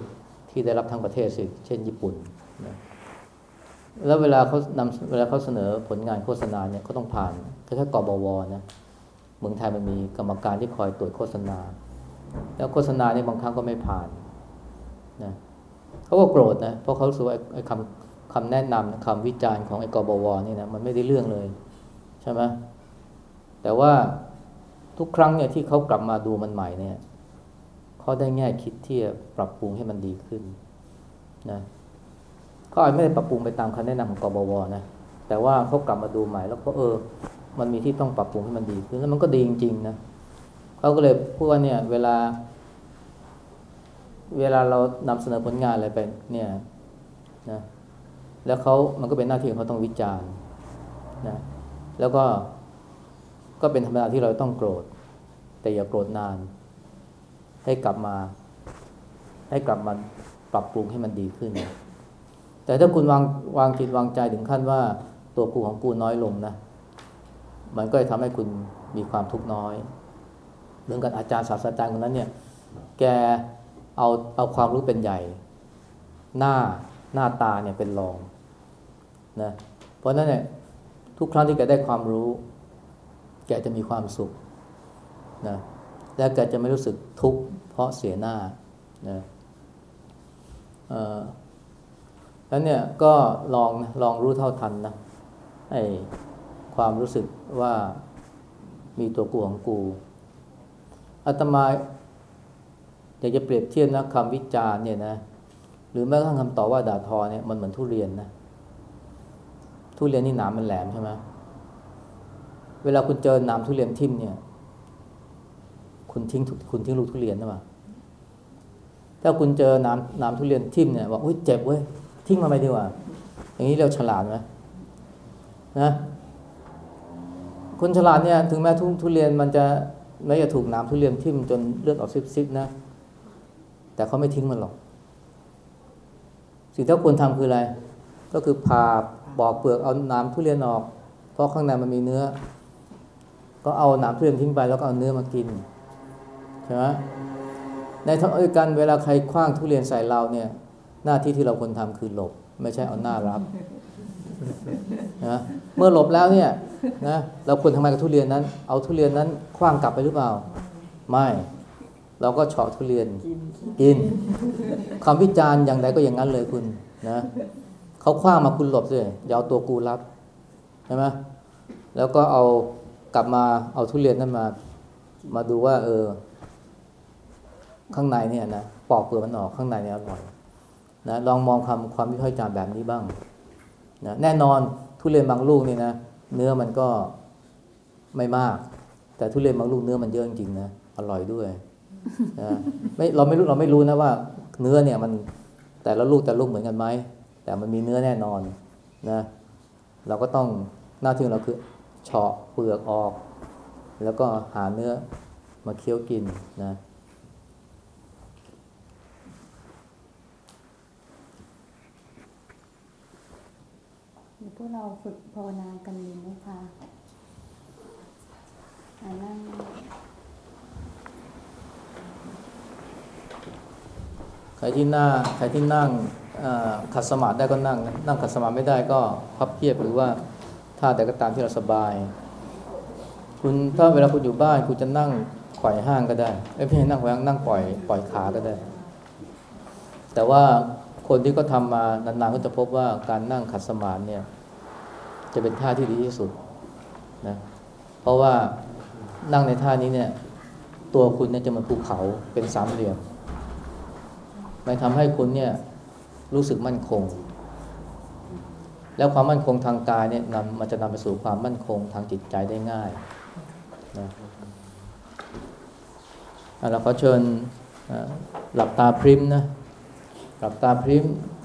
ที่ได้รับทั้งประเทศสิเช่นญี่ปุ่นนะแล้วเวลาเขานำเวลาเขาเสนอผลงานโฆษณาเนี่ยเขาต้องผ่านแคล้ายๆกบวนะ เมืองไทยมันมีกรรมการที่คอยตรวจโฆษณา แล้วโฆษณาเนี่ยบางครั้งก็ไม่ผ่านนะเขาก็โกรธนะเพราะเขารู้สึกว่าไอ้ไอ้คำคำแนะนำคำวิจารณ์ของไอ้กบวนี่นะมันไม่ได้เรื่องเลย ใช่ไหมแต่ว่าทุกครั้งเนี่ยที่เขากลับมาดูมันใหม่เนี่ยเขาได้แง่คิดที่จะปรับปรุงให้มันดีขึ้นนะเขาอาจไม่ได้ปรับปรุงไปตามคำแนะนำของกบวนะแต่ว่าเขากลับมาดูใหม่แล้วก็เออ มันมีที่ต้องปรับปรุงให้มันดีขึ้นแล้วมันก็ดีจริงๆนะเขาก็เลยพูดว่าเนี่ย เวลา เวลาเรานำเสนอผลงานอะไรไปเนี่ยนะแล้วเขามันก็เป็นหน้าที่ของเขาต้องวิจารณ์นะแล้วก็ก็เป็นธรรมดาที่เราต้องโกรธ แต่อย่าโกรธนาน ให้กลับมา ให้กลับมาปรับปรุงให้มันดีขึ้น แต่ถ้าคุณวางวางจิตวางใจถึงขั้นว่าตัวกูของกูน้อยลงนะ มันก็จะทำให้คุณมีความทุกข์น้อยเหมือนกับอาจารย์ศาสตราจารย์คนนั้นเนี่ย แกเอาเอาความรู้เป็นใหญ่ หน้าหน้าตาเนี่ยเป็นรองนะเพราะฉะนั้นเนี่ยทุกครั้งที่แกได้ความรู้ แกจะมีความสุขนะและแกจะไม่รู้สึกทุกข์เพราะเสียหน้านะแล้วเนี่ยก็ลองลองรู้เท่าทันนะไอ้ ความรู้สึกว่ามีตัวกูของกูอาตมาอยากจะเปรียบเทียบนะคำวิจารณ์เนี่ยนะหรือแม้กระทั่งคำต่อว่าด่าทอเนี่ยมันเหมือนทุเรียนนะทุเรียนนี่หนามมันแหลมใช่ไหมเวลาคุณเจอหนามทุเรียนทิ่มเนี่ย คุณทิ้งคุณทิ้งลูกทุเรียนนะวะถ้าคุณเจอหนามหนามทุเรียนทิ่มเนี่ยบอกอุ้ยเจ็บเว้ยทิ้งมาไปดีกว่า อย่างนี้เราฉลาดไหมนะ คนฉลาดเนี่ยถึงแม้ทุทุเรียนมันจะแม้จะถูกน้ำทุเรียนทิ่มจนเลือดออกซิบๆนะ แต่เขาไม่ทิ้งมันหรอก สิ่งที่ควรทำคืออะไร ก็คือผ่าปอกเปลือกเอาน้ำทุเรียนออก เพราะข้างในมันมีเนื้อ ก็เอาน้ำทุเรียนทิ้งไปแล้วก็เอาเนื้อมากินใช่ไหมในทางเดียวกันเวลาใครคว้างทุเรียนใส่เราเนี่ย หน้าที่ที่เราควรทำคือหลบ ไม่ใช่เอาหน้ารับนะเมื่อหลบแล้วเนี่ย นะเราควรทำไงกับทุเรียนนั้น เอาทุเรียนนั้นคว้างกลับไปหรือเปล่า ไม่ เราก็เฉาะทุเรียนกินคำวิจารณ์อย่างใดก็อย่างนั้นเลยคุณนะเขาคว้างมาคุณหลบสิอย่าเอาตัวกูรับใช่ไหมแล้วก็เอากลับมาเอาทุเรียนนั้นมา มาดูว่า เออ ข้างในเนี่ยนะปอกเปลือกมันออกข้างในเนี่ยอร่อยนะลองมองคำความวิพากษ์วิจารณ์แบบนี้บ้างนะแน่นอนทุเรียนบางลูกนี่นะ เนื้อมันก็ไม่มาก แต่ทุเรียนบางลูกเนื้อมันเยอะจริงๆนะอร่อยด้วยนะไม่เราไม่รู้เราไม่รู้นะว่า เนื้อเนี่ยมันแต่ละลูกแต่ละลูกเหมือนกันไหมแต่มันมีเนื้อแน่นอนนะเราก็ต้องหน้าที่ของเราคือเฉาะเปลือกออก แล้วก็หาเนื้อมาเคี้ยวกินนะ เดี๋ยว พวกเราฝึกภาวนากันดีไหมคะนั่งใครที่หน้าใครที่นั่งขัดสมาธิได้ก็นั่ง นั่งขัดสมาธิไม่ได้ก็พับเพียบหรือว่าท่าใดก็ตามที่เราสบาย คุณถ้าเวลาคุณอยู่บ้านคุณจะนั่งไขว่ห้างก็ได้ไม่ใช่นั่งไขว่ห้างนั่งปล่อยปล่อยขาก็ได้ แต่ว่าคนที่ก็ทำมานานๆก็จะพบว่าการนั่งขัดสมาธิเนี่ย จะเป็นท่าที่ดีที่สุดนะเพราะว่านั่งในท่านี้เนี่ย ตัวคุณเนี่ยจะมือนภูเขาเป็นสามเหลี่ยมมันทำให้คุณเนี่ยรู้สึกมั่นคง แล้วความมั่นคงทางกายเนี่ยนำมันจะนำไปสู่ความมั่นคงทางจิตใจได้ง่ายนะเราขอเชิญหลับตาพริมนะหลับตาพริม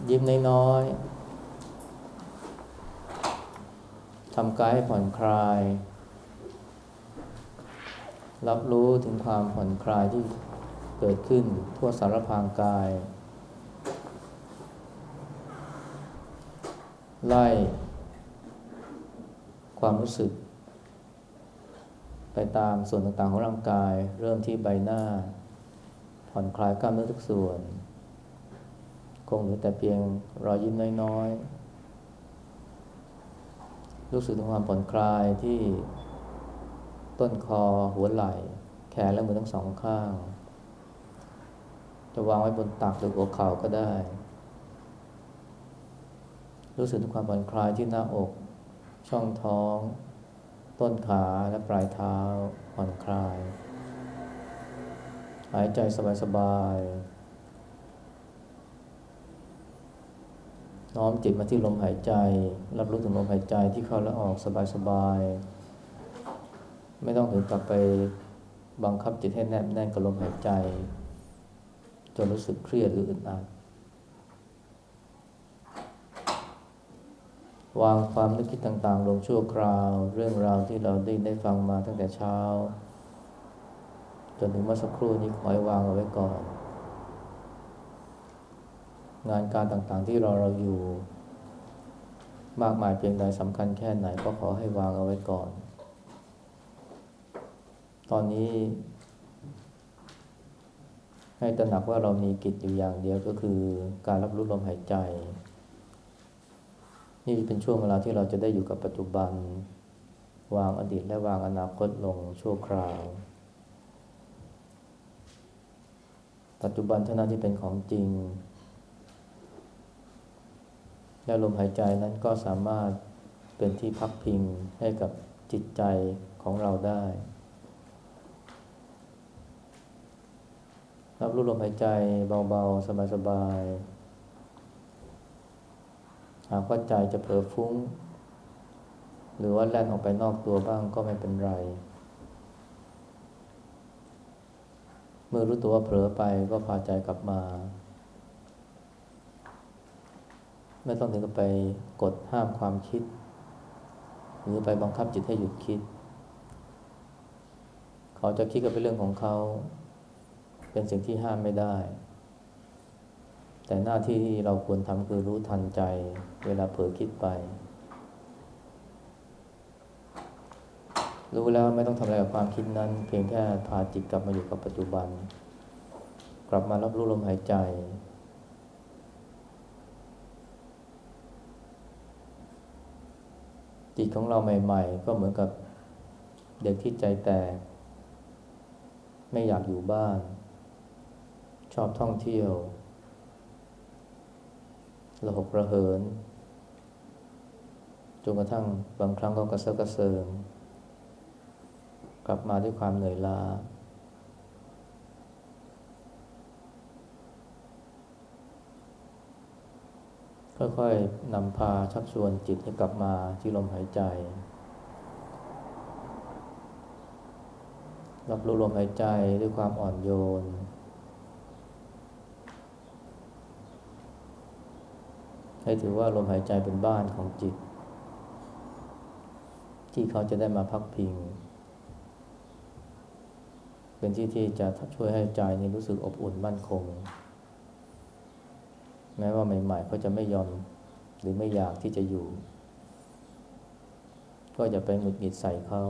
ยิ้มน้อยๆ ทำกายให้ผ่อนคลาย รับรู้ถึงความผ่อนคลายที่เกิดขึ้นทั่วสารพางกาย ไล่ ความรู้สึก ไปตามส่วนต่างๆของร่างกาย เริ่มที่ใบหน้า ผ่อนคลายกล้ามเนื้อทุกส่วน คงเหลือแต่เพียงรอยยิ้มน้อยๆ รู้สึกถึงความผ่อนคลายที่ต้นคอหัวไหล่ แขนและมือทั้งสองข้าง จะวางไว้บนตักหรือหัวเข่าก็ได้ รู้สึกถึงความผ่อนคลายที่หน้าอก ช่องท้อง ต้นขาและปลายเท้าผ่อนคลาย หายใจสบายๆ น้อมจิตมาที่ลมหายใจ รับรู้ถึงลมหายใจที่เข้าและออกสบายๆ ไม่ต้องถึงกลับไปบังคับจิตให้แนบแน่นกับลมหายใจ จนรู้สึกเครียดหรืออึดอัดวางความนึกคิดต่างๆ ลงชั่วคราว เรื่องราวที่เราได้ได้ฟังมาตั้งแต่เช้า จนถึงเมื่อสักครู่นี้ขอให้วางเอาไว้ก่อน งานการต่างๆที่เราเราอยู่ มากมายเพียงใดสำคัญแค่ไหนก็ขอให้วางเอาไว้ก่อน ตอนนี้ ให้ตระหนักว่าเรามีกิจอยู่อย่างเดียวก็คือการรับรู้ลมหายใจ นี่เป็นช่วงเวลาที่เราจะได้อยู่กับปัจจุบัน วางอดีตและวางอนาคตลงชั่วคราว ปัจจุบันเท่านั้นที่เป็นของจริง และลมหายใจนั้นก็สามารถเป็นที่พักพิงให้กับจิตใจของเราได้ รับรู้ลมหายใจเบาๆ สบายๆ หากว่าใจจะเผลอฟุ้ง หรือว่าแล่นออกไปนอกตัวบ้างก็ไม่เป็นไร เมื่อรู้ตัวว่าเผลอไปก็พาใจกลับมา ไม่ต้องถึงกับไปกดห้ามความคิด หรือไปบังคับจิตให้หยุดคิด เขาจะคิดก็เป็นเรื่องของเขา เป็นสิ่งที่ห้ามไม่ได้ แต่หน้าที่ที่เราควรทำคือรู้ทันใจ เวลาเผลอคิดไป รู้แล้วไม่ต้องทำอะไรกับความคิดนั้น เพียงแค่พาจิตกลับมาอยู่กับปัจจุบัน กลับมารับรู้ลมหายใจ จิตของเราใหม่ ๆ ก็เหมือนกับเด็กที่ใจแตก ไม่อยากอยู่บ้าน ชอบท่องเที่ยวระหกระเหินจนกระทั่งบางครั้งก็กระเซาะกระเซิงกลับมาด้วยความเหนื่อยล้า ค่อยๆนำพาชักชวนจิตให้กลับมาที่ลมหายใจ รับรู้ลมหายใจด้วยความอ่อนโยน ให้ถือว่าลมหายใจเป็นบ้านของจิต ที่เขาจะได้มาพักพิง เป็นที่ที่จะช่วยให้ใจนี้รู้สึกอบอุ่นมั่นคง แม้ว่าใหม่ๆเขาจะไม่ยอมหรือไม่อยากที่จะอยู่ ก็อย่าไปหงุดหงิดใส่เขา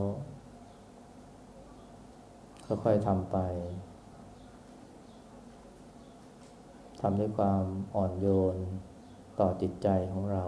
ค่อยๆทำไปทำด้วยความอ่อนโยนต่อจิตใจของเรา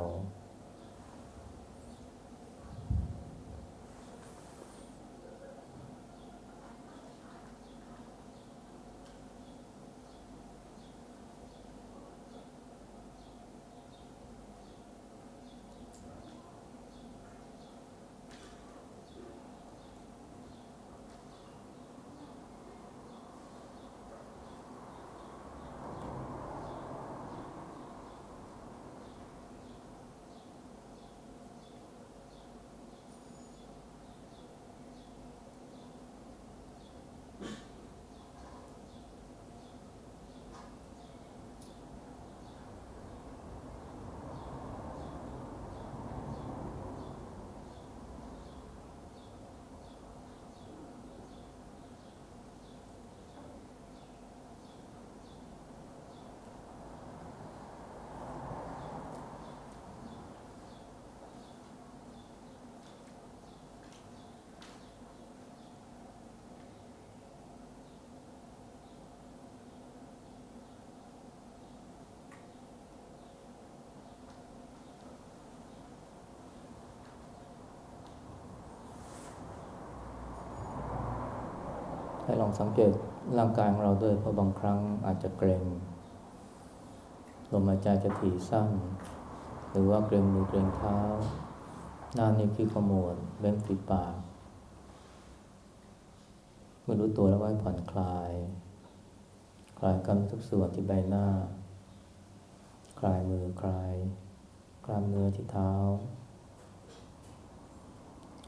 ให้ลองสังเกตร่างกายของเราด้วยเพราะบางครั้งอาจจะเกร็งลมหายใจจะถี่สั้น หรือว่าเกร็งมือเกร็งเท้า หน้านิ้วขี้ขมวดเบ้นฝีปากเมื่อรู้ตัวแล้วก็ผ่อนคลาย คลายกล้ามเนื้อทุกส่วนที่ใบหน้า คลายมือคลายกล้ามเนื้อที่เท้า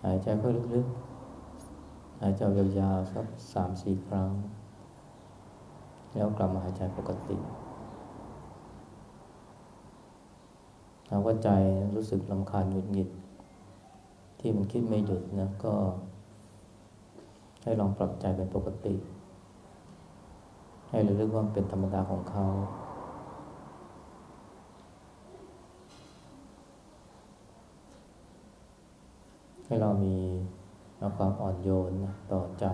หายใจเข้าลึกๆ หายใจยาวๆสักสามสี่ครั้ง แล้วกลับมาหายใจปกติหากว่าใจรู้สึกลำคาญหงุดหงิด ที่มันคิดไม่หยุดนะก็ ให้ลองปรับใจเป็นปกติ ให้ระลึกว่าเป็นธรรมดาของเขาให้เรามี ความอ่อนโยนต่อใจ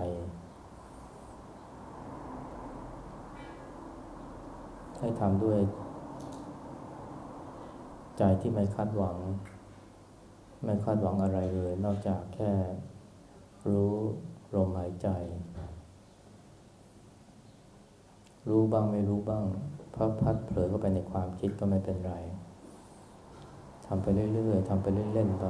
ให้ทำด้วย ใจที่ไม่คาดหวัง ไม่คาดหวังอะไรเลย นอกจากแค่รู้ลมหายใจ รู้บ้างไม่รู้บ้างพับพัดเผลอเข้าไปในความคิดก็ไม่เป็นไรทำไปเรื่อยๆทำไปเล่นๆไป